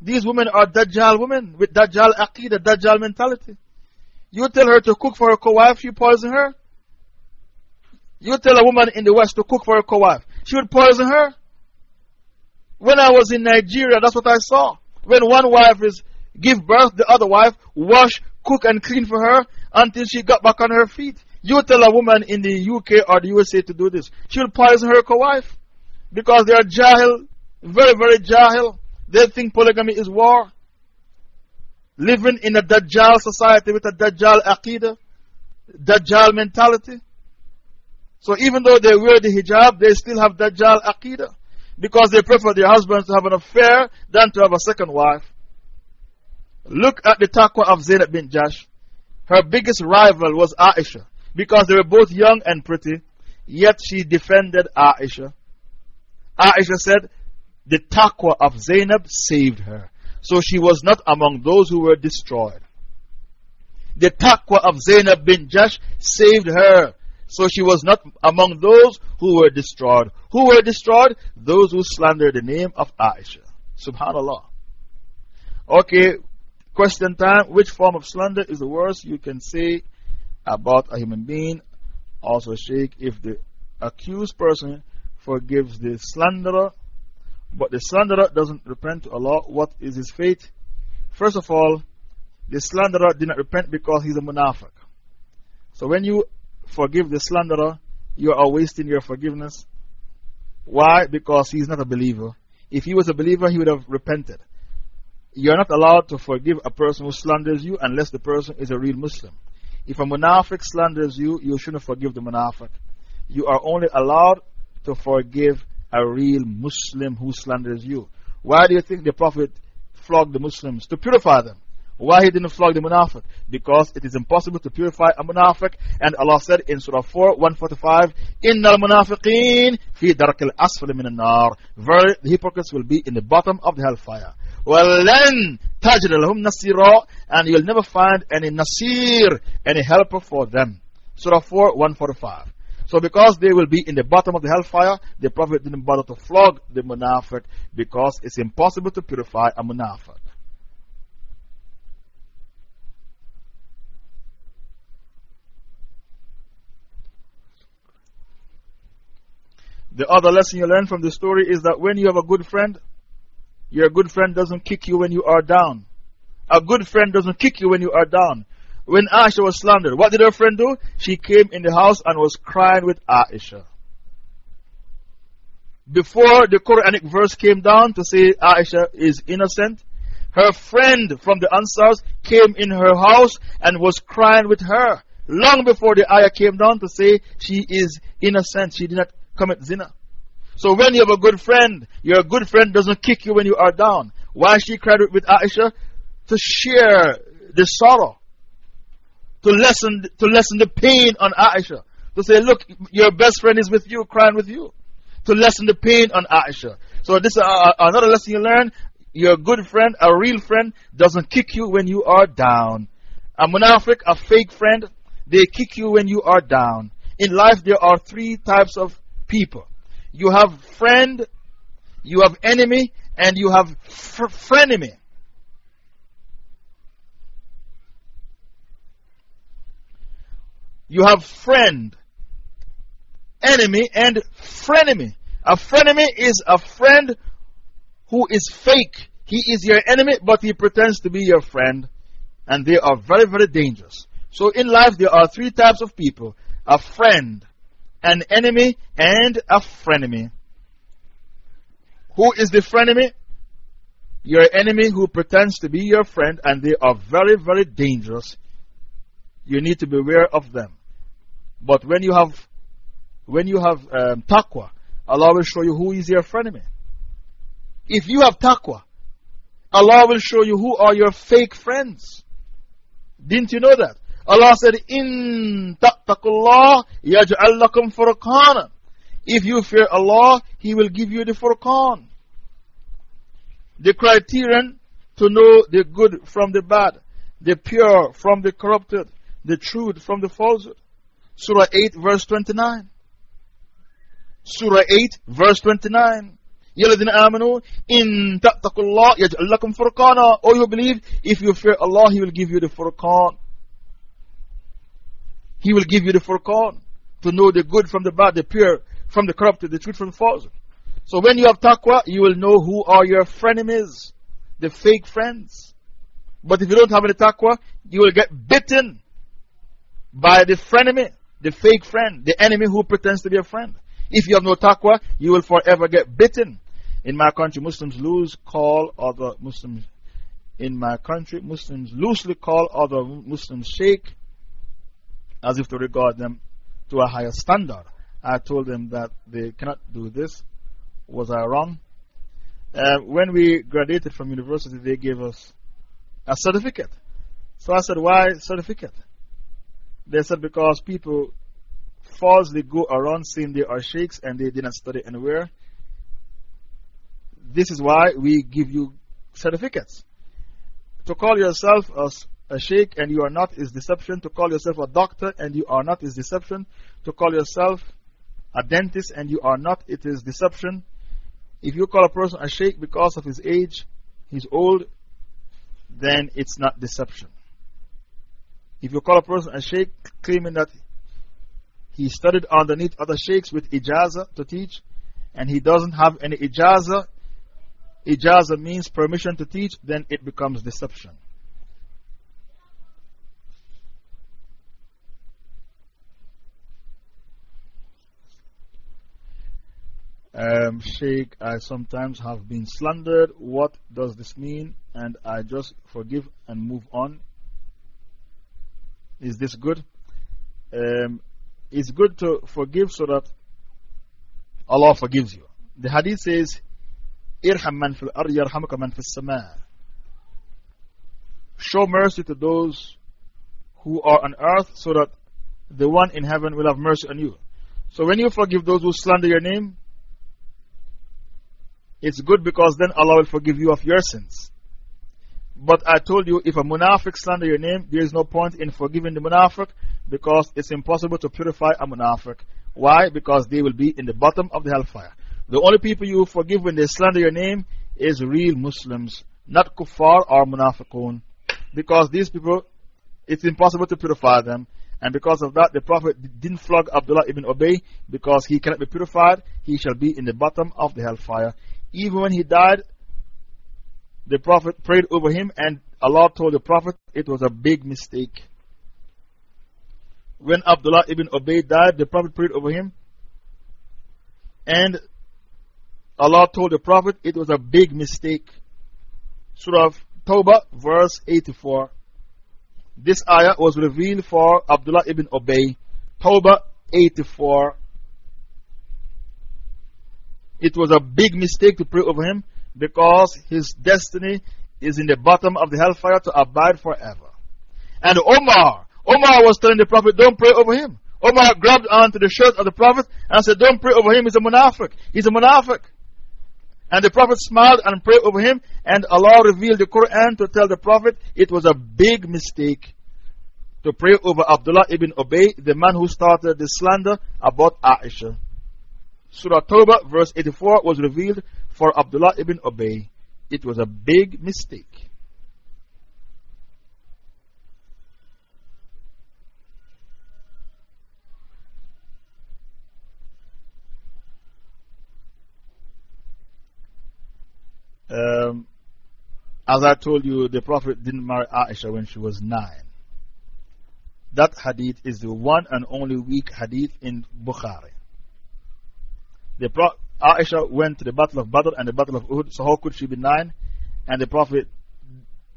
These women are Dajjal women with Dajjal Aqidah, Dajjal mentality. You tell her to cook for her co wife, she poison her. You tell a woman in the West to cook for her co wife, she would poison her. When I was in Nigeria, that's what I saw. When one wife is give birth, the other wife wash, cook, and clean for her until she got back on her feet. You tell a woman in the UK or the USA to do this, she'll poison her co wife because they are jahil, very, very jahil. They think polygamy is war. Living in a Dajjal society with a Dajjal aqidah, Dajjal mentality. So even though they wear the hijab, they still have Dajjal aqidah because they prefer their husbands to have an affair than to have a second wife. Look at the taqwa of Zainab bin Jahsh. Her biggest rival was Aisha because they were both young and pretty, yet she defended Aisha. Aisha said, The taqwa of Zainab saved her. So she was not among those who were destroyed. The taqwa of Zainab bin Jahsh saved her. So she was not among those who were destroyed. Who were destroyed? Those who slandered the name of Aisha. Subhanallah. Okay, question time. Which form of slander is the worst you can say about a human being? Also, Sheikh, if the accused person forgives the slanderer, but the slanderer doesn't repent to Allah, what is his fate? First of all, the slanderer did not repent because he's a munafiq. So when you forgive the slanderer, you are wasting your forgiveness. Why? Because he's not a believer. If he was a believer, he would have repented. You are not allowed to forgive a person who slanders you unless the person is a real Muslim. If a munafiq slanders you, you shouldn't forgive the munafiq. You are only allowed to forgive a real Muslim who slanders you. Why do you think the Prophet flogged the Muslims? To purify them. Why he didn't flog the munafiq? Because it is impossible to purify a munafiq. And Allah said in Surah 4, 145, Inna al-munafiqeen fi dark al-asfal min al-nar. Very, the hypocrites will be in the bottom of the hellfire. وَلَن تَجْرِ لَهُمْ نَصِيرًا And you'll never find any nasir, any helper for them. Surah 4, 145. So, because they will be in the bottom of the hellfire, the Prophet didn't bother to flog the munafiq because it's impossible to purify a munafiq. The other lesson you learn from the story is that when you have a good friend, your good friend doesn't kick you when you are down. A good friend doesn't kick you when you are down. When Aisha was slandered, what did her friend do? She came in the house and was crying with Aisha. Before the Quranic verse came down to say Aisha is innocent, her friend from the Ansars came in her house and was crying with her. Long before the ayah came down to say she is innocent, she did not commit zina. So when you have a good friend, your good friend doesn't kick you when you are down. Why she cried with Aisha? To share the sorrow. To lessen, to lessen the pain on Aisha. To say, look, your best friend is with you, crying with you. To lessen the pain on Aisha. So this is uh, another lesson you learn. Your good friend, a real friend, doesn't kick you when you are down. A munafiq, a fake friend, they kick you when you are down. In life, there are three types of people. You have friend, you have enemy, and you have fr frenemy. You have friend, enemy, and frenemy. A frenemy is a friend who is fake. He is your enemy, but he pretends to be your friend. And they are very, very dangerous. So in life, there are three types of people a friend, an enemy and a frenemy. Who is the frenemy? Your enemy who pretends to be your friend, and they are very, very dangerous. You need to beware of them. But when you have, when you have um, taqwa, Allah will show you who is your frenemy. If you have taqwa, Allah will show you who are your fake friends. Didn't you know that? Allah said, In taqtaqullah yaj'al lakum furqana. If you fear Allah, He will give you the furqan. The criterion to know the good from the bad, the pure from the corrupted, the truth from the falsehood. Surah 8, verse 29. Surah 8, verse 29. يَلَذِينَ آمَنُوا إِن تَأْتَقُوا اللَّهِ يَجْعَلْ لَكُمْ فُرْقَانًا Oh, you believe, if you fear Allah, He will give you the furqan. He will give you the furqan to know the good from the bad, the pure from the corrupt, the truth from the false. So when you have taqwa, you will know who are your frenemies, the fake friends. But if you don't have any taqwa, you will get bitten by the frenemy, the fake friend, the enemy who pretends to be a friend. If you have no taqwa, you will forever get bitten. In my country, Muslims lose call other Muslims. In my country, Muslims loosely call other Muslims sheikh as if to regard them to a higher standard. I told them that they cannot do this. Was I wrong? Uh, when we graduated from university, they gave us a certificate. So I said, Why certificate? They said, Because people falsely go around saying they are sheikhs and they didn't study anywhere. This is why we give you certificates. To call yourself a, a sheikh and you are not is deception. To call yourself a doctor and you are not is deception. To call yourself a dentist and you are not, it is deception. If you call a person a sheikh because of his age, he's old, then it's not deception. If you call a person a sheikh claiming that he studied underneath other sheikhs with ijaza to teach, and he doesn't have any ijaza, ijaza means permission to teach, then it becomes deception. Um, Sheikh, I sometimes have been slandered. What does this mean? And I just forgive and move on. Is this good? Um, it's good to forgive so that Allah forgives you. The hadith says, Irham man fil ar yarhamuka man fil sama. Show mercy to those who are on earth so that the one in heaven will have mercy on you. So when you forgive those who slander your name, it's good because then Allah will forgive you of your sins. But I told you, if a munafiq slander your name, there is no point in forgiving the munafiq because it's impossible to purify a munafiq. Why? Because they will be in the bottom of the hellfire. The only people you forgive when they slander your name is real Muslims, not kuffar or munafiqun. Because these people, it's impossible to purify them. And because of that, the Prophet didn't flog Abdullah ibn Ubay because he cannot be purified. He shall be in the bottom of the hellfire. Even when he died, the Prophet prayed over him, and Allah told the Prophet it was a big mistake. When Abdullah ibn Ubay died, the Prophet prayed over him, and Allah told the Prophet it was a big mistake. Surah Tawbah, verse 84. This ayah was revealed for Abdullah ibn Ubay. Tawbah 84. It was a big mistake to pray over him because his destiny is in the bottom of the hellfire to abide forever. And Omar, Omar was telling the Prophet, don't pray over him. Omar grabbed onto the shirt of the Prophet and said, Don't pray over him, he's a munafiq. He's a munafiq. And the Prophet smiled and prayed over him, and Allah revealed the Quran to tell the Prophet it was a big mistake to pray over Abdullah ibn Ubay, the man who started the slander about Aisha. Surah Tawbah, verse 84, was revealed for Abdullah ibn Ubay. It was a big mistake. Um, as I told you, the Prophet didn't marry Aisha when she was nine. That hadith is the one and only weak hadith in Bukhari. The Aisha went to the Battle of Badr and the Battle of Uhud, so how could she be nine? And the Prophet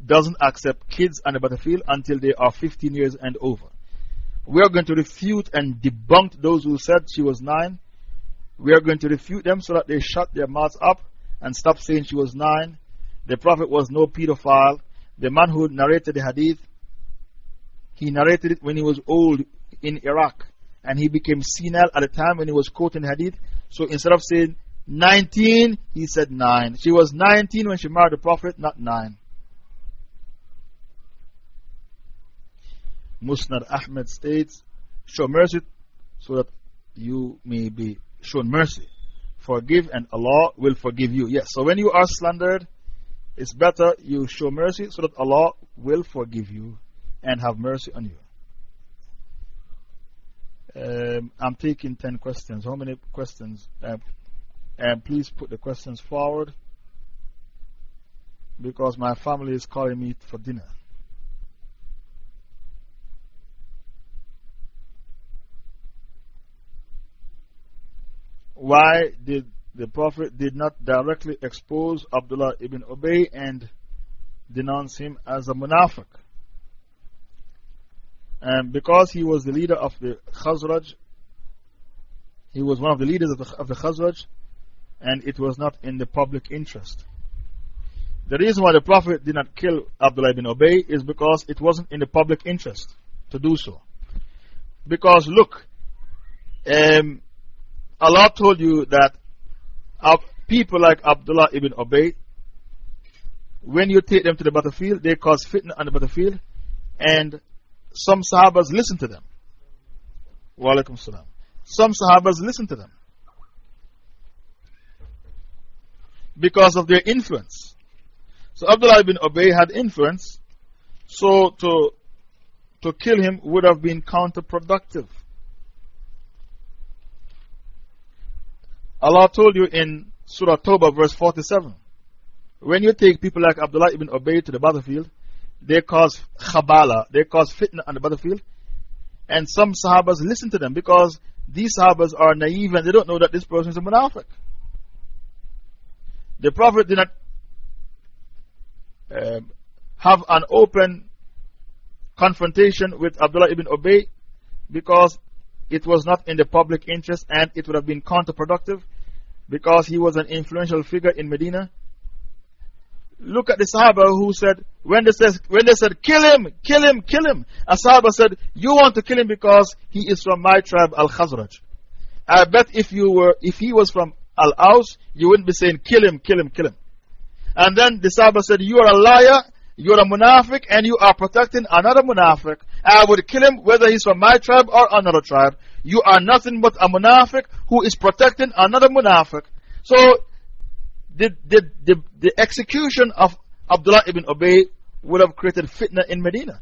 doesn't accept kids on the battlefield until they are 15 years and over. We are going to refute and debunk those who said she was nine. We are going to refute them so that they shut their mouths up and stop saying she was nine. The Prophet was no pedophile. The man who narrated the hadith, he narrated it when he was old in Iraq and he became senile at the time when he was quoting hadith. So instead of saying 19, he said 9. She was 19 when she married the Prophet, not 9. Musnad Ahmed states, Show mercy so that you may be shown mercy. forgive, and Allah will forgive you. Yes, so when you are slandered, it's better you show mercy so that Allah will forgive you and have mercy on you. Um, I'm taking 10 questions. How many questions? Uh, and please put the questions forward because my family is calling me for dinner. Why did the Prophet did not directly expose Abdullah ibn Ubay and denounce him as a munafiq? And because he was the leader of the Khazraj, he was one of the leaders of the, of the Khazraj, and it was not in the public interest. The reason why the Prophet did not kill Abdullah ibn Ubay is because it wasn't in the public interest to do so. Because look, um, Allah told you that people like Abdullah ibn Ubay, when you take them to the battlefield, they cause fitna on the battlefield, and some Sahabas listen to them. Wa alaikum salam. Some Sahabas listen to them because of their influence. So Abdullah ibn Ubay had influence, so to, to kill him would have been counterproductive. Allah told you in Surah Tawbah, verse 47 when you take people like Abdullah ibn Ubay to the battlefield, they cause khabala, they cause fitna on the battlefield. And some Sahabas listen to them because these Sahabas are naive and they don't know that this person is a munafiq. The Prophet did not um, have an open confrontation with Abdullah ibn Ubay because it was not in the public interest and it would have been counterproductive because he was an influential figure in Medina. Look at the Sahaba who said, when they said, when they said, kill him, kill him, kill him, a Sahaba said, You want to kill him because he is from my tribe, Al Khazraj. I bet if, you were, if he was from Al Aus, you wouldn't be saying, Kill him, kill him, kill him. And then the Sahaba said, You are a liar, you are a munafiq, and you are protecting another munafiq. I would kill him whether he's from my tribe or another tribe. You are nothing but a munafiq who is protecting another munafiq. So, the, the, execution of Abdullah ibn Ubay would have created fitna in Medina.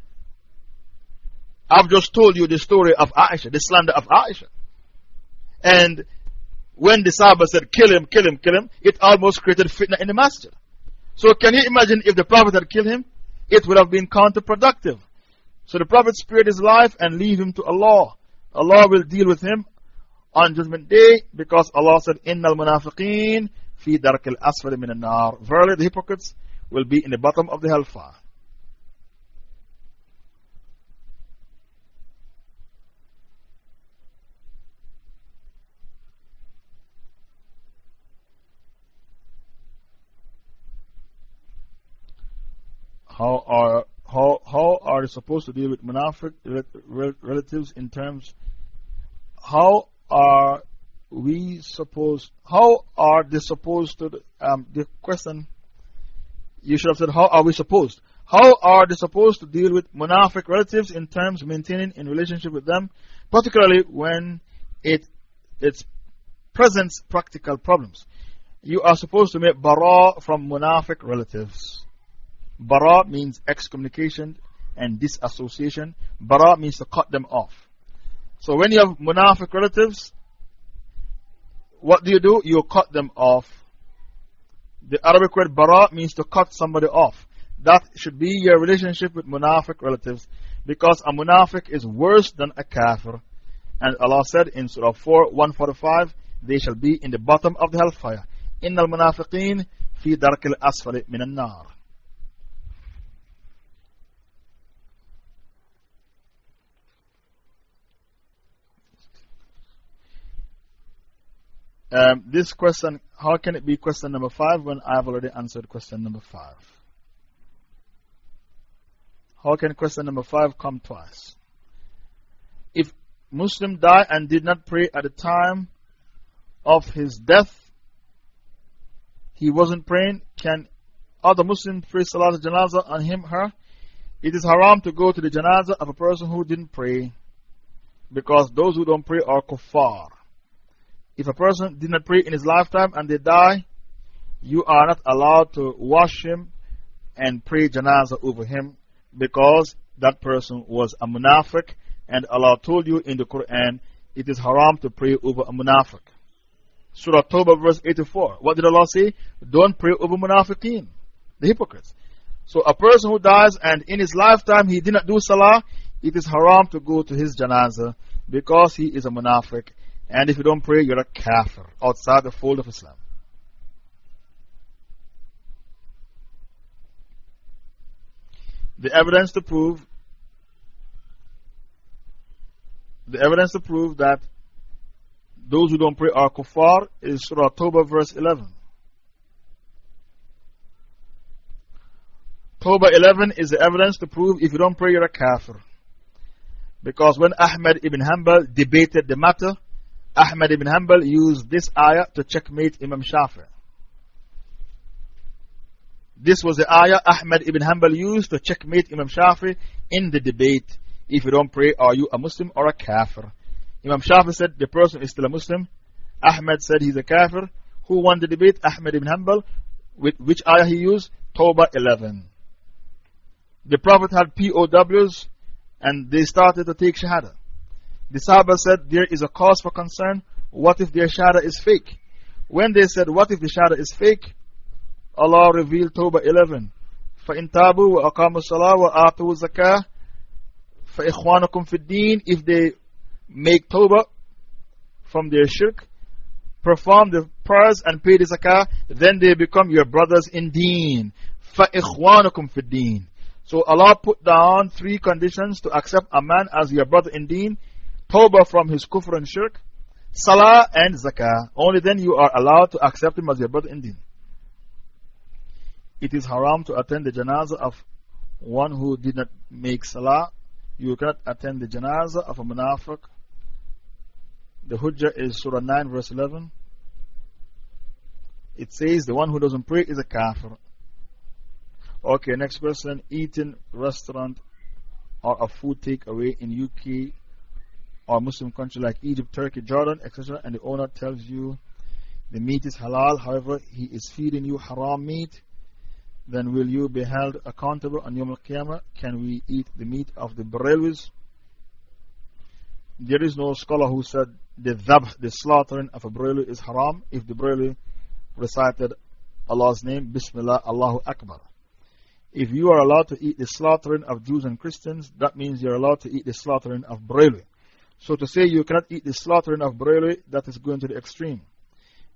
I've just told you the story of Aisha, the slander of Aisha. And when the Sahaba said, kill him, kill him, kill him, it almost created fitna in the masjid. So, can you imagine if the Prophet had killed him? It would have been counterproductive. So, the Prophet spared his life and leave him to Allah. Allah will deal with him on Judgment Day because Allah said, Innal munafiqeen dark al asfali min nar. Verily, the hypocrites will be in the bottom of the hellfire. How are, how, how are they supposed to deal with munafiq relatives in terms? How are we supposed, how are they supposed to, um, the question, you should have said, how are we supposed? How are they supposed to deal with munafiq relatives in terms of maintaining in relationship with them, particularly when it, it presents practical problems? You are supposed to make bara from munafiq relatives. Bara means excommunication and disassociation. Bara means to cut them off. So when you have munafiq relatives, what do you do? You cut them off. The Arabic word bara means to cut somebody off. That should be your relationship with munafiq relatives because a munafiq is worse than a kafir. And Allah said in Surah 4 145, they shall be in the bottom of the hellfire. Innal munafiqeen fi darkil asfali minan nar. Um, this question, how can it be question number five when I've already answered question number five? How can question number five come twice? If Muslim died and did not pray at the time of his death, he wasn't praying, can other Muslims pray Salat Janazah on him, her? It is haram to go to the Janazah of a person who didn't pray because those who don't pray are kuffar. If a person did not pray in his lifetime and they die, you are not allowed to wash him and pray janazah over him because that person was a munafiq and Allah told you in the Quran it is haram to pray over a munafiq. Surah Tawbah verse 84. What did Allah say? Don't pray over munafiqeen, the hypocrites. So a person who dies and in his lifetime he did not do salah, it is haram to go to his janazah because he is a munafiq. And if you don't pray, you're a kafir outside the fold of Islam. The evidence to prove the evidence to prove that those who don't pray are kuffar is Surah Tawbah verse 11. Tawbah 11 is the evidence to prove if you don't pray, you're a kafir. Because when Ahmad ibn Hanbal debated the matter, Ahmad ibn Hanbal used this ayah to checkmate Imam Shafi. This was the ayah Ahmad ibn Hanbal used to checkmate Imam Shafi in the debate. If you don't pray, are you a Muslim or a kafir? Imam Shafi said the person is still a Muslim. Ahmad said he's a kafir. Who won the debate? Ahmad ibn Hanbal. With which ayah he used? Tawbah 11 the Prophet had POWs and they started to take Shahada. The Sahaba said, There is a cause for concern. What if their Shahada is fake? When they said, What if the Shahada is fake? Allah revealed Tawbah 11. فَإِن تَابُوا وَأَقَامُوا الصَّلَاةَ وَآتُوا الزَّكَاةَ فَإِخْوَانُكُمْ فِي الدِّينِ If they make Tawbah from their shirk, perform the prayers and pay the zakah, then they become your brothers in deen. فَإِخْوَانُكُمْ فِي الدِّينِ so Allah put down three conditions to accept a man as your brother in deen Tawbah from his kufr and shirk, Salah and Zakah. Only then you are allowed to accept him as your brother in deen. It is haram to attend the janazah of one who did not make Salah. You cannot attend the janazah of a munafiq. The Hujjah is Surah 9, verse 11. It says, The one who doesn't pray is a kafir. Okay, next question. Eating restaurant or a food takeaway in UK or Muslim country like Egypt, Turkey, Jordan, etc. And the owner tells you the meat is halal, however, he is feeding you haram meat. Then will you be held accountable on Yom Al Qiyamah? Can we eat the meat of the Barelwis? There is no scholar who said the dhabh, the slaughtering of a Barelwi is haram if the Barelwi recited Allah's name, Bismillah, Allahu Akbar. If you are allowed to eat the slaughtering of Jews and Christians, that means you're allowed to eat the slaughtering of Barelwi. So to say you cannot eat the slaughtering of Barelwi, that is going to the extreme.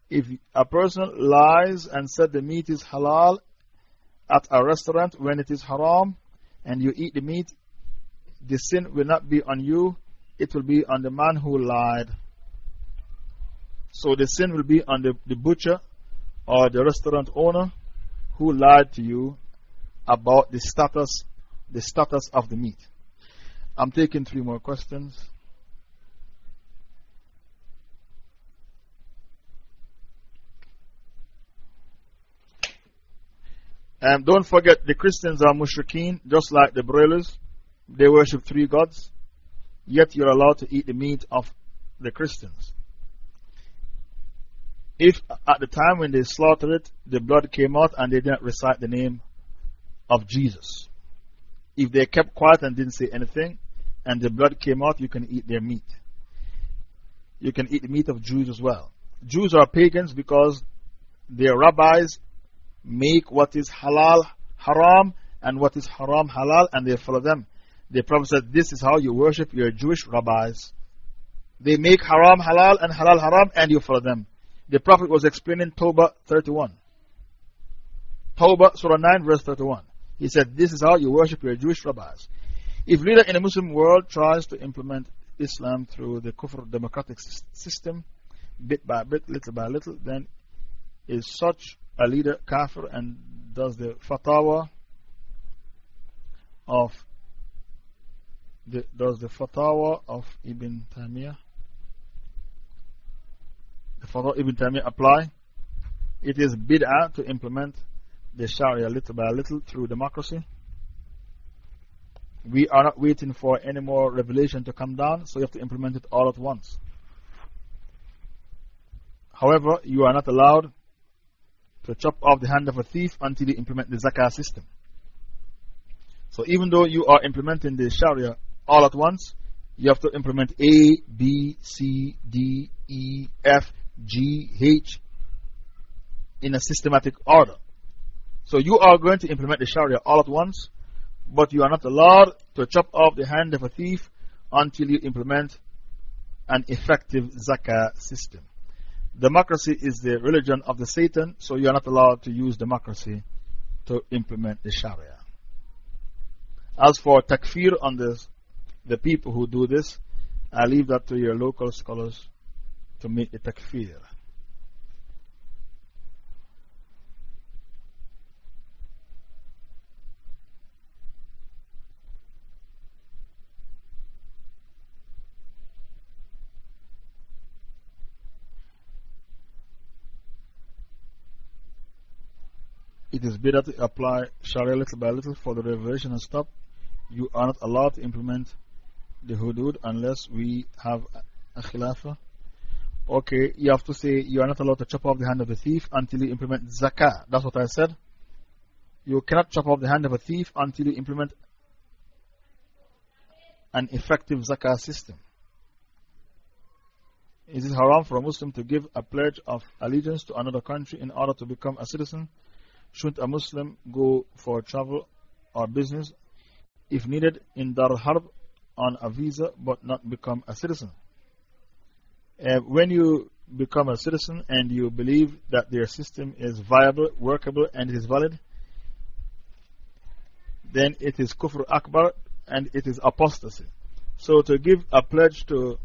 If a person lies and said the meat is halal at a restaurant when it is haram, and you eat the meat, the sin will not be on you, it will be on the man who lied. So the sin will be on the, the butcher or the restaurant owner who lied to you about the status, the status of the meat. I'm taking three more questions. And don't forget, the Christians are mushrikeen, just like the Barelwis. They worship three gods, yet you're allowed to eat the meat of the Christians. If at the time when they slaughtered it, the blood came out and they didn't recite the name of Jesus. If they kept quiet and didn't say anything, and the blood came out, you can eat their meat. You can eat the meat of Jews as well. Jews are pagans because their rabbis make what is halal haram and what is haram halal, and they follow them. The Prophet said, This is how you worship your Jewish rabbis. They make haram halal and halal haram, and you follow them. The Prophet was explaining Tawbah 31. Tawbah, Surah 9, verse 31. He said, This is how you worship your Jewish rabbis. If leader in the Muslim world tries to implement Islam through the Kufr democratic system, bit by bit, little by little, then is such a leader kafir and does the fatwa of the, does the fatwa of Ibn Taymiyyah the fatwa Ibn Taymiyyah apply? It is bid'ah to implement the Sharia little by little through democracy. We are not waiting for any more revelation to come down, so you have to implement it all at once. However, you are not allowed to chop off the hand of a thief until you implement the zakah system. So, even though you are implementing the Sharia all at once, you have to implement A, B, C, D, E, F, G, H in a systematic order. So, you are going to implement the Sharia all at once, but you are not allowed to chop off the hand of a thief until you implement an effective zakah system. Democracy is the religion of the Satan, so you are not allowed to use democracy to implement the Sharia. As for takfir on this, the people who do this, I leave that to your local scholars to make the takfir. It is better to apply Sharia little by little for the revelation and stop. You are not allowed to implement the hudud unless we have a khilafah. Okay, you have to say you are not allowed to chop off the hand of a thief until you implement zakah. That's what I said. You cannot chop off the hand of a thief until you implement an effective zakah system. Is it haram for a Muslim to give a pledge of allegiance to another country in order to become a citizen? Should a Muslim go for travel or business if needed in Dar Harb on a visa but not become a citizen? Uh, when you become a citizen and you believe that their system is viable, workable, and is valid, then it is kufr akbar and it is apostasy. So to give a pledge to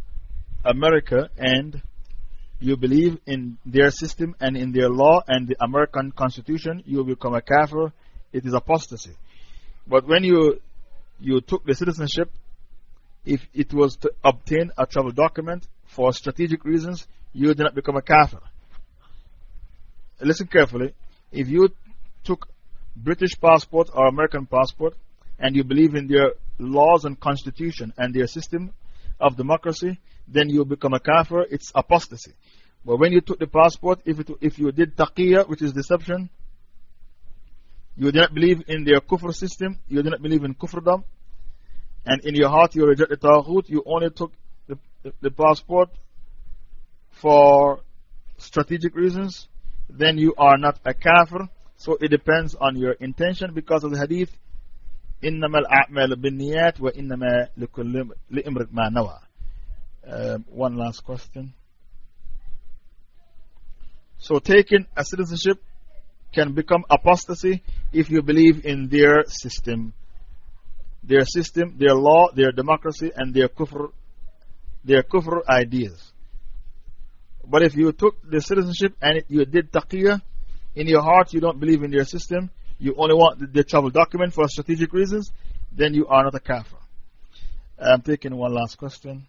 America and you believe in their system and in their law and the American Constitution, you become a kafir, it is apostasy. But when you, you took the citizenship, if it was to obtain a travel document for strategic reasons, you did not become a kafir. Listen carefully. If you took British passport or American passport and you believe in their laws and constitution and their system of democracy, then you become a kafir, it's apostasy. But when you took the passport, if, it, if you did taqiyya, which is deception, you did not believe in their kufr system, you did not believe in kufrdom, and in your heart you reject the taghut, you only took the, the passport for strategic reasons, then you are not a kafir. So it depends on your intention because of the hadith. إنما الأعمال بالنيات وإنما لكل امرئ ما نوى um, one last question. So, taking a citizenship can become apostasy if you believe in their system. Their system, their law, their democracy, and their kufr, their kufr ideas. But if you took the citizenship and you did taqiyya, in your heart you don't believe in their system, you only want the, the travel document for strategic reasons, then you are not a kafir. I'm taking one last question.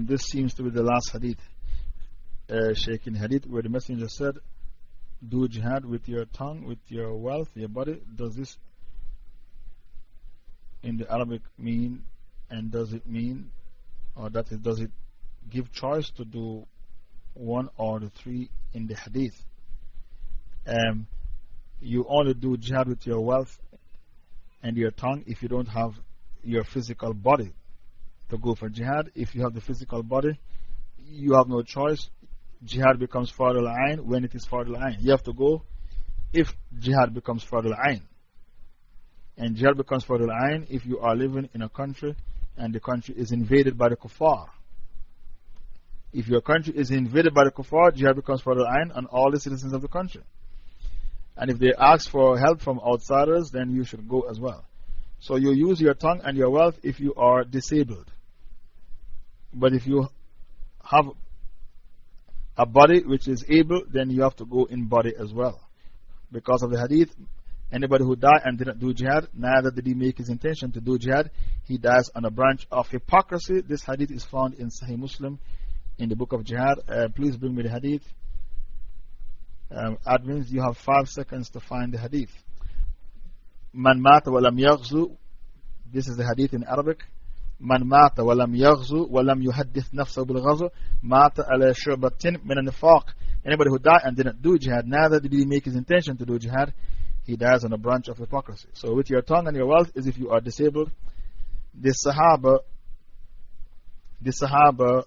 Um, this seems to be the last hadith, uh, shaking hadith, where the Messenger said, Do jihad with your tongue, with your wealth, your body. Does this in the Arabic mean, and does it mean, or that does it give choice to do one or the three in the hadith? Um, you only do jihad with your wealth and your tongue if you don't have your physical body to go for jihad. If you have the physical body, you have no choice. Jihad becomes Fardul Ain when it is Fardul Ain. You have to go if jihad becomes Fardul Ain. And jihad becomes Fardul Ain if you are living in a country and the country is invaded by the kuffar. If your country is invaded by the kuffar, jihad becomes Fardul Ain on all the citizens of the country. And if they ask for help from outsiders, then you should go as well. So you use your tongue and your wealth if you are disabled. But if you have a body which is able, then you have to go in body as well. Because of the hadith, anybody who died and didn't do jihad, neither did he make his intention to do jihad, he dies on a branch of hypocrisy. This hadith is found in Sahih Muslim in the book of jihad. Uh, please bring me the hadith. Um, admins, you have five seconds to find the hadith. Man mata walam yaghzu. This is the hadith in Arabic. من مات ولم يغزو ولم يحدث نفسه بالغزو مات على شعبة من النفاق Anybody who died and didn't do jihad, neither did he make his intention to do jihad, he dies on a branch of hypocrisy. So, with your tongue and your wealth, is if you are disabled. The Sahaba, the Sahaba,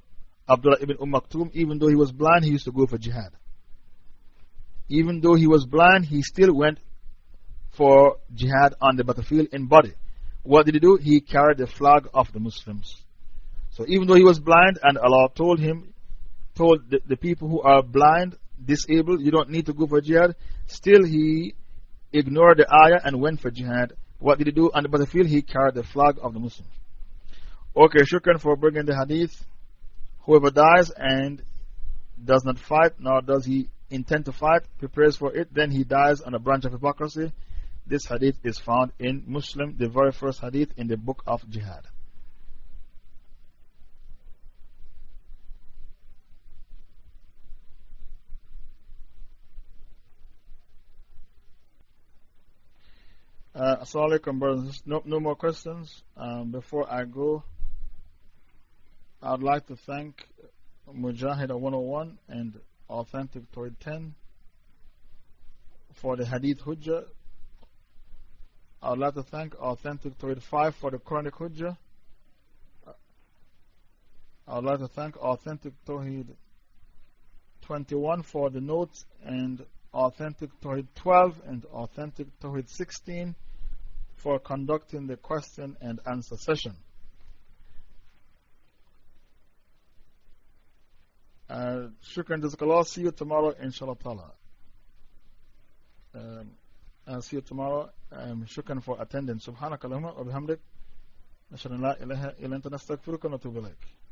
Abdullah ibn Umm Maktoum, even though he was blind, he used to go for jihad. Even though he was blind, he still went for jihad on the battlefield in body. What did he do? He carried the flag of the Muslims. So even though he was blind and Allah told him, told the, the people who are blind, disabled, you don't need to go for jihad, still he ignored the ayah and went for jihad. What did he do? On the battlefield, he carried the flag of the Muslims. Okay, shukran for bringing the hadith. Whoever dies and does not fight, nor does he intend to fight, prepares for it, then he dies on a branch of hypocrisy. This hadith is found in Muslim, the very first hadith in the book of Jihad. Uh, alaikum, brothers. No, no more questions. Um, before I go, I'd like to thank Mujahid 101 and Authentic Tawhid 10 for the Hadith Hujjah I would like to thank Authentic Tawhid 5 for the Quranic Hujjah. I would like to thank Authentic Tawhid 21 for the notes and Authentic Tawhid 12 and Authentic Tawhid 16 for conducting the question and answer session. Uh, shukran jazakallah. See you tomorrow, inshallah ta'ala. Um, and see you tomorrow. I'm shukran for attending. Subhanakallahumma wa bihamdik. Nashana la ilaha illa anta nastaghfiruka wa natubu ilaik.